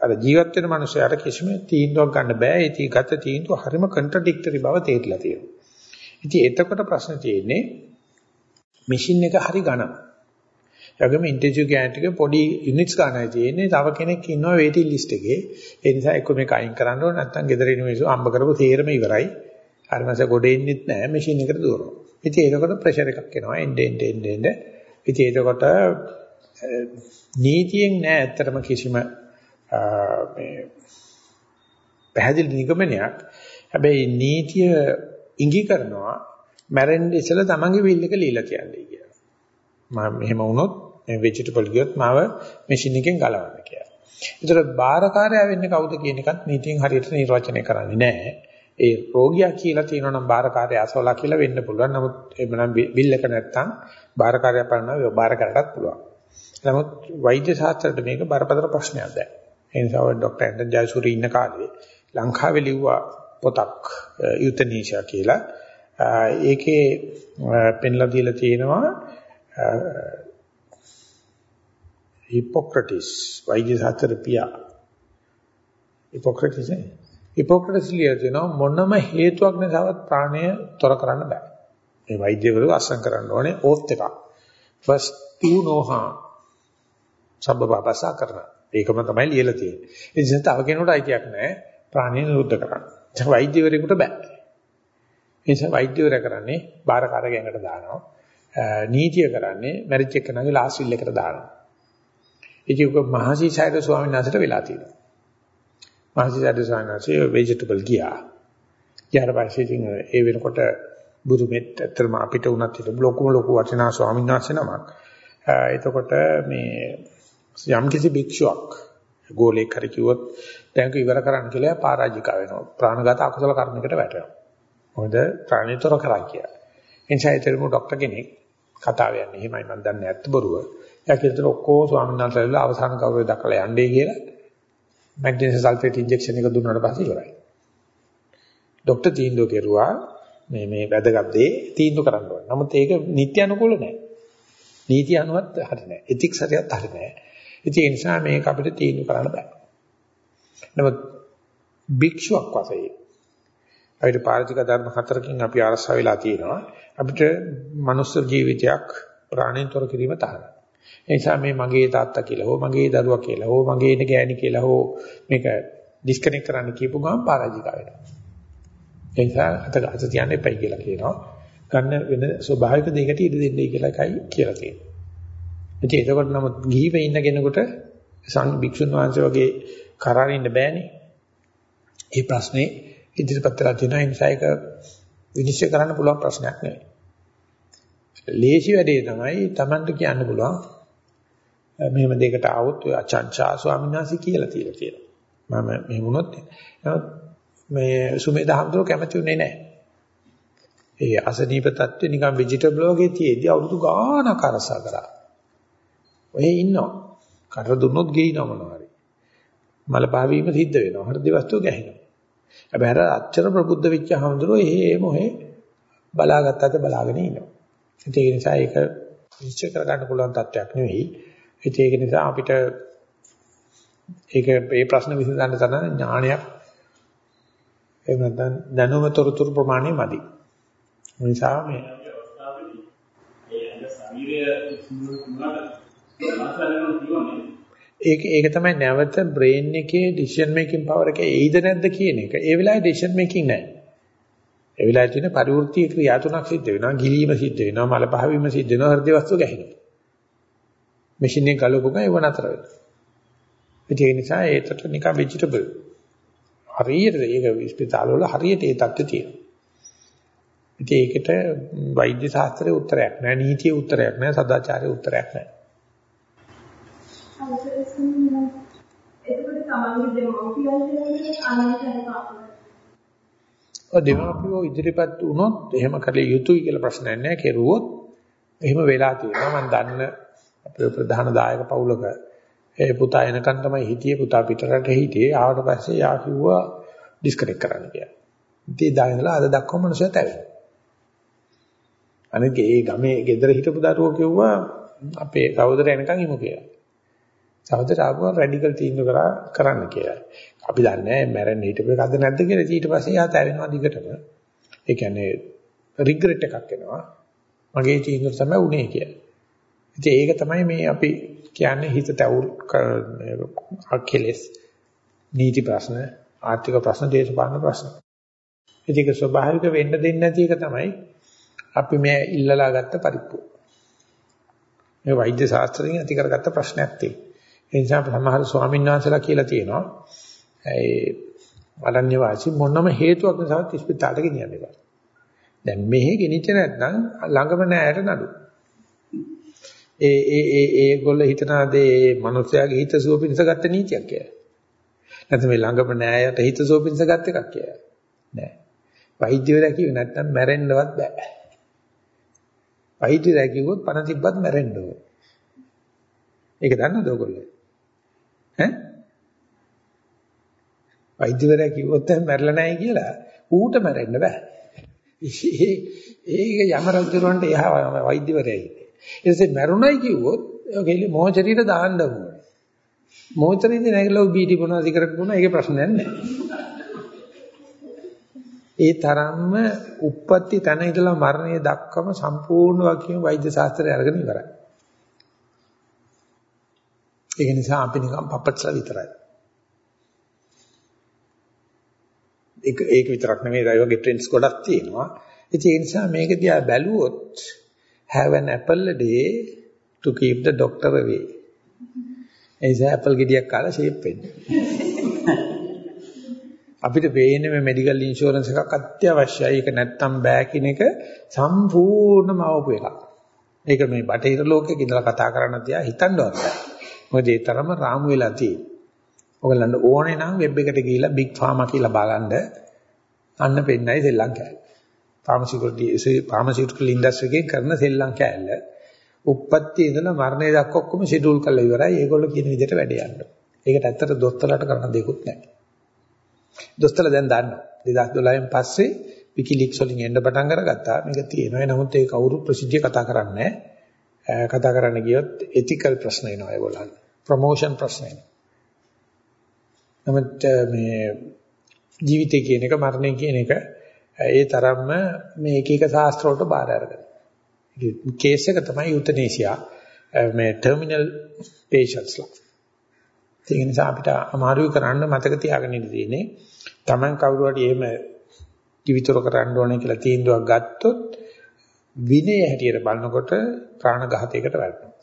අර ජීවත් වෙන මනුස්සයාට කිසිම තීන්දුවක් ගන්න බෑ. ඒ තීගත තීන්දුව හරිම කන්ට්‍රඩික්ටරි බව තේරිලා තියෙනවා. ඉතින් එතකොට ප්‍රශ්න තියෙන්නේ මැෂින් එක හරි ගණන්. ඒගොම ඉන්ටෙන්සිව් ගෑන්ට් එක පොඩි යුනිට්ස් ගන්නයි තියෙන්නේ. තව කෙනෙක් ඉන්නවා වේටින් ලිස්ට් එකේ. ඒ නිසා එක්ක මේක අයින් කරන්න ඕන නැත්නම් ගෙදර ඉන්න මිනිස්සු අම්බ කරපු තේරම ඉවරයි. අර මාස ගොඩ එන්නෙත් නැහැ මැෂින් එකට දුවනවා. ඉතින් ඒකකොට ප්‍රෙෂර් එකක් එනවා. එන්න එන්න එන්න එන්න. ඉතින් ඒකකොට නීතියෙන් නෑ ඇත්තටම කිසිම මේ පැහැදිලි නිගමනයක්. හැබැයි නීතිය ඉඟි කරනවා මැරෙන්න ඉස්සෙල්ලා තමන්ගේ විල් එක ලීලා තියන්නේ කියලා. මම මෙහෙම වුණොත් මේ ভেජිටබල් ගියොත් මාව මැෂින් එකෙන් ගලවන්න කියලා. ඒතර බාරකාරයා වෙන්නේ කවුද කියන එකත් නීතියෙන් හරියට නිර්වචනය කරන්නේ නැහැ. ඒ රෝගියා කියලා තියෙනවා නම් බාරකාරයා අසවලා කියලා වෙන්න පුළුවන්. නමුත් එමනම් බිල් එක නැත්තම් බාරකාරයා බලනවා බාරකාරයටත් පුළුවන්. නමුත් වෛද්‍ය ශාස්ත්‍රයට මේක බරපතල ප්‍රශ්නයක් දැන්. ඒ නිසා ඔය ડોક્ટર ඇන්ටන් ජයසූරි ඉන්න කාලේ ලංකාවේ ලිව්වා පොතක් යුතනීෂා කියලා. ඒකේ පෙන්ලා දීලා තියෙනවා හිපොක්‍රටිස් වෛද්‍ය ශාස්ත්‍ර පියා. හිපොක්‍රටිස් නේ. හිපොක්‍රටිස් ලියලා තියෙනවා මොනම හේතුවක් නිසාවත් ප්‍රාණය තොර කරන්න බෑ. මේ වෛද්‍යවරු අසං කරන්න ඕනේ ඕත් එකක්. First do no harm. සබ්බපාපසා කරනවා. ඒකම තමයි ලියලා තියෙන්නේ. ඒ නිසා තව කෙනෙකුට අයිතියක් නැහැ ප්‍රාණය නිරුද්ධ කරන්න. ඒක වෛද්‍යවරයෙකුට බෑ. ඒ නිසා වෛද්‍යවරයා කරන්නේ බාරකාර ගෑනකට දානවා. නීතිය කරන්නේ මැරිජ් එක නගේ ලාස් විල් එකට දානවා. ඒක මහසි සයිද ස්වාමීන් වහන්සේට වෙලා තියෙනවා. මහසි සයිද ස්වාමීන් වහන්සේ ভেජිටබල් ගියා. ඊට පස්සේ ඉතින් ඒ වෙනකොට බුරුමෙත් ඇත්තටම අපිට උනත් හිට ලොකුම ලොකු වටිනා ස්වාමීන් වහන්සේ නමක්. එතකොට මේ යම් කිසි භික්ෂුවක් ගෝලයක් හරි කිව්වොත් දැන් ඉවර කරන්න කියලා පරාජික වෙනවා. ප්‍රාණඝාත අකුසල කර්මයකට වැටෙනවා. මොකද ප්‍රාණිතර කරා කියලා. එනිසා ඒතරම ડોක්ටර් කෙනෙක් කතාව යන්නේ එහෙමයි මම දන්නේ නැත්ත බොරුව. එයා කියතර ඔක්කොම ස්වාමීන් වහන්සේලා අවසාන කවුරුද දක්වලා යන්නේ කියලා මැග්නීසියම් සල්ෆේට් ඉන්ජෙක්ෂන් එක දුන්නාට පස්සේ ඉවරයි. ડોක්ටර් තීන්දුව කෙරුවා මේ මේ වැදගත් දේ තීන්දුව කරන්න ඕනේ. නමුත් ඒක නිත්‍ය අනුකූල නැහැ. නීති අනුවත් හරි නැහැ. එතික්ස් හරියත් හරි නැහැ. ඉතින් ඒ නිසා මේක අපිට තීන්දුව කරන්න බෑ. නමුත් භික්ෂුවක් වශයෙන් අපිට පාරජික ධර්ම හතරකින් අපි ආරසා වෙලා තියෙනවා. අපිට මනුස්ස ජීවිතයක් ප්‍රාණින්තර කිරීම තරයි. ඒ නිසා මේ මගේ තාත්තා කියලා හෝ මගේ දරුවා කියලා හෝ මගේ ඉන ගෑණි කියලා හෝ මේක ඩිස්කනෙක්ට් කරන්න කියපු ගමන් පරාජික වෙනවා. ඒ නිසා අත අත තියන්න එපයි කියලා කියනවා. ගන්න වෙන ස්වභාවික දෙයකට ඉඩ දෙන්නයි කියලා එකයි කියලා තියෙනවා. ඉතින් එතකොට නමුත් ගිහිව ඉන්න කෙනෙකුට සං භික්ෂුන් වහන්සේ වගේ කරාරින්න බෑනේ. ඒ ප්‍රශ්නේ ඉදිරිපත් කරලා තියෙනවා. ඒ නිසා ඒක විනිශ්චය කරන්න පුළුවන් ප්‍රශ්නයක් නෙවෙයි. ලේසි වැඩේ තමයි Tamanට කියන්න පුළුවන් මෙහෙම දෙයකට ආවොත් ඔය අචංචා ස්වාමීන් වහන්සේ කියලා තියලා තියෙනවා. මම මෙහෙම වුණොත් නමුත් මේ සුමේද හඳුර කැමති උනේ නැහැ. ඒ අසනීප තත්ත්වෙ නිකන් ভেජිටබල් වගේ තියේදී අවුරුදු ගාණක් අරසා කරා. ඔය ඉන්නවා. කර දුන්නොත් ගේනවා මොනවා හරි. මල පාවීම සිද්ධ වෙනවා. හෘද වස්තුව ගැහෙනවා. හැබැයි අර අච්චර ප්‍රබුද්ධ වෙච්ච හඳුරෝ එහෙම ඔහෙ බලාගත්තට බලාගෙන ඉන්නවා. ඒක නිසා ඒක නිශ්චය කරගන්න පුළුවන් තත්ත්වයක් නෙවෙයි. ඒක නිසා අපිට ඒක මේ ප්‍රශ්න විසඳන්න තරම් ඥානයක් එහෙම නැත්නම් දැනුම තොරතුරු ප්‍රමාණය මදි. ඒ නිසා මේ ඒක ඒක තමයි නැවත බ්‍රේන් එකේ ඩිසිෂන් මේකින් පවර් එක එයිද නැද්ද කියන එක. ඒ වෙලාවේ ඩිසිෂන් මේකින් නැහැ. ඒ වෙලාවේ තියෙන පරිවෘත්ති ක්‍රියා තුනක් සිද්ධ වෙනවා. ගිලීම සිද්ධ වෙනවා, මල පහවීම සිද්ධ වෙනවා, හෘද වස්තු ගැහෙනවා. මැෂින් එක ගලවපුවම ඒව නතර වෙනවා. ඒ නිසා ඒකට නිකන් ভেජිටබල්. හරියට ඒක ස්පිතාල වල හරියට ඒ தත්ත්වය තියෙනවා. ඉතින් ඒකට වෛද්‍ය ශාස්ත්‍රයේ උත්තරයක් නැහැ, නීතියේ උත්තරයක් නැහැ, සදාචාරයේ උත්තරයක් ඔය දෙමාපියෝ ඉදිරිපත් වුණොත් එහෙම කළ යුතුයි කියලා ප්‍රශ්නයක් නැහැ. කෙරුවොත් එහෙම වෙලා තියෙනවා. මම දන්න අපේ ප්‍රධාන දායක පවුලක ඒ පුතා එනකන් තමයි හිටියේ පුතා පිටරට හිටියේ. ආවට පස්සේ යා කිව්වා ඩිස්කනෙක්ට් කරන්න කියලා. ඉතින් දා ඉඳලා අද දක්වා මනුස්සයත් ඇවිල්ලා. අනිත් ඒ ගමේ ගෙදර හිටපු දරුවෝ කිව්වා අපේ සහෝදරයා එනකන් ඉමු කියලා. සහෝදරයා ආවම රැඩිකල් තීන්දුව කරා කරන්න කියලා. අපි දන්නේ නැහැ මැරෙන්න හිටපු එකක්ද නැද්ද කියලා. ඊට පස්සේ යා තැවෙනවා දිගටම. ඒ කියන්නේ රිග්‍රෙට් එකක් එනවා. මගේ තීන්දුව තමයි උනේ කියලා. ඉතින් ඒක තමයි මේ අපි කියන්නේ හිත තැවුල් අකිලස් නීති ප්‍රශ්න, ආර්ථික ප්‍රශ්න, දේශපාලන ප්‍රශ්න. ඒක ස්වභාවික වෙන්න දෙන්නේ නැති එක තමයි අපි මේ ඉල්ලලා ගත්ත පරිප්පු. මේ වෛද්‍ය ශාස්ත්‍රයෙන් ඇති කරගත්ත ප්‍රශ්නයක් තියෙනවා. ඒ නිසා සමහර ස්වාමීන් වහන්සේලා කියලා තියෙනවා ඒ අරණ්‍ය වාසී මොනම හේතුවක් නිසාවත් ඉස්පිතාලට ගෙනියන්න එපා. දැන් මෙහෙ ගෙනිච්ච නැත්නම් ළඟම නෑයට නඩු. ඒ ඒ ඒ ඒගොල්ල හිතනවාද ඒ මිනිස්යාගේ හිත සුව පිණිස ගත්ත නීතියක් කියලා. නැත්නම් මේ ළඟම නෑයට හිත සුව පිණිස ගත්ත එකක් කියලා. නෑ. වෛද්‍යවරයා කිව්වේ නැත්නම් මැරෙන්නවත් බෑ. වෛද්‍යවරයා කිව්වොත් පණ තිබ්බත් මැරෙන්න ඕනේ. ඒක දන්නවද ඔයගොල්ලෝ? ඈ? වෛද්‍යවරයා කිව්වොත් එහෙනම් මැරෙලා නැහැ කියලා ඌට මැරෙන්න බෑ. ඒක යම රජුරවන්ට එහා වෛද්‍යවරයා ඉන්නේ. ඊට පස්සේ මැරුණයි කිව්වොත් ඔකෙලි මොහොතරීට දාන්න ඕනේ. මොහොතරීදී නැගලා බීඩි බොනවා සිගරට් බොනවා ඒකේ ප්‍රශ්නයක් නැහැ. ඒ තරම්ම උප්පත්ති තැන ඉඳලා මරණය දක්වම සම්පූර්ණ වකිය වෛද්‍ය ශාස්ත්‍රය අරගෙන ඉවරයි. ඒක නිසා අපි නිකන් පප්පට්ස්ලා විතරයි. ඒක ඒක විතරක් නෙමෙයි ඒ වගේ ට්‍රෙන්ඩ්ස් ගොඩක් තියෙනවා. ඉතින් ඒ නිසා මේක දිහා බැලුවොත් have an apple a day to keep the doctor away. ඒ නිසා apple ගෙඩියක් කාලා ෂේප් වෙන්න. අපිට පේන්නේ මේ මෙඩිකල් ඉන්ෂුරන්ස් එකක් අත්‍යවශ්‍යයි. ඒක නැත්තම් බෑ කියන එක සම්පූර්ණම අවබෝධ එකක්. ඒක මේ බටහිර ලෝකෙක ඉඳලා කතා කරන්න තියා හිතන්නවත් බෑ. මොකද ඒ තරම රාමු වෙලා තියෙන්නේ. ඔයගලන්ට ඕනේ නම් වෙබ් එකට ගිහිල්ලා big pharma කියලා බලන්න අන්න පෙන්නයි සෙල්ලම් කෑල්ල. ෆාමසිටිකල් ෆාමසිටිකල් ඉන්ඩස්ට්‍රි එකේ කරන සෙල්ලම් කෑල්ල. උප්පත්ති ඉඳලා මරණය දක්වා ඔක්කොම ෂෙඩියුල් කරලා ඉවරයි. ඒගොල්ලෝ කියන විදිහට වැඩ යන්න. ඒකට ඇත්තට දොස්තරලාට කරන්න දෙයක්වත් නැහැ. දොස්තරලා දැන් දන්නවා. 2012න් පස්සේ විකිලීක්ස් වලින් එන්න පටන් අරගත්තා. මේක තියෙනවා. නමුත් ඒ කවුරු ප්‍රසිද්ධිය කතා කරන්නේ කතා කරන්න ගියොත් එතිකල් ප්‍රශ්න එනවා ඒගොල්ලන්ට. ප්‍රොමෝෂන් ප්‍රශ්න එනවා. නමුත් මේ ජීවිතය කියන එක මරණය කියන එක ඒ තරම්ම මේ එක එක ශාස්ත්‍ර වලට බාර අරගෙන. කේස් එක තමයි යුතනේසියා මේ ටර්මිනල් පේෂන්ට්ස් ලා. ඒ නිසා අපිට අමාරුයි කරන්න මතක තියාගන්න ඉන්න තියෙන්නේ. Taman කවුරු හරි එහෙම කිවිතර කරන්න ඕනේ කියලා තීන්දුවක් ගත්තොත් විනය හැටියට බලනකොට ප්‍රාණඝාතයකට වැටෙනවා.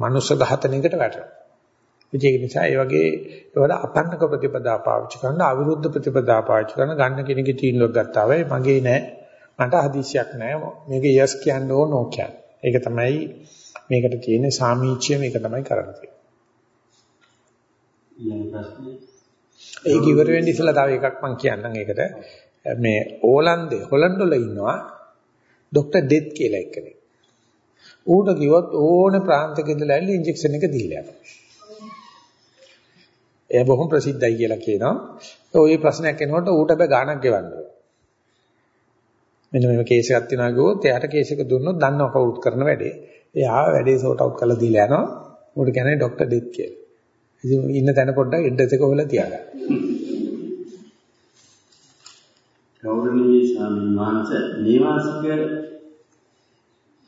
මනුෂ්‍ය ඝාතනයකට වැටෙනවා. ඒක නිසා ඒ වගේ ඒවල අපන්නක ප්‍රතිපදා පාවිච්චි කරන අවිරුද්ධ ප්‍රතිපදා පාවිච්චි කරන ගන්න කෙනෙක්ගේ තීන්දුවක් ගත්තා වෙයි මගේ නෑ මට හදිසියක් නෑ මේක යස් කියන්න ඕන කියන්න. ඒක තමයි මේකට තියෙන සාමීච්‍ය මේක තමයි කරන්නේ. ඒක ඉවර වෙන්න ඉස්සලා තව එකක් මම කියන්නම් ඒකට මේ ඕලන්දේ හොලන්ඩ් වල ඉන්නවා ડોક્ටර් ඩෙත් කියලා එක්කෙනෙක්. ඌට කිව්වොත් ඕනේ ඇවිල්ලා ඉන්ජෙක්ෂන් එක දීලා යනවා. එයා බොහොම ප්‍රසිද්ධයි කියලා කියනවා. ඔය ප්‍රශ්නයක් එනකොට ඌට බෑ ගාණක් ගෙවන්න. මෙන්න මේ කේස් එකක් තියෙනවා ගියොත් එයාට කේස් එක දුන්නොත් දන්නව කවුරුත් කරන වැඩේ. එයා වැඩේ සෝට් අවුට් කරලා දීලා යනවා. ඌට කියන්නේ ડોක්ටර් ඩෙත් කියලා. ඉතින් ඉන්න තැන පොඩ්ඩක් ඇඩ්‍රස් එක හොයලා තියාගන්න. ගෞරවනීය ස්වාමීන් වහන්සේ නිවාසික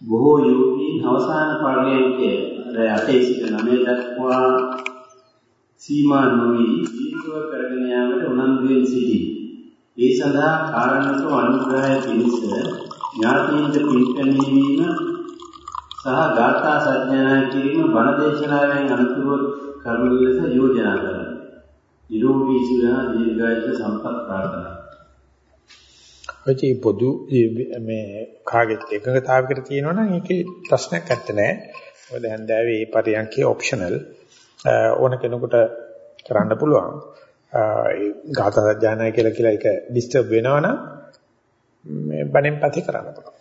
බොහෝ යෝගීන් අවසාන පරිණතයේ රැ 8 සිට 9 දක්වා සීමා නොවි ජීවිතව කරගෙන යාමට උනන්දුවෙන් සිටී. ඒ සඳහා කාරණක අනුග්‍රහය පිණිස ඥාතීන්ට පිළිපැනීම සහ ගාථා සත්‍යයනා කිරීම බණ දේශනාවෙන් අනුතුරු කරුණු ලෙස යෝජනා කරනවා. නිරෝගී සුවය දීර්ඝායුෂ සම්පත් ප්‍රාර්ථනා ඔය පොදු මේ කාගෙත් එකඟතාවයකට තියෙනවනම් ඒකේ ප්‍රශ්නයක් නැත්තේ. මොකද හන්දාවේ මේ පරියන්කේ ඔප්ෂනල් ඕන කෙනෙකුට කරන්න පුළුවන්. ඒ ගාථා සජ්ජානය කියලා කියලා ඒක ඩිස්ටර්බ් වෙනවනම් මේ බණෙන් පස්සේ කරන්න පුළුවන්.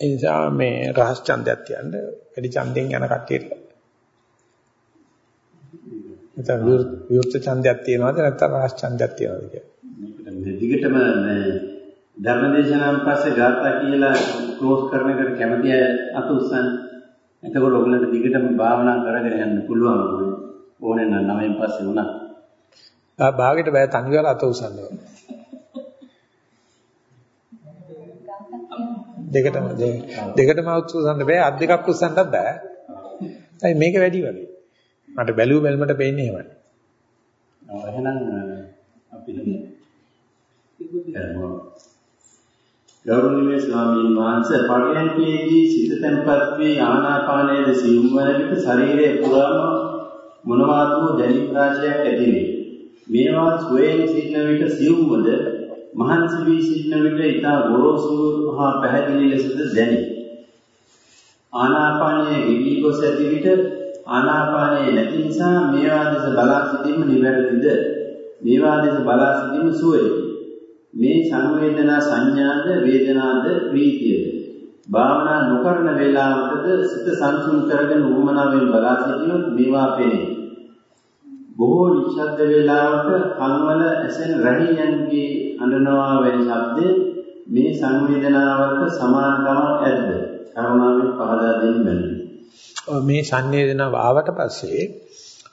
ඒ නිසා මේ රහස් ඡන්දයක් තියන්න වැඩි ඡන්දෙන් යන කට්ටියට. නැත්නම් විවෘත ඡන්දයක් තියනවද නැත්නම් රහස් ඡන්දයක් තියනවද කියලා. මේකට දිගටම මේ ධර්මදේශනාන් පස්සේ ගාථා කියලා ක්ලෝස් කරන එකට කැමති අය අත උස්සන්න. එතකොට ඔයගලන්ට දිගටම භාවනා කරගෙන යන්න පුළුවන්. ඕනේ නම් නවයෙන් පස්සේ වුණා. ආ භාගයට බය තනියම අත උස්සන්න දෙකටම දෙකටම උස්සන්න බෑ අත් දෙකක් උස්සන්නත් බෑ. අයි මේක වැඩි වගේ. මට බැලුව බැලමට පේන්නේ එහෙමයි. එහෙනම් අපි ගෞරවනීය ස්වාමීන් වහන්සේ පරියන්කේදී සිත තැන්පත් වී ආනාපානයේ සිවුම් වන විට ශරීරයේ පුරාම මොනවාද වූ දැනීම් රාශියක් ඇති වේ. මේවා ස්වයෙන් සිටින විට සිවුම්වද මහන්සි වී සිටින විට ඊට ගොරෝසු හා පැහැදිලි ලෙසද දැනේ. ආනාපානයේ ගෙවි ගොස් ඇති විට ආනාපානයේ නැති නිසා මේවා දෙස බලා සිටීම නිවැරදිද? මේවා දෙස බලා සිටීම සුවයයි. මේ සංවේදනා සංඥාද වේදනාද ප්‍රීතියද? භාවනා නොකරන වේලාවකද සිත සංසුන් කරගෙන උමනාවෙන් බලා සිටිනොත් මේවා පෙනේ. බොහෝ නිශ්ශබ්ද වේලාවක කන්වල ඇසෙන රණියන්ගේ අඬනවා වැනි ශබ්ද මේ සංවේදනාවලට සමානකමක් ඇද්ද? කරුණාවෙන් පහදා දෙන්න බැහැ මේ සංවේදනාව ආවට පස්සේ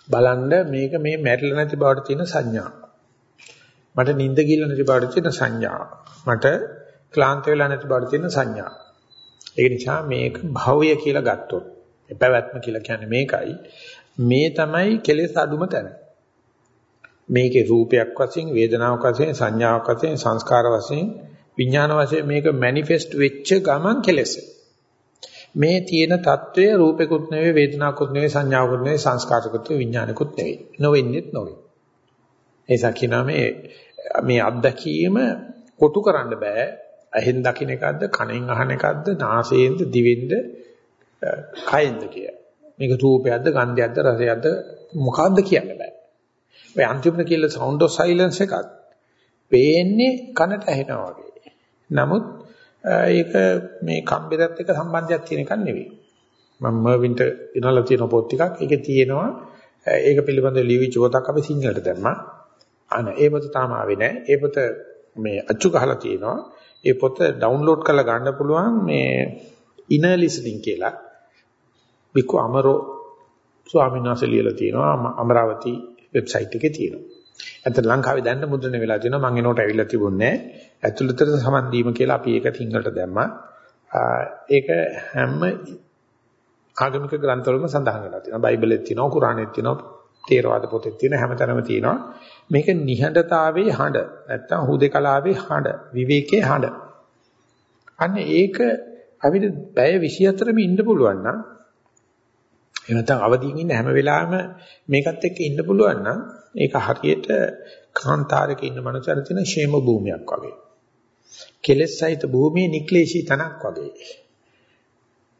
බලන්න මේක මේ මැරිලා නැති බවට තියෙන සංඥා. මට නිින්ද ගිල්ල නැති බවට තියෙන සංඥාව. මට ක්ලාන්ත වෙලා නැති බවට තියෙන සංඥාව. ඒ නිසා මේක භවය කියලා ගත්තොත් පැවැත්ම කියලා කියන්නේ මේකයි. මේ තමයි කෙලෙස් අඩුම තැන. මේකේ රූපයක් වශයෙන්, වේදනාවක් වශයෙන්, සංඥාවක් වශයෙන්, සංස්කාර වශයෙන්, විඥාන වශයෙන් මේක මැනිෆෙස්ට් වෙච්ච ගමන් කෙලෙස්. මේ තියෙන తත්වය රූපෙකුත් නෙවෙයි, වේදනාවකුත් නෙවෙයි, සංඥාවකුත් නෙවෙයි, සංස්කාරකුත් නෙවෙයි, විඥානකුත් නෙවෙයි. නොවෙන්නේත් නොවේ. ඒසා කියනවා මේ මේ අත්දැකීම කොටු කරන්න බෑ. ඇහෙන් දකින්න එකක්ද, කනෙන් අහන එකක්ද, නාසයෙන්ද, දිවෙන්ද, කයෙන්ද කිය. මේක රූපයක්ද, ගන්ධයක්ද, රසයක්ද මොකක්ද කියන්න බෑ. ඔය අන්තිමට කියලා sound of silence එකත් පේන්නේ කනට ඇහෙනවා වගේ. නමුත් ඒක මේ කම්බිරත් එක්ක සම්බන්ධයක් තියෙන එකක් නෙවෙයි. මම මර්වින්ට ඉනලා තියෙන පොත් ටිකක් ඒකේ තියෙනවා ඒක පිළිබඳව ලියවිච්ච පොතක් අපි සිංහලට දැම්මා. අන ඒ පොත තාම ආවේ නැහැ. ඒ පොත මේ අච්චු ගහලා තියෙනවා. ඒ පොත ඩවුන්ලෝඩ් කරලා ගන්න පුළුවන් මේ inner listening කියලා. බිකු අමරෝ ස්වාමීන් වහන්සේ ලියලා තියෙනවා අමරාවති වෙබ්සයිට් එකේ තියෙනවා. ඇත්ත ලංකාවේ දැන්න මුද්‍රණය වෙලා තියෙනවා මම එනකොට ඇවිල්ලා තිබුණේ නැහැ. ඇතුළතට සමන් දීම කියලා අපි ඒක සිංහලට දැම්මා. ඒක හැම ආගමික ග්‍රන්ථවලම සඳහන් වෙලා තියෙනවා. බයිබලෙත් තියෙනවා, කුරානෙත් තියෙනවා, තේරවාද පොතේ තියෙන හැමතැනම තියෙනවා. මේක නිහඬතාවයේ හඬ නැත්තම් හුදේකලාවේ හඬ විවේකයේ හඬ. අන්න ඒක අපිට බය 24ම ඉන්න පුළුවන් නම් එහෙම නැත්නම් අවදිින් ඉන්න හැම වෙලාවෙම මේකත් එක්ක ඉන්න පුළුවන් නම් ඒක හරියට කාන්තාරයක ඉන්න මනුස්සයර තියෙන ෂේම භූමියක් වගේ. කෙලෙස් සහිත භූමියේ නික්ලේශී තනක් වගේ.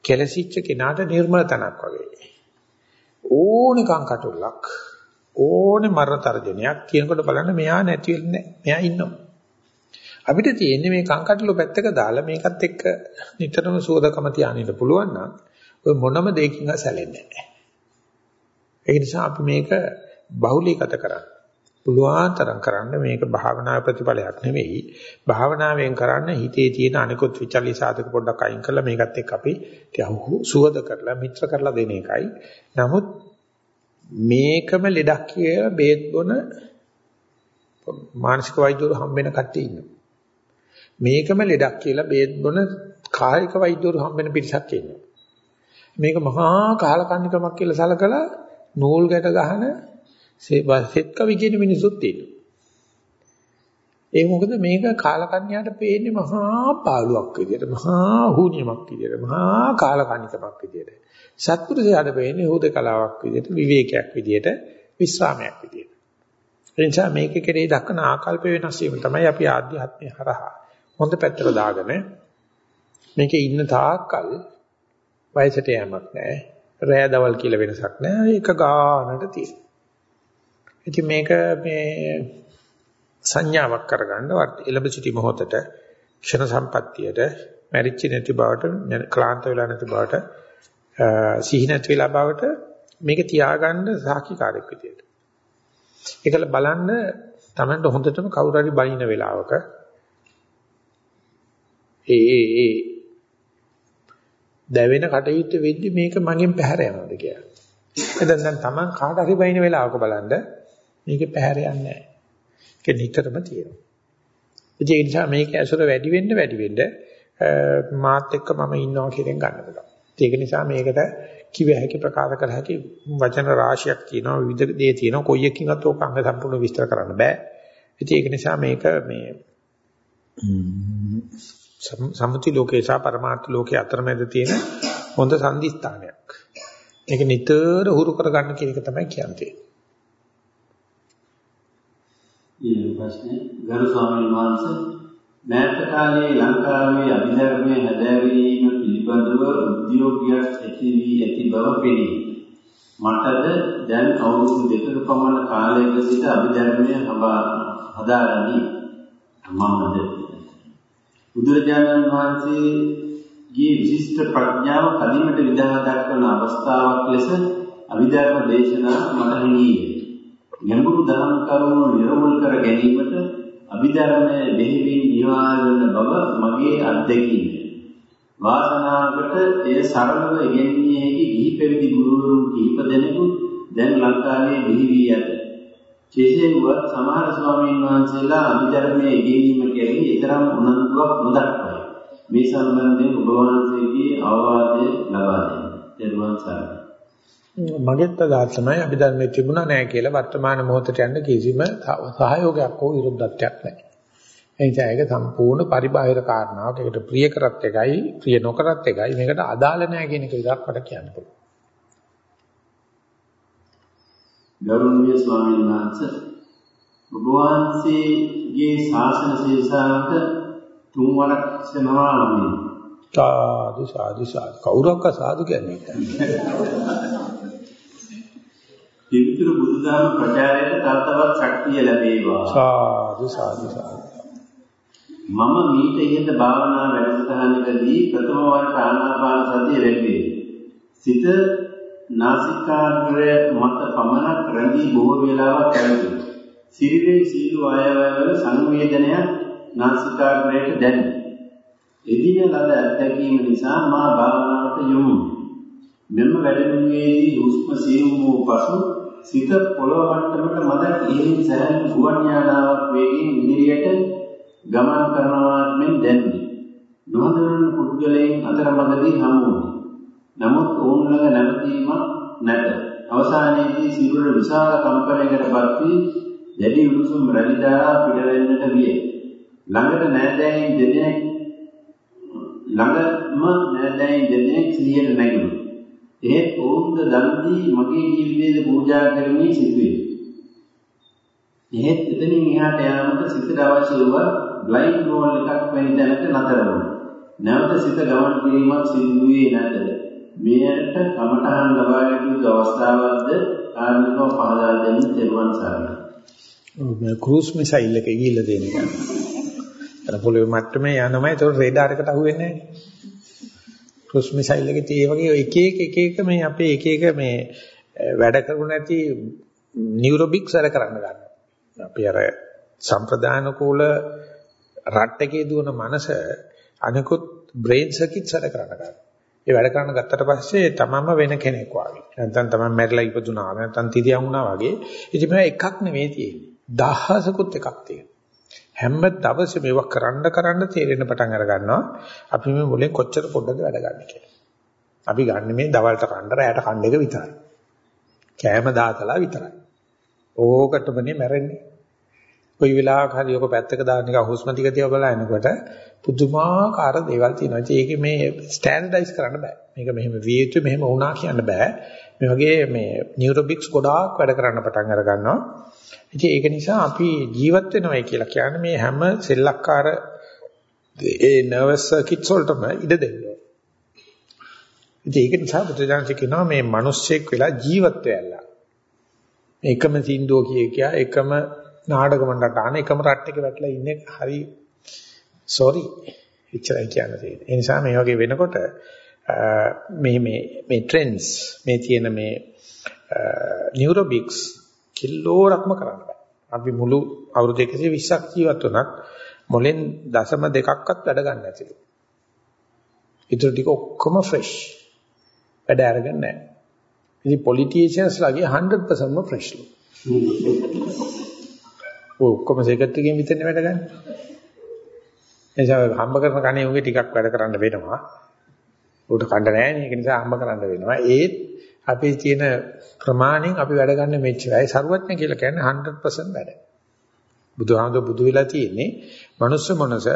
කෙලසිච්ච කෙනාට නිර්මල තනක් වගේ. ඕනිකම් කටුල්ලක් ඕනේ මරණ තර්ජනයක් කියනකොට බලන්න මෙයා නැති වෙන්නේ නැහැ. මෙයා ඉන්නවා. අපිට තියෙන්නේ මේ කංකටලු පැත්තක දාලා මේකත් එක්ක නිතරම සුවදකම තියාගෙන පුළුවන් නම් ඔය මොනම දෙයකින් සැලෙන්නේ නැහැ. ඒ නිසා අපි මේක බහුලීගත කරන්න. පුළුවන් තරම් කරන්න මේක භාවනා ප්‍රතිඵලයක් නෙවෙයි. භාවනාවෙන් කරන්න හිතේ තියෙන අනිකුත් විචල්්‍ය සාධක පොඩ්ඩක් අයින් කරලා මේකත් එක්ක අපි සුවද කරලා මිත්‍ර කරලා දෙන එකයි. නමුත් මේකම ලෙඩක් කියලා බේත් බොන මානසික වෛද්‍යවරු හම්බෙන කට්ටිය ඉන්නවා. මේකම ලෙඩක් කියලා බේත් බොන කායික වෛද්‍යවරු හම්බෙන පිරිසක් ඉන්නවා. මේක මහා කාලකන්නිකමක් කියලා සලකලා නූල් ගැට ගහන සෙත් කවි කියන මිනිසුත් ඉන්නවා. ඒ මොකද මේක කාලකන්‍යාට පේන්නේ මහා පාළුවක් විදියට, මහා හුනියමක් විදියට, මහා කාලකන්නිකමක් විදියට. සත්පුරුෂයාට පේන්නේ හුදකලාවක් විදියට, විවේකයක් විදියට, විශ්‍රාමයක් විදියට. එනිසා මේක කෙරේ දක්වන ආකල්ප වෙනස් වීම තමයි අපි ආධ්‍යාත්මය හරහා හොඳ පැත්තට දාගෙන මේකේ ඉන්න තාක්කල් වයසට යamak නැහැ. රෑ දවල් කියලා වෙනසක් නැහැ. ඒක ගානට තියෙනවා. ඉතින් මේක මේ සංඥාවක් කරගන්න එළඹ සිටි මොහොතට ක්ෂණ සම්පත්තියට මැරිච්ච නැති බවට ක්ලාන්ත වෙලා නැති බවට සිහි නැති වෙලා බවට මේක තියාගන්න සාක්ෂිකාරයක් විදියට. ඒකල බලන්න Tamanට හොඳටම කවුරු හරි බලින වෙලාවක ඒ ඒ ඒ දැවෙන කටයුත්ත වෙද්දි මේක මගෙන් පැහැර යනවාද කියලා. එතෙන් දැන් Taman කාට හරි බයින වෙලාවක බලන්න මේකේ පැහැර යන්නේ නැහැ. ඒක නිතරම තියෙනවා. ඒ නිසා මේක ඇසුර වැඩි වෙන්න වැඩි වෙන්න මාත් එක්ක මම ඉන්නවා කියන ගන්න පුළුවන්. ඒක නිසා මේකට කිව හැකි ප්‍රකාශ කළ හැකි වචන රාශියක් තියෙනවා විවිධ දේ තියෙනවා කොයි එකකින්වත් ඕක අංග සම්පූර්ණ විස්තර කරන්න බෑ. ඒක නිසා මේක මේ සම්මුති ලෝකේ සහ පරමාර්ථ ලෝකේ අතරමැද තියෙන හොඳ සංදිස්ථානයක්. ඒක නිතර හුරු කරගන්න කියන එක තමයි කියන්නේ. ඊළඟ ප්‍රශ්නේ ගරු ස්වාමීන් වහන්සේ මෑත කාලයේ ලංකාවේ අභිධර්මයේ හැදෑරීම පිළිබඳව උද්‍යෝගයක් ඇති වී ඇති බව පෙනේ. මටද දැන් අවුරුදු දෙකක පමණ කාලයක සිට අභිධර්මයේ හදාරමි. මමද බුදුරජාණන් වහන්සේගේ විශිෂ්ට ප්‍රඥාව කලින්ට විදහා දක්වන අවස්ථාවක් ලෙස අභිධර්ම දේශනා මට හිමියේ. ගැඹුරු දහම් කරුණු නිර්මූල කර ගැනීමට අභිධර්මයේ දෙහිමින් නිවාරණ බව මගේ අත්දැකීම. වාසනාවකට එය සරලව ඉගෙනීමේ හැකි ගිහි පැවිදි ගුරුවරුන් කිහිප දෙනෙකු දැන් ලංකාවේ බිහි වී ඇත. කෙසේ වුවත් සමහර ස්වාමීන් වහන්සේලා අභිධර්මයේ ඉගෙනීම කෙරෙහි ඊතරම් උනන්දුවක් නොදක්වයි. මේ සම්බන්ධයෙන් ඔබ වහන්සේගේ අවවාදය ලබා දෙන්න. ත්වන් සරණයි. මගෙත් අදහස් තමයි අභිධර්මයේ තිබුණා නෑ කියලා වර්තමාන මොහොතට යන්න කිසිම සහයෝගයක් හෝ විරුද්ධත්වයක් නැහැ. ඒ නිසා ඒක සම්පූර්ණ පරිබාහිර කාරණාවක්. ඒකට ප්‍රිය කරත් එකයි, ප්‍රිය නොකරත් එකයි. මේකට අදාළ නැහැ කියන එක විතරක් මට කියන්න පුළුවන්. ගෞරවනීය ස්වාමීන් වහන්සේ ඔබ වහන්සේගේ ශාසන ශේෂාවට තුන්වරක් සෙනවා වන්නේ. සාදු සාදු සාදු කවුරක්ක සාදු කියන්නේ පිවිතුරු බුදුදහම ප්‍රචාරයට තව තවත් ශක්තිය ලැබේවා. සාදු සාදු සාදු. මම මීට ඉහත භාවනා වැඩසටහනකදී ප්‍රථම වරට ආනාපාන සතිය ලැබුවේ. සිත නාසිකාග්‍රය මත පමණක් රැඳී බොහෝ වේලාවක් ඇවිදින. සිරිවේ සීළු ආයවවල සංවේදනයක් නාසිකාග්‍රයට දැනේ. එදින ලද අත්දැකීම නිසා මා භාවනාවට යොමු. මෙම වැඩමුළුවේදී හුස්ම සියුම් වූ පසු සිත පොළොව මට්ටමට මදක් ඉහළින් සැහැල්ලු ගුවන් යානාවක් වේගයෙන් ඉදිරියට ගමන් කරනවාත් මෙන් දැනුනි. නොහඳුනන පුද්ගලයන් අතරමඟදී හමු වුණි. නමුත් ඔවුන් ළඟ නැවතීමක් නැත. අවසානයේදී සිරුර විශාල කම්පනයකටපත් වී දැඩි උණුසුම් රැලි ධාරා පිටවෙන්නට විය. ළඟට නෑදෑයින් දෙදෙනෙක් ළඟම නෑදෑයින් දෙදෙනෙක් සිහියට නැගුණා. එහෙත් ඔවුන්ද දන් දී මගේ ජීවිතයේ පූජා කරමින් සිටුවේ. එහෙත් එතනින් එහාට යාමට සිතට අවශ්‍ය වූ බ්ලයින්ඩ් රෝල් එකක් වැනි තැනක නතර වුණා. නැවත සිත ගමන් කිරීමක් සිදු වූයේ නැත. මෙයට කමඨහන් ලබා ගැනීම අවස්ථාවක්ද කාරණිකව පහදා දෙන්න තෙරුවන් සරණයි. ඔව් මේ ක්‍රූස් මිසයිල් එක ගිහිල්ලා දෙන එක. අර පොළොවේ මට්ටමේ යනමයි ඒක රේඩාර් එකට අහුවෙන්නේ නැහැ. ක්‍රුස් මිසයිල් එකේ tie වගේ එක එක එක එක මේ අපේ එක එක මේ වැඩ කරු නැති නියුරොබික්ස් වැඩ කරන්න ගන්නවා. අපි අර සම්ප්‍රදාන කූල රට්ටකේ දුවන මනස අනිකුත් බ්‍රේන් සර්කිට්ස් වැඩ කරන්න ගන්නවා. ඒ වැඩ කරන්න ගත්තට පස්සේ තමන්ම වෙන කෙනෙක් වගේ. නැත්නම් තමන් මැරිලා ඉපදුනා නැත්නම් තිරියන් වුණා වගේ. ඉතින් මේවා එකක් නෙවෙයි තියෙන්නේ. දහසකුත් එකක් තියෙනවා. හැම දවසෙම මේවා කරන්න කරන්න තේරෙන පටන් අර ගන්නවා. අපි මේ මුලින් කොච්චර පොඩ්ඩද වැඩ ගන්න කියලා. අපි ගන්න මේ දවල්ට කන්න රැයට කන්න එක විතරයි. කෑම දාතලා විතරයි. ඕකටමනේ මැරෙන්නේ. කොයි වෙලාවක හරි ඔක පැත්තක දාන්න එක හුස්ම ටික තියා බලනකොට පුදුමාකාර දේවල් තියෙනවා. ඉතින් ඒක මේ ස්ටෑන්ඩඩයිස් කරන්න බෑ. මේක මෙහෙම විය යුතු මෙහෙම වුණා කියන්න බෑ. මේ වගේ මේ නියුරොබික්ස් ගොඩාක් වැඩ කරන්න පටන් අර ගන්නවා. ඉතින් ඒක නිසා අපි ජීවත් වෙනවයි කියලා කියන්නේ මේ හැම සෙල්ලක්කාර ඒ නර්වස් සර්කිට්ස් වලටම ඉඩ දෙන්න ඕනේ. ඉතින් ඒක නිසා බුදුජානක කියනවා මේ මිනිස්සෙක් වෙලා ජීවත් වෙලා. එකම සින්දුව කිය කියා එකම නාටකම නටන එකම රට්ටක වැටලා ඉන්නේ හරි sorry එච්චරයි කියන්න තියෙන්නේ. ඒ නිසා මේ වගේ වෙනකොට මේ මේ මේ ට්‍රෙන්ඩ්ස් මේ තියෙන මේ නියුරොබික්ස් කිල්ලෝරක්ම කරන්න බෑ. අපි මුළු අවුරුදු 120ක් ජීවත් වුණත් මොලෙන් දශම දෙකක්වත් වැඩ ගන්න නැතිලු. ඊටු ටික ඔක්කොම ෆ්‍රෙෂ්. වැඩ අරගෙන නැහැ. ඉතින් පොලිටිෂියන්ස් ලාගේ 100%ම ෆ්‍රෙෂ්ලු. ඔය ඔක්කොම සෙක්‍රටරි ගෙන් විතරනේ වැඩ ගන්න. එනිසා හම්බ කරන කණේ උගේ ටිකක් වැඩ කරන්න වෙනවා. උඩ කණ්ඩ නැහැ නේ. ඒක නිසා හම්බ කරන්න වෙනවා. ඒත් අපේ තියෙන ප්‍රමාණයෙන් අපි වැඩ ගන්න මෙච්චරයි. සරුවත්න කියලා කියන්නේ 100% වැඩ. බුදුහාමුදුර බුදු වෙලා තියෙන්නේ මනුස්ස මොනස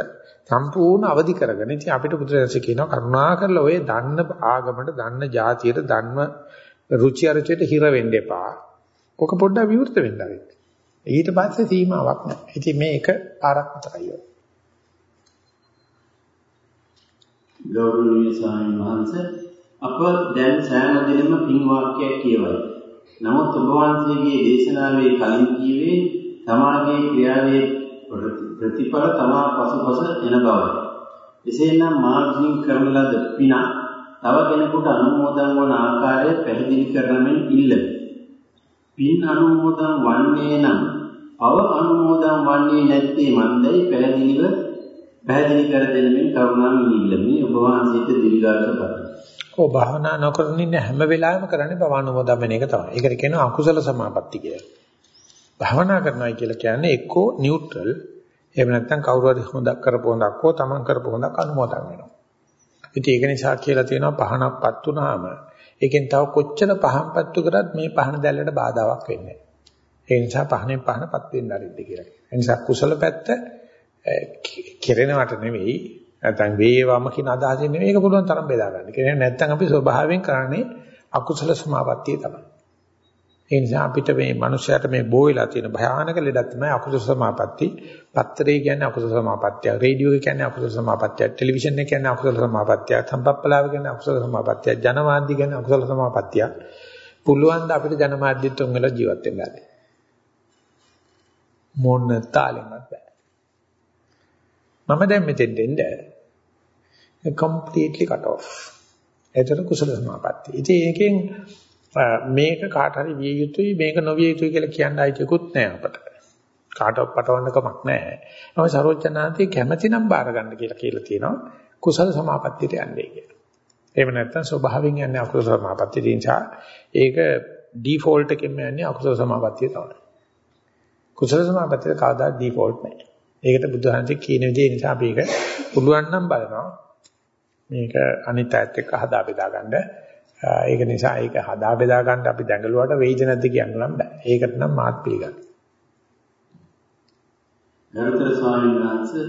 සම්පූර්ණ අවදි කරගෙන. ඉතින් අපිට බුදුරජාණන් කියනවා කරුණා කරලා ඔය දන්න ආගමට, දන්න ජාතියට, දන්න රුචි අරුචියට හිර වෙන්න එපා. ඔක පොඩ්ඩක් විවෘත වෙන්න ආවේ. ඊට පස්සේ සීමාවක් නැහැ. ඉතින් මේ එක පාරක් විතරයි ඔය. ගෞරවනීය ස්වාමීන් වහන්සේ අප දැන් සෑම දිනෙම පින් වාක්‍යයක් කියවයි. නමුත් ඔබ වහන්සේගේ දේශනාවේ කලින් කීවේ තමාගේ ක්‍රියාවේ ප්‍රතිඵල තමා පසුපස එන බවයි. එසේනම් මාර්ජින් කරන ලද පින තව කෙනෙකුට අනුමෝදන් වන ආකාරය පැහැදිලි කරමින් ඉල්ලමි. පින් අනුමෝදන් වන්නේ නම් අව අනුමෝදන් වන්නේ නැත්තේ මන්දයි පැහැදිලිව පැහැදිලි කර දෙනමින් කරුණාවෙන් ඉල්ලමි. ඔබ වහන්සේට දීර්ඝාසපත. ඔව් භාවනා නොකරන ඉන්න හැම වෙලාවෙම කරන්නේ භවනුමෝදන් වෙන එක තමයි. ඒකට කියනවා අකුසල සමාපatti කියලා. භාවනා කරනවා කියලා කියන්නේ එක්කෝ නියුට්‍රල් එහෙම නැත්නම් කවුරු හරි හොඳක් කරපු හොඳක් හෝ තමන් කරපු හොඳක් අනුමෝදන් වෙනවා. ඉතින් ඒක නිසා කියලා තියෙනවා පහනක්පත් වුනහම ඒකෙන් තව කොච්චර පහන්පත්තු කරත් මේ පහන දැල්ලට බාධාවක් වෙන්නේ නැහැ. ඒ නිසා පහනෙන් පහනපත් වෙන්න ආරින්ද කියලා. ඒ නිසා කුසල පැත්ත කෙරෙනවට නෙවෙයි නැත්නම් වේවම කියන අදහසින් නෙවෙයි ඒක පුළුවන් තරම් බෙදා ගන්න. කියන්නේ නැත්නම් අපි ස්වභාවයෙන් කරන්නේ අකුසල සමාපත්තිය තමයි. ඒ නිසා අපිට මේ මනුස්සයාට මේ බෝ වෙලා තියෙන භයානක ලෙඩක් තමයි අකුසල සමාපatti. පත්තරේ කියන්නේ අකුසල සමාපත්තිය. රේඩියෝ කියන්නේ අකුසල සමාපත්තිය. ටෙලිවිෂන් එක කියන්නේ අකුසල සමාපත්තිය. සම්පප්පලාව කියන්නේ අකුසල සමාපත්තිය. ජනමාධ්‍ය කියන්නේ අකුසල සමාපත්තිය. පුළුවන් ද අපිට ජනමාධ්‍ය තුන් වෙලා ජීවත් වෙන්න ඇති. මොන තාලෙමත් බෑ. මම දැන් මෙතෙන් දෙන්නේ completely cut off. ඒතර කුසල සමාපatti. ඉතින් ඒකෙන් මේක කාට හරි විය යුතුයි මේක නොවිය යුතුයි කියලා කියන්න අයිතියකුත් නැහැ අපට. කාටවත් පටවන්න කමක් නැහැ. මම සරෝජනාන්තේ කැමැති නම් බාර ගන්න කියලා කියලා තියෙනවා. කුසල සමාපත්තියට යන්නේ කියලා. එහෙම නැත්නම් ස්වභාවයෙන් යන්නේ අකුසල සමාපත්තියට නිසා ඒක ඩිෆෝල්ට් එකෙන්ම යන්නේ අකුසල සමාපත්තිය තමයි. කුසල සමාපත්තිය කවදා ඩිෆෝල්ට් නැහැ. ඒකට බුදුහන්සේ කියන විදිහ නිසා අපි ඒක පුළුවන් නම් බලනවා. මේක අනිත් අයත් එක්ක හදා බෙදා ගන්න. ඒක නිසා ඒක හදා බෙදා ගන්න අපි දැඟලුවට වෙයිද නැද්ද කියන්න නම් බෑ. ඒකට නම් මාත් පිළිගන්නවා. ගරුතර ස්වාමීන් වහන්සේ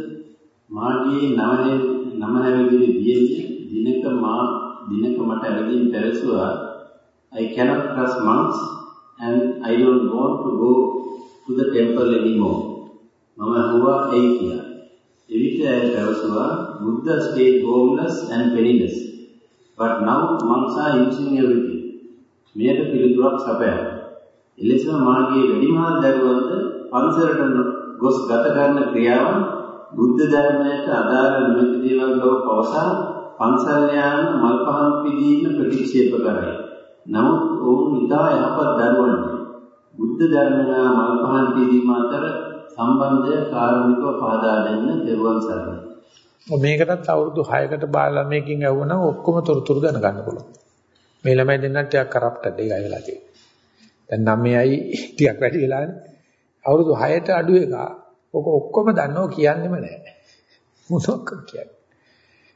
මාගේ නවනේ නම හැවිලි දියේ දිනක මා දිනක මට ඇවිදින් පැරසුවා I cannot trust monks and I don't want to go to the temple anymore. මම හුවා ඒ කියලා. එවිට ඇය පැවසුවා Buddha stayed homeless and penniless. But now monks are using everything. මෙයට පිළිතුරක් සපයනවා. එලෙසම මාගේ වැඩිමහල් දරුවන්ට පන්සලට ගොස් ගත කරන ක්‍රියාවන් බුද්ධ ධර්මයට අදාළ නොමැති දේවල් බව පවසා පන්සල් යාම මල් පහන් පිදීම ප්‍රතික්ෂේප කරයි. නමුත් ඔවුන් ඉතා යහපත් දරුවන්ය. බුද්ධ ධර්මනා මල් පහන් පිදීම අතර සම්බන්ධය කාරණිකව පහදා දෙන්න දෙරුවන් සරණයි. මේකටත් අවුරුදු 6කට බාල ළමයකින් ඇහුවනම් ඔක්කොම තොරතුරු දැනගන්න පුළුවන්. මේ ළමයි දෙන්නත් ටිකක් කරප්ටඩ් එකයි වෙලා තියෙන්නේ. දැන් 9යි ටිකක් වැඩි වෙලානේ. අවුරුදු 6ට අඩු එක. ඔක ඔක්කොම දන්නව කියන්නෙම නැහැ. මොනක් කියන්නේ.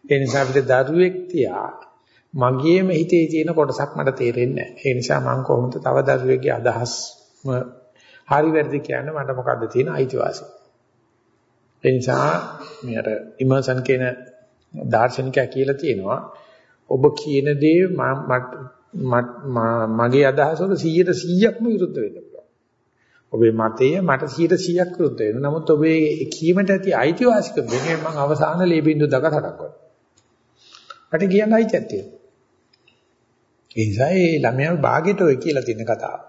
ඒ නිසා අපිට දරුවෙක් තියා මගේම හිතේ තියෙන කොටසක් මට තේරෙන්නේ නැහැ. ඒ නිසා මම කොහොමද තව දරුවෙක්ගේ අදහස්ම හරි වැරදි කියන්න මට මොකද්ද තියෙන අයිතිවාසිකම. ඒ නිසා මේ අර ඉමර්සන් කියන දාර්ශනිකයා කියලා තියෙනවා ඔබ කියන දේ මගේ අදහස වල 100%ක්ම විරුද්ධ වෙන්න පුළුවන්. ඔබේ මතය මට 100%ක් විරුද්ධ වෙනවා. නමුත් ඔබේ කීමට ඇති අයිතිවාසිකම වෙන්නේ මම අවසාන ලේබින්දු දක හදක් වගේ. මට කියන්න අයිතියක් තියෙනවා. ඒ නිසා ඒ ළමයා භාගයට ඔය කියලා තියෙන කතාව.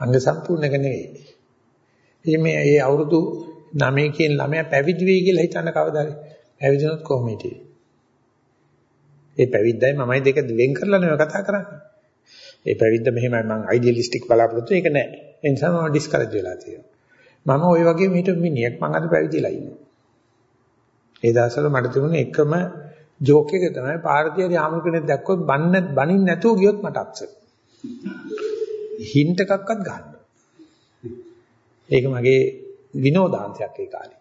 අංග සම්පූර්ණක නෙවෙයි. ඉතින් මේ ඒ අවුරුදු 9 කියන ළමයා පැවිදි වෙයි කියලා හිතන්න කවදාද? පැවිදිනොත් කොහොම හිටියේ? ඒ පැවිද්දයි මමයි දෙක වෙන් කරලා නෙවෙයි කතා කරන්නේ. ඒ පැවිද්ද මෙහෙමයි මම අයිඩියලිස්ටික් බලාපොරොත්තු ඒක නෑ. ඒ නිසා මම ඩිස්කරේජ් වෙලා තියෙනවා. මම ওই වගේ මීට මිනිහෙක් මම අද පැවිදිලා ඉන්නවා. ඒ දවස්වල මට තිබුණේ එකම ජෝක් එක තමයි පාරතියරි ආමුල් කෙනෙක් දැක්කොත් බන්න බනින්න නැතුව ගියොත් මට අක්ෂර. හින්ට් එකක්වත් ගන්න. ඒක මගේ විනෝදාංශයක් ඒ කාලේ.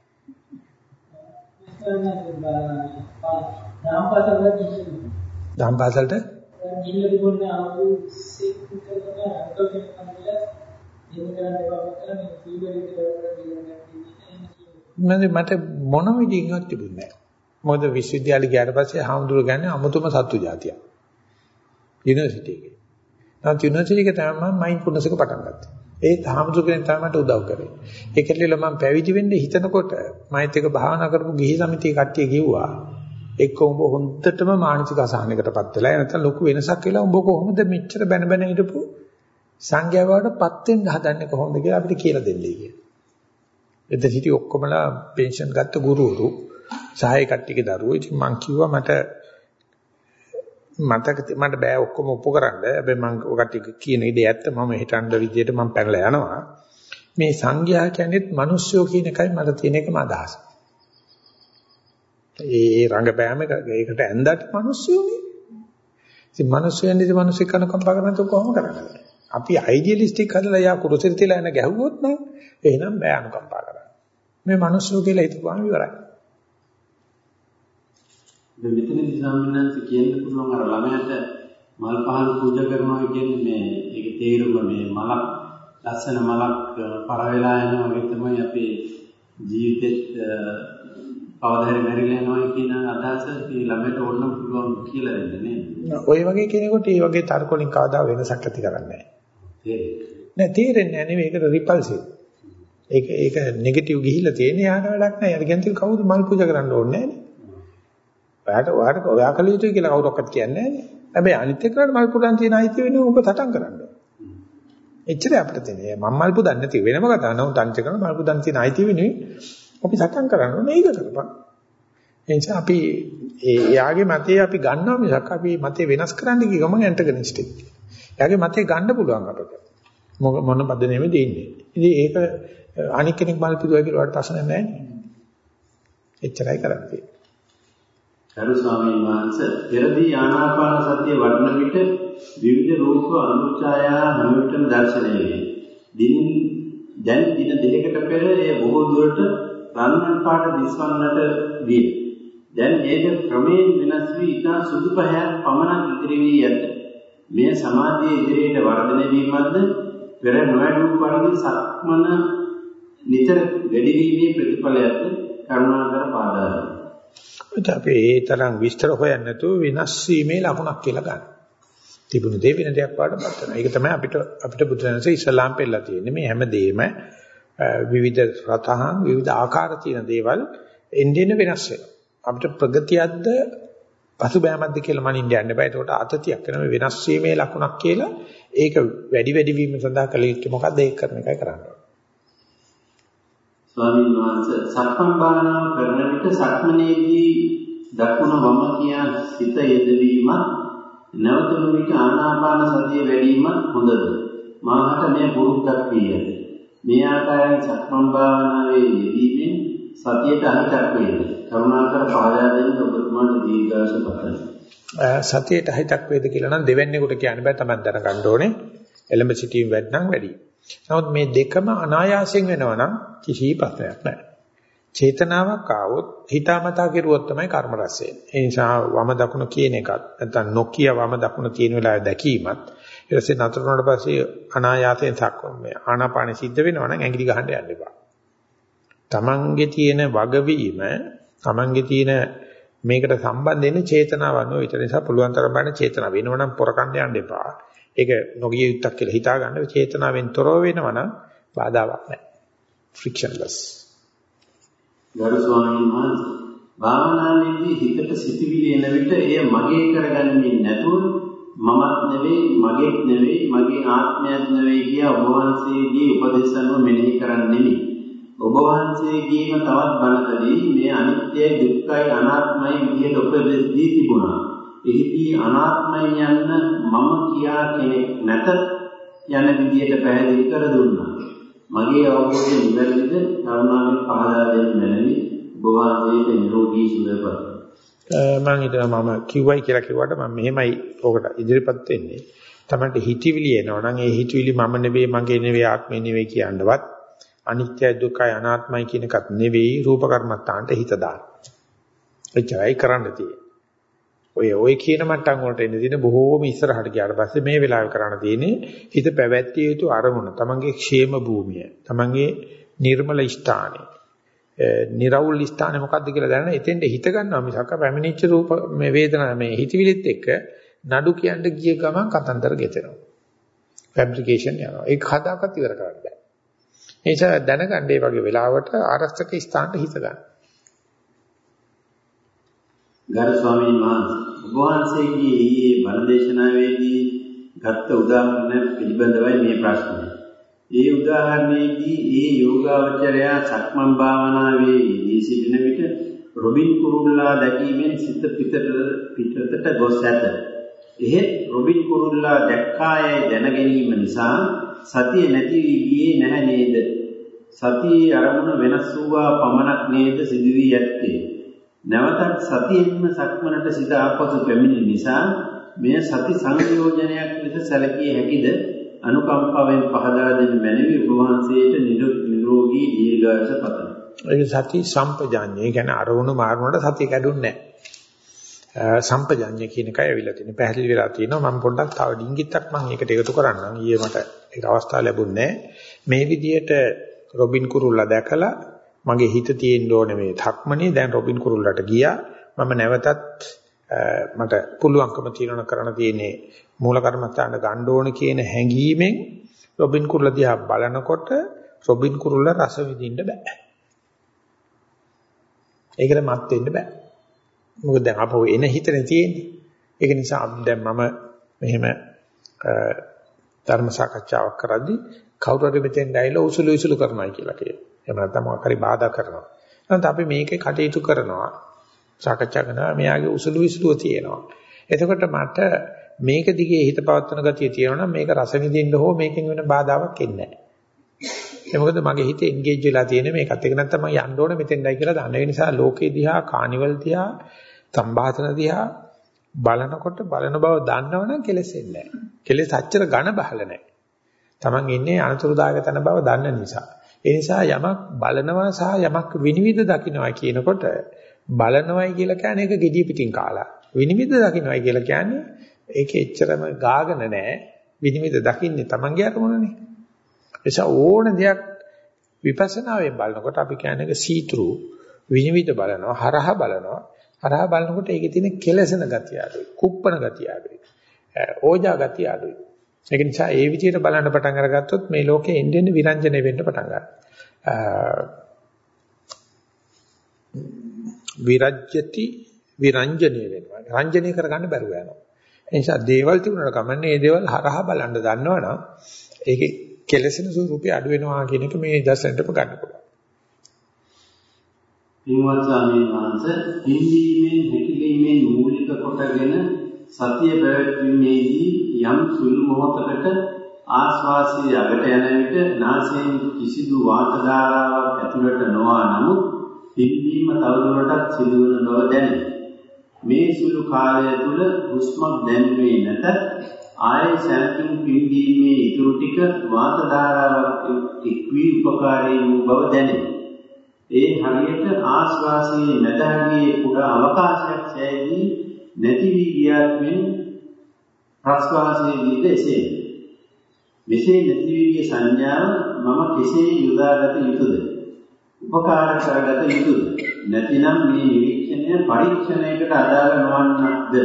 දාම් පාසලට ගිහිල්ලා තිබුණේ අවුරුදු 20 කට තමයි අන්තෝ කෙනෙක් හම්බෙලා එහෙම කරන්න එපා කියලා මේ කීවරේ කියලා මට මොන විදිහකින්වත් තිබුණේ නැහැ. මොකද විශ්වවිද්‍යාලේ ගියාට පස්සේ හාමුදුරු ගන්නේ අමුතුම සත්තු జాතියක්. යුනිවර්සිටි එකේ. නැත් යුනිවර්සිටි එකේ තමයි මම මයින්ඩ්ෆුල්නස් එක පටන් ගත්තේ. ඒ හාමුදුරු කෙනෙක් තමයි මට උදව් කරේ. ඒකෙල්ල මම පැවිදි වෙන්න හිතනකොට මයිත් එක භාවනා කරපු ගිහි සමිතිය කට්ටිය කිව්වා එක්ක උඹ හොඳටම මානසික අසහනයකටපත් වෙලා නැත්නම් ලොකු වෙනසක් වෙලා උඹ කොහොමද මෙච්චර බැන බැන හිටපු සංඝයා වඩපත් වෙන්න හදන්නේ කොහොමද කියලා අපිට කියලා දෙන්නේ කියලා. එතන හිටි ඔක්කොමලා පෙන්ෂන් ගත්ත ගුරුවරු සහාය කට්ටියගේ දරුවෝ. ඉතින් මං කිව්වා මට මතක මට බෑ ඔක්කොම ඔප්පු කරන්න. හැබැයි මං ඔකට කියන ඉඩේ ඇත්ත මම හිතන විදිහට මං පැනලා යනවා. මේ සංඝයා කියන්නේත් මිනිස්සුયો කියන එකයි මට තියෙන එකම අදහස. ඒ රංගපෑම ඒකට ඇඳට මිනිස්සුනේ. ඉතින් මිනිස්සුයන් ඉතින් මිනිස්සු කන කම්පා කරනකොට කොහොම කරන්නේ? අපි අයිඩියලිස්ටික් හදලා යා කුරුසෙට තියලා එන ගැහුවොත් නම් එහෙනම් බෑ අනුකම්පා කරන්න. මේ මිනිස්සු කියලා හිතපුවාම ඉවරයි. දැන් මෙතනදී සාමිනාන්ත කියන්න පුළුවන් අර ළමයාට මල් පහන් පූජා කරනවා කියන්නේ මේ ඒක තේරුම මේ මලක් ලස්සන මලක් පර වෙලා යනවා වගේ තමයි අපේ ජීවිතෙත් කවදාහරි මැරිලා යනවා කියන අදහස මේ ළමයට ඕන පුළුවන් කියලා දෙන්නේ නේද? ඔය වගේ කෙනෙකුට මේ වගේ තර්ක වලින් කවදා වෙනසක් ඇති කරන්නේ නැහැ. නෑ තේරෙන්නේ නැහැ නෙවෙයි ඒකට රිපල්සිව්. ඒක ඒක නෙගටිව් ගිහිල්ලා තියෙන යාට වැඩක් නැහැ. යාට කියන්නේ කවුද මල් පූජා කරන්න ඕනේ නැහැ. ඔයාට ඔයාට ඔයා කල යුතුයි කියලා කවුරක්වත් කියන්නේ නැහැ. හැබැයි අනිත් එක්කනට මල් පුදන් තියෙන අයිතිය වෙන ඔබ සටන් කරන්න ඕනේ. එච්චරයි අපිට තියෙන්නේ. මම මල් පුදන් නැති වෙනම කතාවක්. නමුත් අනිත් එක්කන මල් පුදන් තියෙන අයිතිය වෙනුයි අපි සටන් කරන්න ඕනේ ඒක කරපන්. ඒ නිසා අපි ඒ යාගේ මතේ අපි ගන්නවා මිසක් අපි මතේ වෙනස් කරන්න කිය ගමන් ඇන්ටගනිස්ටික්. යාගේ මතේ ගන්න පුළුවන් අපිට. මොන පදනෙමෙ දෙන්නේ. ඉතින් ඒක අනික් කෙනෙක් මල් පිරුවා කියලා වට ප්‍රශ්න නැහැ. එච්චරයි කරන්නේ. ගරු ස්වාමීන් වහන්සේ පෙරදී ආනාපාන සතිය වඩන විට විවිධ රූප අනුචායා හැම විටම දැర్శණය වේ. දින දැන් දින දෙකකට පෙර ඒ බොහෝ දුරට රන්වන් පාට දිස්වන්නට විය. දැන් ඒක ක්‍රමයෙන් වෙනස් වී ඉතා සුදු පහයක් පමණක් ඉතිරි වී ඇත. මේ සමාධියේ ඉදිරියට වර්ධනය වීමක්ද පෙර නොවැඩු පරිදි සක්මන නිතර වැඩි වීමේ ප්‍රතිඵලයක්ද කරුණාකර පාදා දෙන්න. අපි ඒ තරම් විස්තර හොයන්නේ නැතුව වෙනස් වීමේ ලකුණක් කියලා ගන්න. තිබුණු දේ වෙන දෙයක් වඩපත් වෙනවා. ඒක තමයි අපිට අපිට බුදුරජාණන්සේ ඉස්ලාම් පෙන්නලා තියෙන්නේ. මේ හැම දෙයක්ම විවිධ රතහන් විවිධ ආකාර තියෙන දේවල් එන්නේ වෙනස් වෙනවා. අපිට ප්‍රගතියක්ද පසුබෑමක්ද කියලා මනින්න යන්න බෑ. ඒකට අතතියක් වෙනවා වෙනස් වීමේ ලකුණක් කියලා. ඒක වැඩි වැඩි වීම සඳහා කළ යුත්තේ මොකද්ද ඒක කරන එකයි කරන්නේ. ස්වාමීන් වහන්සේ සක්මන් භාවනාව කරන විට සක්මනේදී දකුණ වම කියා සිත යෙදවීමත් නැවතුණු විට ආනාපාන සතිය වැඩිවීමත් හොඳද? මාහට මේ පුරුද්දක් වී ඇත. මේ ආකාරයෙන් සක්මන් භාවනාවේ යෙදීමෙන් සතියට අහිතක් වේද? කරුණාකර පහදා දෙන්න ඔබතුමාට දීර්ඝාස පතමි. සතියට අහිතක් වේද කියලා නම් දෙවැන්නේකට කියන්න බෑ තමයි දැනගන්න ඕනේ. එලඹ සිටීම වැඩනම් වැඩි. නමුත් මේ දෙකම අනායාසයෙන් වෙනවා නම් කිසි ප්‍රශ්නයක් නැහැ. චේතනාවක් ආවොත් හිතාමතා කෙරුවොත් තමයි කර්ම රැස් වෙන්නේ. ඒ නිසා වම දකුණ කියන එකත් නැත්නම් නොකිය වම දකුණ තියෙන වෙලාවේ දැකීමත් ඊට පස්සේ නතර වුණාට පස්සේ අනායාසයෙන් සක්මය ආනාපාන සිද්ධ වෙනවා නම් ඇඟිලි ගහන්න යන්න එපා. තමන්ගේ තියෙන වගවීම තමන්ගේ තියෙන මේකට සම්බන්ධ වෙන චේතනාව අනුව විතර නිසා පුළුවන් තරම් බලන්න චේතනාව වෙනවනම් පොරකණ්ඩ යන්න එපා. ඒක නොගිය යුත්තක් කියලා හිතා ගන්න චේතනාවෙන් තොරව වෙනවනම් බාධාවක් නැහැ. frictionless. ගරු ස්වාමීන් වහන්සේ භාවනාවේදී හිතට සිතිවිලි එන විට එය මගේ කරගන්නේ නැතුව මමත් නෙවෙයි මගේත් නෙවෙයි මගේ ආත්මයක් නෙවෙයි කියා ඔබ වහන්සේගේ උපදේශ අනුව මෙනෙහි කරන්නේ නෙමෙයි. ඔබ වහන්සේගේම තවත් බණකදී මේ අනිත්‍යයි දුක්ඛයි අනාත්මයි විදිහට උපදෙස් දී තිබුණා. එහිදී අනාත්මයි යන්න මම කියා කෙනෙක් නැත යන විදිහට පැහැදිලි කර දුන්නා. මගේ අවබෝධය නිවැරදිද කරුණාවෙන් පහදා දෙන්න මැනවි. ඔබ වහන්සේට නිරෝගී සුවපත්. මම හිතනවා මම කිව්වයි කියලා කිව්වට මම මෙහෙමයි ඔකට ඉදිරිපත් වෙන්නේ. Tamanට හිතවිලි එනවා නම් ඒ හිතවිලි මම නෙවෙයි මගේ නෙවෙයි ආත්මේ නෙවෙයි කියනවත් අනිත්‍ය දුක්ඛය අනාත්මයි කියන එකත් නෙවෙයි රූප කර්මත්තාන්ට හිත දාන්න. එච්චරයි කරන්න තියෙන්නේ. ඔය ඔය කියන මට්ටම් වලට එන්න දින බොහෝම ඉස්සරහට ගියාට පස්සේ මේ වෙලාවේ කරන්න තියෙන්නේ හිත පැවැත්විය යුතු අරමුණ. තමන්ගේ ക്ഷേම භූමිය. තමන්ගේ නිර්මල ස්ථානය. නිර්වුල් ස්ථානේ මොකද්ද කියලා දැනන එතෙන්ට හිත ගන්නවා මිසක් පැමිණිච්ච රූප මේ වේදනා මේ හිතවිලිත් එක්ක නඩු කියන්න ගිය ගමන් කතන්දර ගෙතෙනවා. ෆැබ්‍රිකේෂන් යනවා. ඒක හදාගත් ඉවර කරන්න බෑ. ඒ නිසා දැනගන්න මේ වගේ වෙලාවට ආරස්තක ස්ථානට හිත ගන්න. ගරු ස්වාමීන් වහන්සේ ඔබ වහන්සේගේ ඊයේ බණදේශනාවේදී ගත්ත උදාහරණ පිළිබඳවයි මේ ප්‍රශ්නය. ඒ උදාහරණයේදී ඒ යෝගාවචරය සක්මන් භාවනාවේ යෙදී සිටින විට රොබින් කුරුල්ලා දැකීමෙන් සිත පිටට පිටතට ගොස් ඇත. එහෙත් රොබින් කුරුල්ලා දැක්කායයි දැන ගැනීම නිසා සතිය නැති වී ගියේ නැහැ නේද? සතියේ අරමුණ වෙනස් වූවා පමණක් නේද සිදු වී ඇත්තේ? නැවතත් සතියෙන්ම සක්මනට සිත ආපසු පැමිණි නිසා මෙය සති සංයෝජනයක් ලෙස සැලකිය හැකිද? අනුකම්පාවෙන් පහදා දෙන්න මැනවි වහන්සේට නිරෝගී දීර්ඝායස පතමි. ඒක සති සම්පජාඤ්ඤය. ඒ කියන්නේ අරමුණු මාරුනට සතිය කැඩුන්නේ නැහැ. සම්පජාඤ්ඤය කියන එකයි ඇවිල්ලා තියෙන්නේ. පැහැදිලි වෙලා තියෙනවා. මම පොඩ්ඩක් තව ඩිංගිත්තක් මම ඒකට එකතු කරන්නම්. ඊයේ මට ඒක අවස්ථාව ලැබුණේ මේ විදිහට රොබින් කුරුල්ලා දැකලා මගේ හිත තියෙන්න ඕනේ මේ ධක්මනේ දැන් රොබින් කුරුල්ලට ගියා. මම නැවතත් මට පුළුවන්කම තියෙනවා කරන්න තියෙන්නේ මූල කර්මස්ථාන ගන්න ඕන කියන හැඟීමෙන් රොබින් කුරුල්ල දිහා බලනකොට රොබින් කුරුල්ල රස විඳින්න බෑ. ඒකට මත් වෙන්න බෑ. මොකද දැන් අපෝ එන හිතනේ තියෙන්නේ. ඒක නිසා දැන් මම මෙහෙම ධර්ම සාකච්ඡාවක් කරද්දී කවුරු හරි මෙතෙන් ඇවිල්ලා උසුළු උසුළු කරනවා කියලා කියනවා. එහෙම නැත්නම් මොකක් හරි බාධා කරනවා. නැත්නම් අපි මේකේ කටයුතු කරනවා. සාකච්ඡා කරනවා මෙයාගේ උසුළු විසුළුව තියෙනවා. එතකොට මට මේක දිගේ හිත පවත්වන ගතිය තියෙනවා මේක රස විඳින්න හෝ මේකෙන් වෙන බාධාවක් එන්නේ නැහැ. ඒ මොකද මගේ හිත එන්ගේජ් වෙලා තියෙන මේකත් ඒක නැත්නම් මම යන්න ඕනේ මෙතෙන්ඩයි කියලා දන්න. ඒ නිසා ලෝකේ දිහා කානිවල් දිහා සම්භාෂණ දිහා බලනකොට බලන බව දන්නවනම් කෙලෙසෙන්නේ නැහැ. කෙලෙස් අච්චර ඝන බහල නැහැ. Taman ඉන්නේ අනතුරුදායක තන බව දන්න නිසා. ඒ නිසා යමක් බලනවා සහ යමක් විනිවිද දකින්නවා කියනකොට බලනවයි කියලා කියන්නේ ඒක gediy පිටින් කාලා. විනිවිද දකින්නයි කියලා කියන්නේ ඒක එච්චරම ගාගෙන නැහැ. විනිවිද දකින්නේ Tamange අරමුණනේ. එසා ඕන දෙයක් විපස්සනාවෙන් බලනකොට අපි කියන්නේ ඒක සීතුරු විනිවිද බලනවා, හරහා බලනවා. හරහා බලනකොට ඒකේ තියෙන කෙලසන ගතිය අඩුයි, කුප්පන ගතිය අඩුයි, ඕජා ගතිය අඩුයි. ඒක නිසා ඒ විදිහට බලන්න පටන් අරගත්තොත් මේ ලෝකේ එන්න එන්න විරංජනේ වෙන්න පටන් ගන්නවා. විරජ්‍යති විරංජනේ වෙනවා. රංජනේ කරගන්න බැරුව යනවා. ඒ නිසා දේවල් තිබුණාට කමන්නේ මේ දේවල් හරහා බලන්න දන්නවනම් ඒකේ කෙලසෙන ස්වරූපය අඩු වෙනවා කියන එක මේ දර්ශනයටම ගන්න පුළුවන්. පින්වත් ස්වාමීන් වහන්සේ හිඳීමෙන් හැකිලීමෙන් මූලික කොටගෙන සතිය පැවැත්වීමේදී යම් සුළු මොහොතකට ආශ්වාසය අගට යන විට නාසයෙන් කිසිදු වාත ධාරාවක් ඇතුළට නොආ නමුත් පිම්බීම තවදුරටත් සිදුවන බව දැනේ. මේ සුළු කාලය තුල හුස්මක් දැනෙන්නේ නැත. ආයේ සැලකින් පිම්බීමේ ඉතුරු ටික වාත ධාරාවක් එක්වී උපකාරී වූ බව දැනේ. ඒ හරියට ආශ්වාසයේ නැදහගේ කුඩා අවකාශයක් සෑදී නැති වී ගියාත් මෙන් ප්‍රශ්වාසයේදීද එසේ. මෙසේ නැති වී ගිය සංඥාව මම කෙසේ යොදාගත යුතුද? උපකාර කරගත යුතුද? නැතිනම් මේ නිරීක්ෂණය පරීක්ෂණයකට අදාළ නොවන්නක්ද?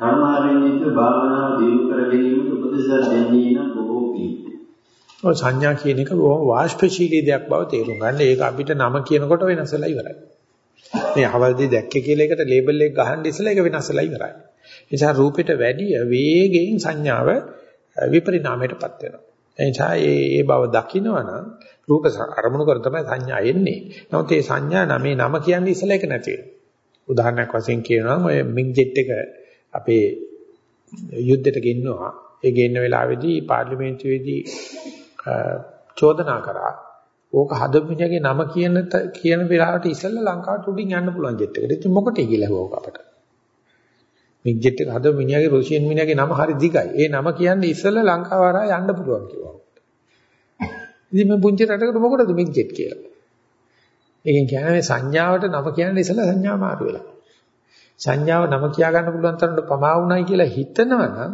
කර්මාවෙන් යුතු භාවනාව දියුණු කර ගැනීමට උපදෙස් දෙන්නේ නම් බොහෝ කී. ඔය සංඥා කියන එක බොහොම වාෂ්පශීලී දෙයක් බව තේරුම් ගන්න. ඒක අපිට නම කියනකොට වෙනසලා ඉවරයි. මේ අවල්දී දැක්කේ කියලා එකට ලේබල් එක ගහන්න ඉස්සලා ඒක වෙනසලා ඉවරයි. ඒ නිසා රූපෙට වැඩි වේගයෙන් සංඥාව විපරිණාමයටපත් වෙනවා. ඒ නිසා ඒ ඒ බව දකිනවනම් රූප අරමුණු කර තමයි සංඥා එන්නේ. නමුත් ඒ සංඥා නමේ නම කියන්නේ ඉස්සලා ඒක නැති වෙනවා. උදාහරණයක් වශයෙන් කියනවා ඔය මිග් ජෙට් එක අපේ යුද්ධයට ගෙන්නවා. ඒ ගෙන්න වෙලාවේදී පාර්ලිමේන්තුවේදී චෝදනා කරා. ඕක හදපිණගේ නම කියන කියන වෙලාවට ඉස්සෙල්ලා ලංකාවට උඩින් යන්න පුළුවන් ජෙට් එකට. ඉතින් මොකටද කියලා ඇහුවා අපට. මිග් ජෙට් එක හදපු මිනිහාගේ රුසියන් මිනිහාගේ නම හරි දිගයි. ඒ නම කියන්නේ ඉස්සෙල්ලා ලංකාව හරහා යන්න පුළුවන් කිව්වා. ඉතින් මේ පුංචි රටකට මොකටද මිග් ජෙට් කියලා? ඒකෙන් කියන්නේ මේ සංඥාවට නම කියන්නේ ඉස්සෙල්ලා සංඥා මාරු වෙලා. සංඥාව නම කියා ගන්න පුළුවන් තරමට පමා වුණයි කියලා හිතනවනම්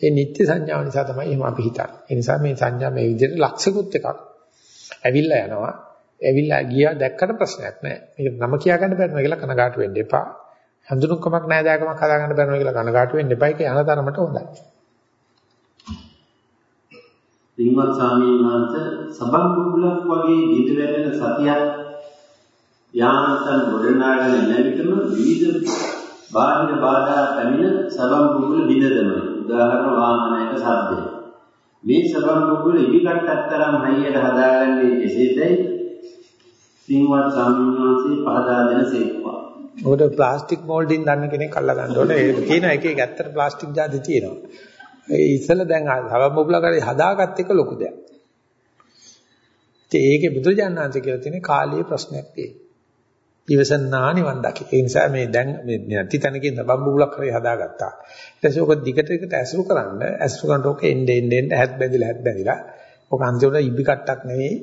ඒ නිත්‍ය සංඥාව නිසා තමයි එහෙම අපි හිතන්නේ. ඒ නිසා මේ සංඥා මේ විදිහට ලක්ෂිකුත් එකක් ඇවිල්ලා යනවා. ඇවිල්ලා ගියා දැක්කට ප්‍රශ්නයක් නැහැ. මේක නම කියා ගන්න බැරිම කියලා කනගාටු වෙන්න එපා. හඳුනුකමක් නැහැ දායකමක් හදා ගන්න බැරිම කියලා කනගාටු වෙන්න එපා. ඒක යන තරමට හොඳයි. පින්වත් ස්වාමීන් වහන්සේ සබන් කුකුලක් වගේ දිද වැටෙන සතියක් යාන්තම් ගොඩනගාගෙන එන විටම විවිධ බාහිර බාධා පැමිණ සබන් කුකුල විදදමයි. උදාහරණ වාහනයක ශබ්දය. මේ සබන් කුකුල ඉදිකට්ටක් තරම් හයියට හදාගන්නේ කෙසේදයි පින්වත් ස්වාමීන් වහන්සේ පහදා දෙන සේක්වා. ඔකට ප්ලාස්ටික් මෝල්ඩින් දන්න කෙනෙක් අල්ලා ගන්න ඕනේ. ඒක තියෙන එක එක ඇත්තට ප්ලාස්ටික් ජාති තියෙනවා. ඒ ඉස්සෙල්ල දැන් සබන් කුකුල කරේ හදාගත්ත එක ලොකු දෙයක්. ඉතින් ඒකේ බුදුරජාණන් කියලා තියෙන කාලයේ ප්‍රශ්නයක් තියෙනවා. ඉවසන්නා නිවන් දකි. ඒ නිසා මේ දැන් මේ නැති තැනකින් බම්බුලක් කරේ හදාගත්තා. ඊට පස්සේ ඔක දිගට දිගට ඇසුරු කරන්න ඇසුරු කරනකොට ඔක එන්න එන්න එන්න හැත් බැඳිලා හැත් බැඳිලා ඔක අන්තිමට ඉබි කට්ටක් නෙවෙයි.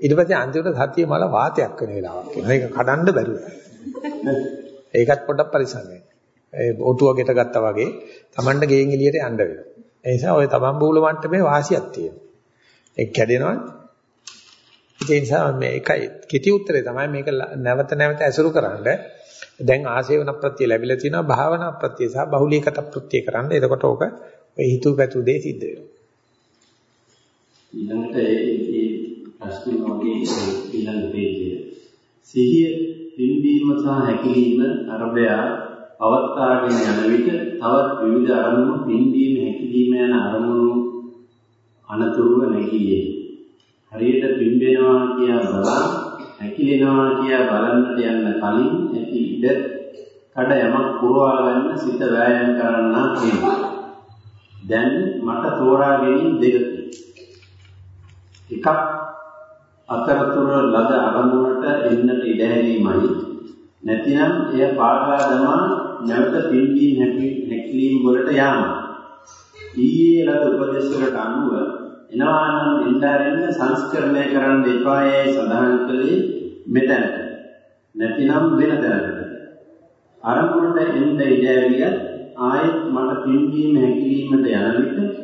ඊට පස්සේ අන්තිමට සතිය මල වාතයක් වෙන වෙලාවක් එනවා. ඒක කඩන්න බැරුව. ඒකත් පොඩ්ඩක් පරිස්සම් වෙන්න. ඒ ඔටුව ගෙට ගත්තා වගේ Tamanට ගෙයින් එළියට යන්න වෙනවා. ඒ නිසා ඔය තමන් බූල මට්ටමේ වාසියක් තියෙනවා. ඒක කැඩෙනවා ඒ නිසා මේකයි කිටි උත්තරේ තමයි මේක නැවත නැවත ඇසුරු කරන්න. දැන් ආසේවන ප්‍රත්‍ය ලැබිලා තිනවා භාවනා ප්‍රත්‍ය සහ බහුලීකත ප්‍රත්‍ය කරන්න. එතකොට ඕක ඔය හිතුව පැතු දෙය සිද්ධ වෙනවා. ඊළඟට ඒ ප්‍රශ්නේ වගේ ඊළඟ පේජය. සිහිය පිම්බීම සහ හැකිලිම අරබය පවත්වාගෙන යන විට තවත් විවිධ අරමුණු පිම්බීම හැකිලිම යන අරමුණු අනතුරුව නැගී හරියට පිම්බෙනවා කියා බලන් හැකිලෙනවා කියා බලන්නට යන්න කලින් ඇති ඉඩ කඩ යමක් පුරවා ගන්න සිත වෑයම් කරන්නා කියනවා. දැන් මට තෝරා ගැනීම දෙකක්. එකක් අතරතුර ලද අරමුණට එන්නට ඉඩ හැරීමයි. නැතිනම් එය පාඩා දමා නැවත පිම්බීම හැකිලීම් වලට යාම. ඊයේ ලද උපදේශ වලට අනුව එනවා නම් ඉන්දරෙන්න සංස්කරණය කරන්න එපායයි සඳහන් කළේ මෙතනට. නැතිනම් වෙන තැනකට. අරමුණට එන්න ඉඩැරිය ආයෙත් මට පින්වීම හැකිලීමට යන විට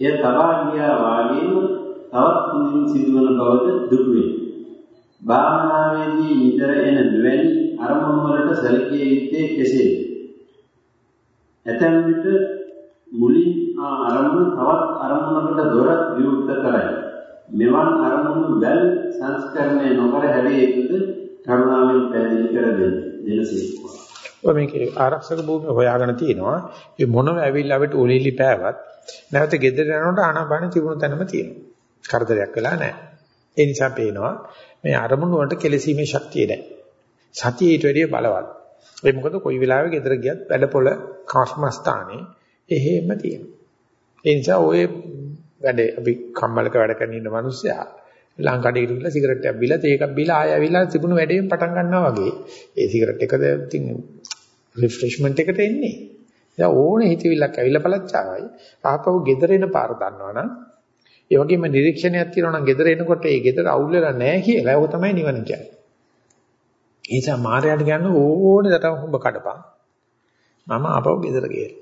එය තබා ගියා වාගේම තවත් හොඳින් සිදුවන බවද දුක වේ. භාවනාවේදී නිතර එන මෙවැනි අරමුණු වලට සැලකිය යුත්තේ කෙසේද? ඇතැම් විට මුලින් අරමුණ තවත් අරමුණකට දොර විවෘත කරයි. මෙවන් අරමුණු වැල් සංස්කරණය නොකර හැරිය යුතුද කරුණාවෙන් පැහැදිලි කර දෙන්න. දෙනසේකවා. ඔය මේකේ ආරක්ෂක භූමිය හොයාගෙන තිනවා. ඒ මොනම ඇවිල්ලා අපිට ඔලිලි පෑවත් නැවත ගෙදර යනකොට ආනාපාන තිබුණු තැනම තියෙනවා. කරදරයක් වෙලා නැහැ. ඒ නිසා පේනවා මේ අරමුණු වලට කෙලසීමේ ශක්තිය නැහැ. සතිය ඊට වැඩිය බලවත්. ඒ මොකද කොයි වෙලාවෙ ගෙදර ගියත් වැඩපොළ කර්මස්ථානේ එහෙම තියෙනවා. ඒ නිසා ඔය වැඩේ අපි කම්මලක වැඩ කරන ඉන්න මිනිස්සයා ලංකඩේට ගිහලා සිගරට් එකක් බිලා තේකක් බිලා ආය ඇවිල්ලා තිබුණු වැඩේම පටන් ගන්නවා වගේ. ඒ සිගරට් එකද ඉතින් රිෆ්‍රෙෂ්මන්ට් එකට එන්නේ. දැන් ඕනේ හිතවිල්ලක් ඇවිල්ලා පළච්චාවයි. ආපහු ගෙදර එන පාර දන්නවනම් ඒ වගේම නිරීක්ෂණයක් තියෙනවා නම් ගෙදර එනකොට ඒ ගෙදර අවුල් වෙලා නැහැ කියලා. ඒක තමයි නිවන කියන්නේ. ඒ නිසා මායයට කියන්නේ ඕනේ දතම හොඹ කඩපන්. මම ආපහු ගෙදර ගියා.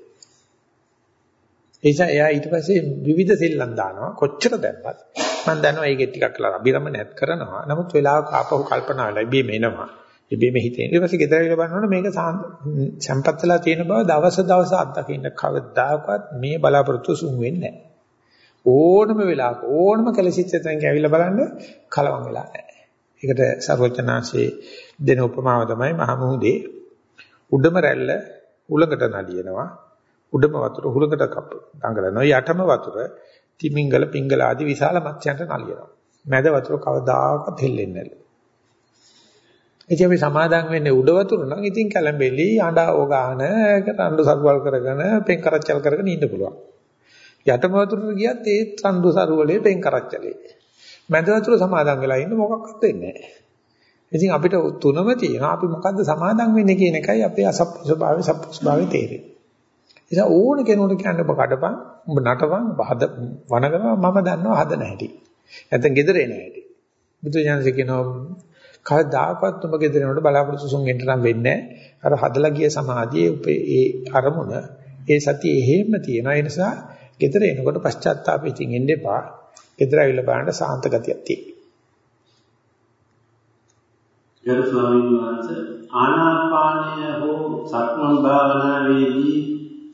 ඒ නිසා එයා ඊට පස්සේ විවිධ සෙල්ලම් දානවා කොච්චර දැම්මත් මම දන්නවා ඒකේ ටිකක් කළා අබිරමණයත් කරනවා නමුත් වෙලාවක ආපහු කල්පනා වෙලා ඉබේම එනවා ඉබේම හිතෙන ඊට පස්සේ ගෙදර ගිහලා බලනකොට මේක සම්පත් වෙලා තියෙන බව දවස දවස අත්දකින්න කවදාකවත් මේ බලාපොරොත්තු සුන් වෙන්නේ නැහැ ඕනම වෙලාවක ඕනම කලසිච්ච තැනක ඇවිල්ලා බලන්න කලවම් වෙලා නැහැ. ඒකට සර්වචනාංශයේ දෙන උපමාව තමයි මහමුහුදේ උඩම රැල්ල උලකට නලියනවා. උඩම වතුර හුලකට දඟලනවා. යටම වතුර තිමිංගල පිංගල ආදී විශාල මත්ස්‍යයන්ට නලියනවා. මැද වතුර කවදාකවත් හෙල්ලෙන්නේ නැහැ ඉතින් අපි සමාදම් වෙන්නේ උඩ වතුර නම් ඉතින් කැළඹෙලි අඬව ගන්න රණ්ඩු සරුවල් කරගෙන පෙන් කරච්චල් කරගෙන ඉන්න පුළුවන්. යටම වතුරට ගියත් ඒ රණ්ඩු සරුවලේ පෙන් කරච්චලේ මැද වතුර සමාදම් වෙලා ඉන්න මොකක්වත් වෙන්නේ නැහැ ඉතින් අපිට තුනම තියෙනවා අපි මොකද්ද සමාදම් වෙන්නේ කියන එකයි අපේ අසප්පු ස්වභාවය සප්පු ස්වභාවය තේරෙන්නේ නිසා ඕන කෙනෙකුට කියන්න ඔබ කඩපන්, ඔබ නටපන්, හද වනගනවා මම දන්නවා හදන හැටි. නැත්නම් gedere එන හැටි. බුදුජානක කියනවා කවදාකවත් ඔබ gedere එනකොට බලාපොරොත්තු සුන්ගෙන්ට නම් වෙන්නේ අර හදලා ගිය සමාධියේ ඒ අරමුණ ඒ සතිය එහෙම තියෙනවා. ඒ නිසා gedere එනකොට පශ්චාත්තාපෙකින් එන්න එපා. gedere අවිල බලන්න සාන්ත ගතියක් තියෙනවා. ගරු ස්වාමීන් වහන්සේ ආනාපානය හෝ සක්මන් භාවනාවේදී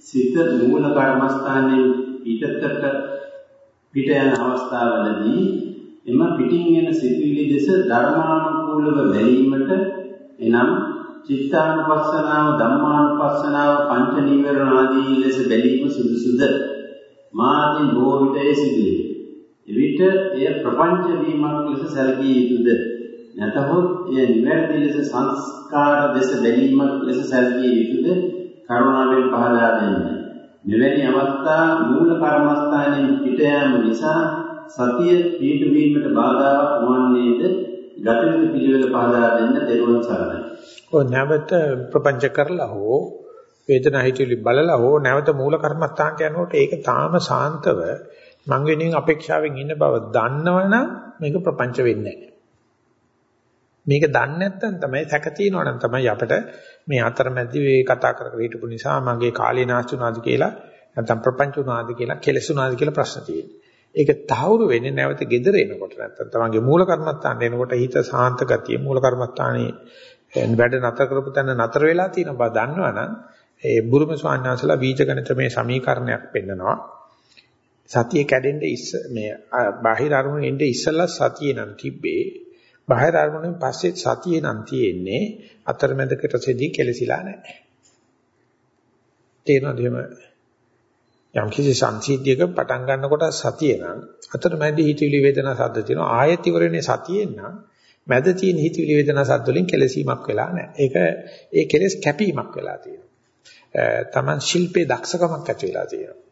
සිත මූල කර්මස්ථානයේ පිටතට පිට යන අවස්ථාවලදී එම පිටින් එන සිතුවිලි දෙස ධර්මානුකූලව බැලීමට එනම් චිත්තානුපස්සනාව ධම්මානුපස්සනාව පංච නීවරණ ආදී ලෙස බැලීම සුදුසුද මාදී බොහෝ විට ඒ සිදුවේ. එවිට එය ප්‍රපංච වීමක් ලෙස සැලකිය යුතුද? නැතහොත් එය නිවැරදි ලෙස සංස්කාර දෙස බැලීමක් ලෙස සැලකිය යුතුද? කරුණාවෙන් පහදා දෙන්න. මෙවැනි අවස්ථා මූල කර්මස්ථානයෙන් පිට යාම නිසා සතිය පිටවීමට බාධාවක් වන්නේද? ගතිවිද පිළිවෙල පහදා දෙන්න දෙරුවන් සරණයි. ඔය නැවත ප්‍රපංච කරලා හෝ වේදනා හිතුවිලි බලලා හෝ නැවත මූල කර්මස්ථානට යනකොට ඒක තාම සාන්තව මං වෙනින් අපේක්ෂාවෙන් ඉන්න බව දන්නවනම් මේක ප්‍රපංච වෙන්නේ නැහැ. මේක දන්නේ නැත්නම් තමයි සැක තියෙනවනම් තමයි අපිට මේ අතරමැදි මේ කතා කර කර හිටපු නිසා මගේ කාලේ නාස්ති උනාද කියලා නැත්නම් ප්‍රපංච උනාද කියලා කෙලස් උනාද කියලා ප්‍රශ්න තියෙනවා. ඒක තහවුරු වෙන්නේ නැවත gedere එනකොට නැත්නම් තමන්ගේ මූල කර්මස්ථානට එනකොට හිත සාන්ත ගතිය මූල කර්මස්ථානයේ වැඩ නතර කරපු තැන නතර වෙලා තියෙන බව දන්නවනම් ඒ බුරුම ස්වාමීන් වහන්සේලා බීජගණිත මේ සමීකරණයක් පෙන්නනවා. සතිය කැඩෙන්න ඉස්ස මේ බාහිර අරමුණෙ ඉඳ ඉස්සලා සතිය නම් තිබ්බේ බාහිර අරමුණෙන් පස්සේ සතියේ නම් තියෙන්නේ අතරමැදකට සෙදී කෙලසිලා නැහැ. තේරෙනවද එහෙම? යම් කිසි සංසිද්ධියක පටන් ගන්නකොට සතිය නම් අතරමැදි හිතවිලි වේදනා සද්ද තියෙනවා ආයෙත් ඉවරනේ සතියෙන් නම් මැද තියෙන හිතවිලි වේදනා සද්ද වලින් කෙලසීමක් වෙලා නැහැ. ඒක ඒ කෙලස් කැපීමක් වෙලා තියෙනවා. තමන් ශිල්පේ දක්ෂකමක් ඇති වෙලා තියෙනවා.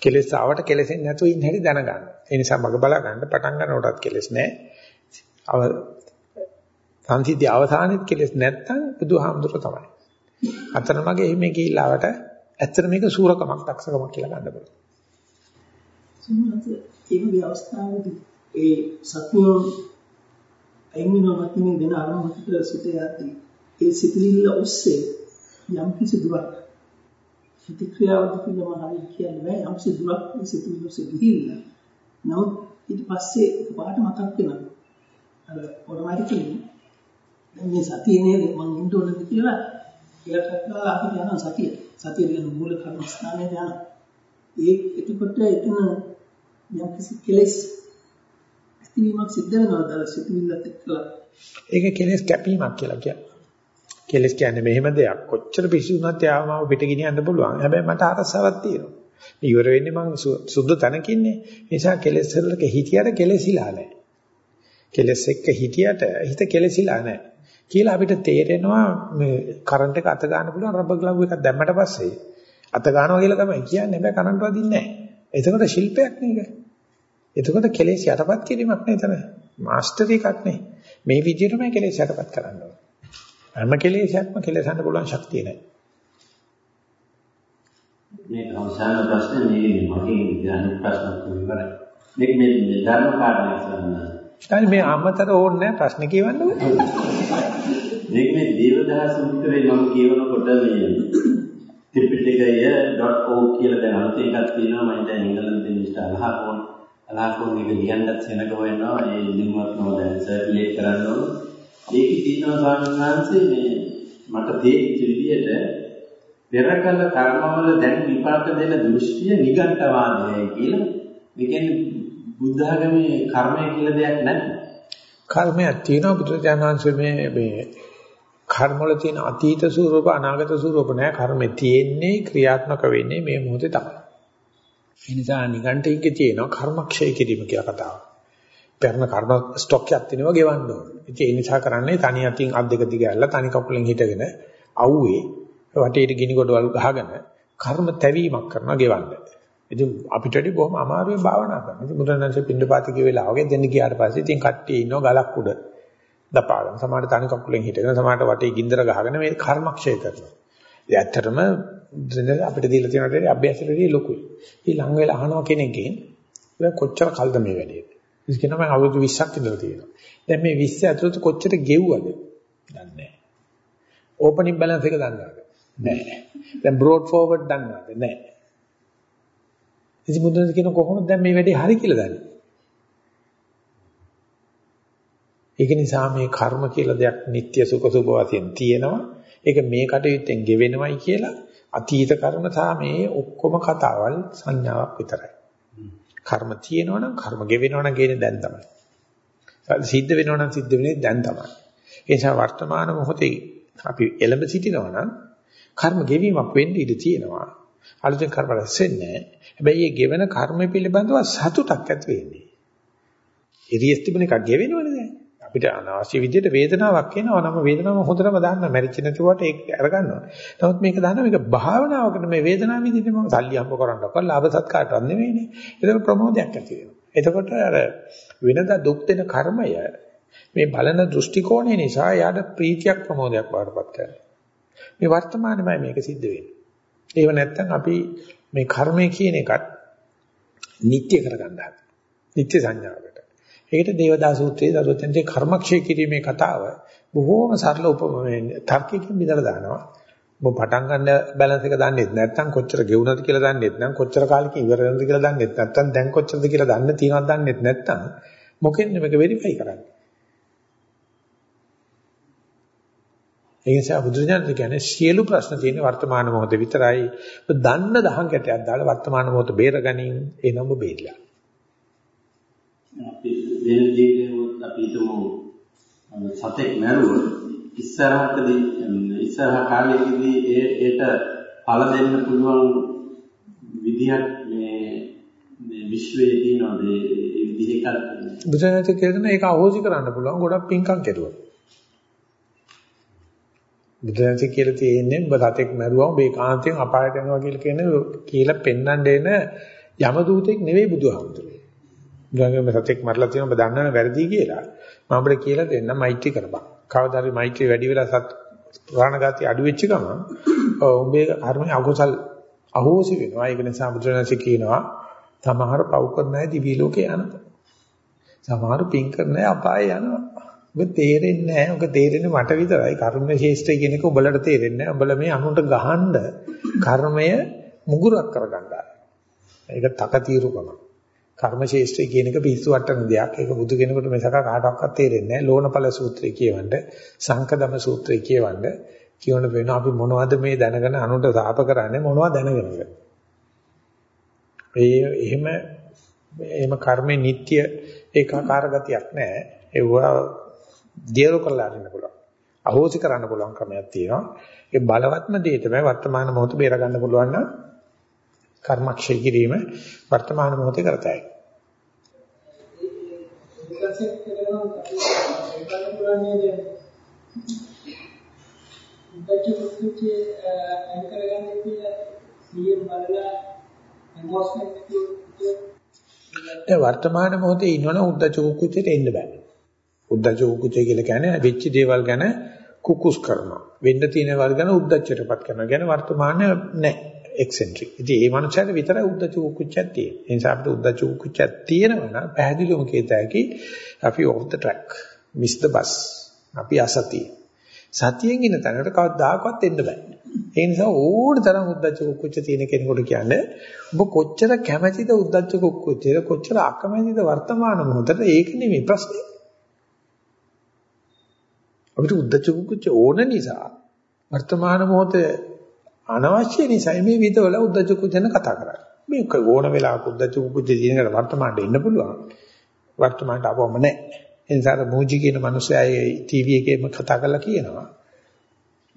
කෙලස් ආවට කෙලසෙන්නේ නැතුව ඉන්න හැටි දැනගන්න. ඒ නිසා මග බලා ගන්න පටන් ගන්නකොටත් කෙලස් නැහැ. සංසිද්ධිය අවසානෙත් කෙලස් නැත්තම් බුදුහාමුදුර තමයි. අතරමගේ එimhe ගිහිල්ලාවට ඇත්තට මේක සූරකමක් දක්ෂකමක් කියලා ගන්න බෑ. සම්මත ඒ වගේ අවස්ථාවකදී ඒ සත්‍යෝ අයිමිනවත් මේ වෙන අරමුණකට සිත යද්දී ඒ සිතිවිල්ල ඔස්සේ යම් කිසි දුරක් ප්‍රතික්‍රියාවක් කියලා මම හරියට කියන්න බෑ යම් කිසි දුරක් මේ සිතිවිල්ල ඔස්සේ ගිහිල්ලා නමුත් ඊට පස්සේ පාට මතක් වෙනවා අර ඔටෝමැටිකලි දැන් මේ සතිය නේද මම ඉන්න ඕනද කියලා කියලා කරලා අපි යනවා සතිය. සතිය කියන මූල කර්මස්ථානයේ යනවා. ඒ එතකොට එතන යම් කිසි කෙලෙස් ඇතිවීමක් සිද්ධ වෙනවද අර සිතුවිල්ලත් එක්කලා? ඒක කෙලෙස් කැපීමක් කියලා කියන්නේ. කෙලෙස් කියන්නේ මෙහෙම දෙයක්. කොච්චර පිසුනත් යාවම පිට ගෙනියන්න පුළුවන්. හැබැයි මට අරසාවක් තියෙනවා. ඉවර වෙන්නේ මං සුද්ධ තැනකින්නේ. ඒ නිසා කෙලෙස් වලක හිතියට කෙලෙසිලා නැහැ. කෙලස් එක්ක හිටියට හිත කෙලසිලා නැහැ. කියලා අපිට තේරෙනවා මේ කරන්ට් එක අත ගන්න පුළුවන් රබර් ග්ලව් එකක් දැම්මට පස්සේ අත ගන්නවා කියලා තමයි කියන්නේ. හැබැයි කරන්ට් වදින්නේ නැහැ. එතකොට ශිල්පයක් නේද? එතකොට කෙලෙස් යටපත් කිරීමක් නේ එතන. මාස්ටර් එකක් නේ. මේ විදිහටම කෙලෙස් යටපත් කරන්න ඕනේ. හැම කෙලෙසක්ම කෙලසන්න පුළුවන් ශක්තිය නැහැ. මේ අවසාන ප්‍රශ්නේ මේ මගේ ඥාන ප්‍රශ්නත් විවරයි. මේක මේ ධර්ම කාරණා සම්බන්ධ. දැන් මේ අමතර ඕනේ නැහැ ප්‍රශ්න කියවන්න ඕනේ. මේක මේ දේවදාස සූත්‍රයේ මම කියවනකොට මේ ත්‍රිපිටකය.org කියලා දැන් අලුත් එකක් තියෙනවා මම දැන් ඉංග්‍රීසියෙන් ඉස්ට අලහකෝන් අලහකෝන් එක ලියන්නත් සෙනග වෙනවා ඒ ලින්වත් නෝ දැන් සර්කියුලේට් කරන්න ඕන. ඒකේ තියෙනවා ස්වාමීන් වහන්සේ මේ මට තේරිච්ච විදිහට පෙර කළ කර්මවල දැන් විපාක දෙන දෘෂ්ටිය නිගණ්ඨවාදයයි කියලා. ඒ කියන්නේ බුද්ධ ආගමේ කර්මය කියලා දෙයක් නැහැ. කර්මයක් තියෙනවා බුදුරජාණන් වහන්සේ මේ මේ කර්ම වල තියෙන අතීත ස්වරූප අනාගත ස්වරූප නැහැ කර්මෙ තියෙන්නේ ක්‍රියාත්මක වෙන්නේ මේ මොහොතේ තමයි. ඒ නිසා නිගණ්ඨිකේ තියෙනවා කර්මක්ෂය කිරීම කියලා කතාවක්. පෙරණ කර්ම ස්ටොක් එකක් තියෙනවා ගෙවන්න ඕන. ඉතින් ඒ නිසා කරන්නේ තනි අතින් අත් දෙක දිග ඇල්ල තනි කකුලෙන් හිටගෙන අවුවේ වටේට ගිනි ගොඩවල් ගහගෙන කර්ම තැවීමක් කරනවා ගෙවන්න. ඉතින් අපිට වැඩි බොහොම අමාරුවේ භාවනා කරනවා. ඉතින් මුද්‍රණංශ පින්නපාති කිය වෙලාවගේ දෙන්න ගියාට පස්සේ ඉතින් කට්ටිය ඉන්නවා ගලක් උඩ දපාගෙන. සමහරට තනි කකුලෙන් හිටගෙන සමහරට වටේ ගින්දර ගහගෙන මේ කර්මක්ෂය කරනවා. ඒ ඇත්තටම අපිට දීලා තියෙන දේ අභ්‍යාසවලදී ලොකුයි. ඊ ලඟ වෙලා අහනවා කෙනෙක්ගෙන් කොච්චර කල්ද මේ වැඩේ. ඉතින් කියනවා මම අවුරුදු 20ක් ඉඳලා තියෙනවා. දැන් මේ 20 ඇතුළත කොච්චර ගෙව්වද? දන්නේ නැහැ. ඕපනින් බැලන්ස් එක දන්නවද? නැහැ. දැන් බ්‍රෝඩ් ෆෝවර්ඩ් දන්නවද? නැහැ. ඉතින් බුදුන් කියන කොහොමද දැන් මේ වැඩේ හරි කියලා දන්නේ? ඒක නිසා මේ කර්ම කියලා දෙයක් නিত্য සුඛ සුභ වශයෙන් තියෙනවා. ඒක මේ කටයුත්තෙන් ගෙවෙනවයි කියලා අතීත කර්ම සහ මේ ඔක්කොම කතාවල් සංඥාවක් විතරයි. කර්ම තියෙනවනම් කර්ම ගෙවෙනවනම් ගෙන්නේ දැන් තමයි. සිද්ධ වෙනවනම් සිද්ධ වෙන්නේ දැන් තමයි. ඒ නිසා වර්තමාන මොහොතේ අපි එළඹ සිටිනවා නම් කර්ම ගෙවීමක් වෙන්න ඉඩ තියෙනවා. අලුතෙන් කර්ම රැස් වෙන්නේ නැහැ. හැබැයි මේ ගෙවෙන කර්ම පිළිබඳව සතුටක් ඇති වෙන්නේ. ඉරියස් තිබුණ එකක් ගෙවෙනවනේ දැන්. අපිට අනවශ්‍ය විදිහට වේදනාවක් එනවා නම් වේදනාව හොඳටම දාන්න මැරිච්ච නැතුවට ඒක අරගන්නවා. නමුත් මේක දාන්න මේක භාවනාවකට මේ වේදනාව විදිහට මම සල්ලි හම්බ කරන්න අපල ලාභ සත්කාරයක් නෙවෙයිනේ. ඒක ප්‍රමෝදයක් ඇති වෙනවා. එතකොට අර වෙනදා දුක් දෙන කර්මය මේ බලන දෘෂ්ටි කෝණය නිසා යාට ප්‍රීතියක් ප්‍රමෝදයක් බවටපත් කරනවා. මේ වර්තමානයේමයි මේක සිද්ධ වෙන්නේ. ඒව නැත්තම් අපි මේ කර්මය කියන එකත් නිත්‍ය කරගන්න හදනවා. නිත්‍ය සංඥාවකට. ඒකට දේවදා සූත්‍රයේ දරුවතෙන්ගේ කර්මක්ෂය කිරීමේ කතාව බොහෝම සරල උපමයෙන් තර්කයකින් බෙදලා දානවා. ඔබ පටන් ගන්න බැලන්ස් එක දන්නේ නැත්නම් කොච්චර ගෙවුනද කියලා දන්නේ නැත්නම් කොච්චර කාලෙකින් ඉවර වෙනවද කියලා දන්නේ නැත්නම් දැන් කොච්චරද කියලා දන්න තියනවද දන්නේ නැත්නම් මොකෙන්ද මේක වෙරිෆයි කරන්නේ? ඒ නිසා බුදුරජාණන් කියන්නේ සියලු ප්‍රශ්න තියෙන වර්තමාන මොහොතේ විතරයි. ඔබ දන්න දහං කැටයක් දාලා වර්තමාන මොහොත බේරගනින් ඒ නම් ඔබ බේරිලා. අපි වෙන ජීවිතේ අපි හිතමු සතෙක් මැරුවොත් ඉස්සරහටදී ඉස්සරහ කාලයකදී ඒ ඒට ඵල දෙන්න පුළුවන් විදිහක් මේ මේ විශ්වයේ තියෙනවාද ඒ විදිහකට බුදුරජාණන් කියන ඒක අහෝසි කරන්න පුළුවන් ගොඩක් පිංකම් කෙරුවා. බුදුරජාණන් කියලා තියෙන්නේ ඔබ සතෙක් මැරුවා ඔබ ඒකාන්තයෙන් අපායට යනවා කියලා කියන කියලා පෙන්වන්න එන යම දූතෙක් නෙවෙයි බුදුහාමුදුරුවෝ. බුදුහාමුදුරුවෝ සතෙක් මරලා තියෙනවා ඔබ දන්නවනේ වැරදි කියලා. මම අපිට කියලා දෙන්නම් මෛත්‍රී කරපන්. කවදා හරි මෛත්‍රී වැඩි වෙලා සත් ප්‍රාණඝාතي අඩු වෙච්ච ගමන් ඔබේ කර්මයේ අකුසල් අහෝසි වෙනවා. ඒක නිසා බුදුරජාණන් කියනවා සමහර පව් කරන අය දිවි ලෝකේ යනවා. සමහර පින් කරන අය අපායේ යනවා. ඔබ තේරෙන්නේ නැහැ. ඔබ තේරෙන්නේ මට විතරයි. කර්ම ශේෂ්ඨය කියන එක ඔබලට තේරෙන්නේ නැහැ. ඔබල මේ අනුන්ට ගහනද කර්මය මුගුරක් කරගන්නවා. ඒක තකතිරුකම. කර්ම ශේෂ්ඨය කියන එක පිස්සු වට්ටන දෙයක්. ඒක බුදු කෙනෙකුට මේසක කාටවත් තේරෙන්නේ නැහැ. ලෝණපල සූත්‍රය කියවන්න, සංකදම සූත්‍රය කියවන්න කියවන වෙන අපි මොනවද මේ දැනගෙන අනුන්ට සාප කරන්නේ මොනවද දැනගෙනද? ඒ එහෙම එහෙම කර්මේ නিত্য ඒකාකාර ගතියක් නැහැ. ඒවා දියර කරලා අරින්න පුළුවන්. අහෝසි කරන්න පුළුවන් ක්‍රමයක් තියෙනවා. ඒ බලවත්ම දේ තමයි වර්තමාන මොහොත බේර ගන්න පුළුවන් නම් කර්මක්ෂය කිරීම වර්තමාන මොහොතේ කරතයි. දැන් වර්තමාන මොහොතේ ඉන්නවනම් උද්දච්ච කුච්චේට එන්න බෑ. උද්දච්ච කුච්චේ කියලා කියන්නේ වෙච්ච දේවල් ගැන කුකුස් කරනවා. වෙන්න තියෙන දේවල් ගැන උද්දච්චයටපත් කරනවා. ගැන වර්තමාන නැහැ. එක්සෙන්ට්‍රික්. ඉතින් ඒ මනුස්සයාට විතරයි උද්දච්ච කුච්චයක් තියෙන්නේ. ඒ නිසා අපිට උද්දච්ච කුච්චයක් තියෙනවා නම් පැහැදිලිවම කියත හැකි අපි off the track, miss the bus. අපි අසතිය. සතියෙන් ඉන්න තැනකට කවදාකවත් එන්න බෑ. ඒ නිසා ඕන තරම් උද්දච්ච කුච්ච තියෙන කෙනෙකුට කියන්නේ ඔබ කොච්චර කැමැතිද උද්දච්ච කුච්චේට කොච්චර අකමැතිද වර්තමාන මොහොතට ඒක නෙමෙයි ප්‍රශ්නේ. අපිට උද්දච්ච කුච්ච ඕන නිසා වර්තමාන මොහොතේ අනවශ්‍ය නිසා මේ විදවල උද්දච්ච කුච්චන කතා කරන්නේ. මේ ඕන වෙලාවක උද්දච්ච කුච්ච දිනකට වර්තමානට එන්න පුළුවන්. වර්තමානට ආවම නැහැ. ඒ නිසා මූජි කියන මිනිස්සයා ඒ ටීවී එකේම කතා කරලා කියනවා.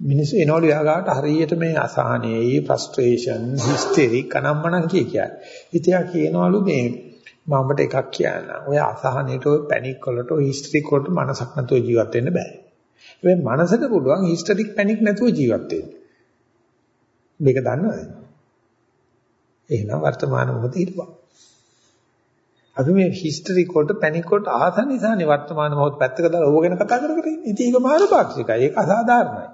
මිනිස්සු එනවලු යාගාට හරියට මේ අසහනේ, ෆ්‍රස්ට්‍රේෂන්, හිස්ටරි කනම්මනම් කිය කියන්නේ. ඉතියා කියනවලු මේ මම ඔබට එකක් කියන්න. ඔය අසහනේට ඔය පැනික් වලට ඔය හිස්ටරික් වලට මනසක් නැතුව ජීවත් වෙන්න බෑ. ඒ මනසට පුළුවන් හිස්ටරික් පැනික් නැතුව ජීවත් වෙන්න. මේක දන්නවද? එහෙනම් වර්තමාන මොහොතේ හිටපන්. අපි මේ හිස්ටරික් වලට පැනික් වලට ආස නිසානේ වර්තමාන මොහොත පැත්තක දාලා ඕක ගැන කතා කර කර ඉන්නේ. ඉතින් ඒක මානපාක්ෂිකයි. ඒක අසාධාරණයි.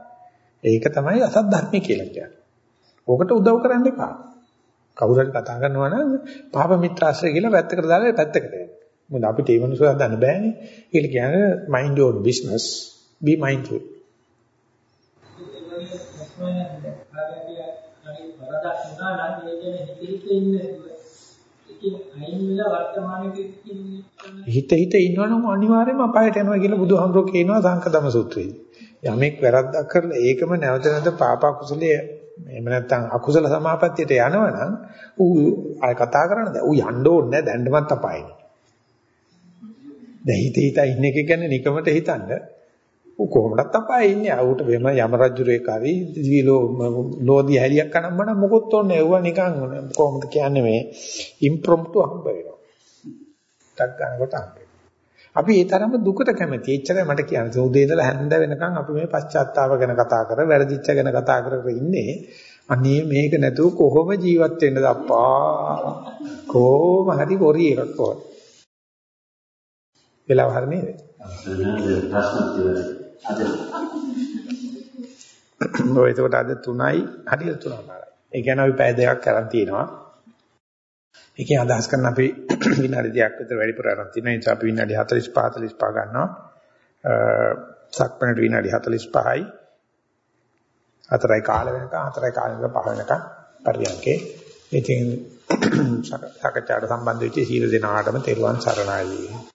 ඒක තමයි අසත් ධර්මයේ කියලා කියන්නේ. ඕකට උදව් කරන්න එපා. කවුරු හරි කතා කරනවා නම් පාප මිත්‍රාශ්‍රය කියලා පැත්තකට දාලා පැත්තකට යන්න. මොකද අපිට ඒ මනුස්සයා දන්න බෑනේ. ඒක කියන්නේ mind your business be mindful. වරදක් වුණා නම් ඒ කියන්නේ හිත හිත ඉන්න ඒකෙන් අයින් වෙලා වර්තමානයේ ඉන්නේ හිත හිත ඉන්නවනම් අනිවාර්යයෙන්ම අපායට යනවා කියලා බුදුහාමුදුරුවෝ කියනවා සංකදම සූත්‍රයේ. යමෙක් වැරද්දක් කරලා ඒකම නැවත නැවත පාප කුසලයේ එහෙම නැත්නම් අකුසල සමාපත්තියට යනවනම් ඌ ආය කතා කරන්න දැන් ඌ යන්න ඕනේ නැහැ දැන්නමත් අපායනේ. දැන් හිත හිත ඉන්න එක ගැන නිකමට හිතන්න ඌ කොහොමදත් අපායේ ඉන්නේ. ආවට වෙම යම රජුරේ කරි දීලෝ ලෝදි හැලියක් කනම්ම නම් මොකොත් ඕනේ. ඒව නිකන් කොහොමද කියන්නේ මේ ඉම්ප්‍රොම්ප්ටු හම්බ වෙනවා. ටක් ගන්නකොට හම්බ අපි ඒ තරම්ම දුකට කැමති. එච්චරයි මට කියන්නේ. උදේ ඉඳලා හැන්ද වෙනකන් අපි මේ පශ්චාත්තාව ගැන කතා කර, වැරදිච්ච ගැන කතා කර කර ඉන්නේ. අනේ මේක නැතුව කොහොම ජීවත් වෙන්නද අප්පා? කොහොම හරි පොරි එකක් ඕන. වෙලාව හරි නේද? ප්‍රශ්න ඉවරයි. අද ඔය ඒකට අද 3යි හරියට 3මාරයි. ඒ කියන්නේ අපි පැය දෙකක් කරන් තිනවා. ඒකේ අදහස් කරන අපි විනාඩි 2ක් විතර වැඩිපුර අරන් තිනවා. ඒ නිසා අපි විනාඩි 45 45 ගන්නවා. සක්මණට විනාඩි 45යි. හතරයි කාල වෙනකන් හතරයි කාල වෙනකන් පහ වෙනකන් පරියන්කේ. ඉතින් සාකච්ඡාට සම්බන්ධ වෙච්ච සීල දෙනාටම තෙරුවන් සරණයි.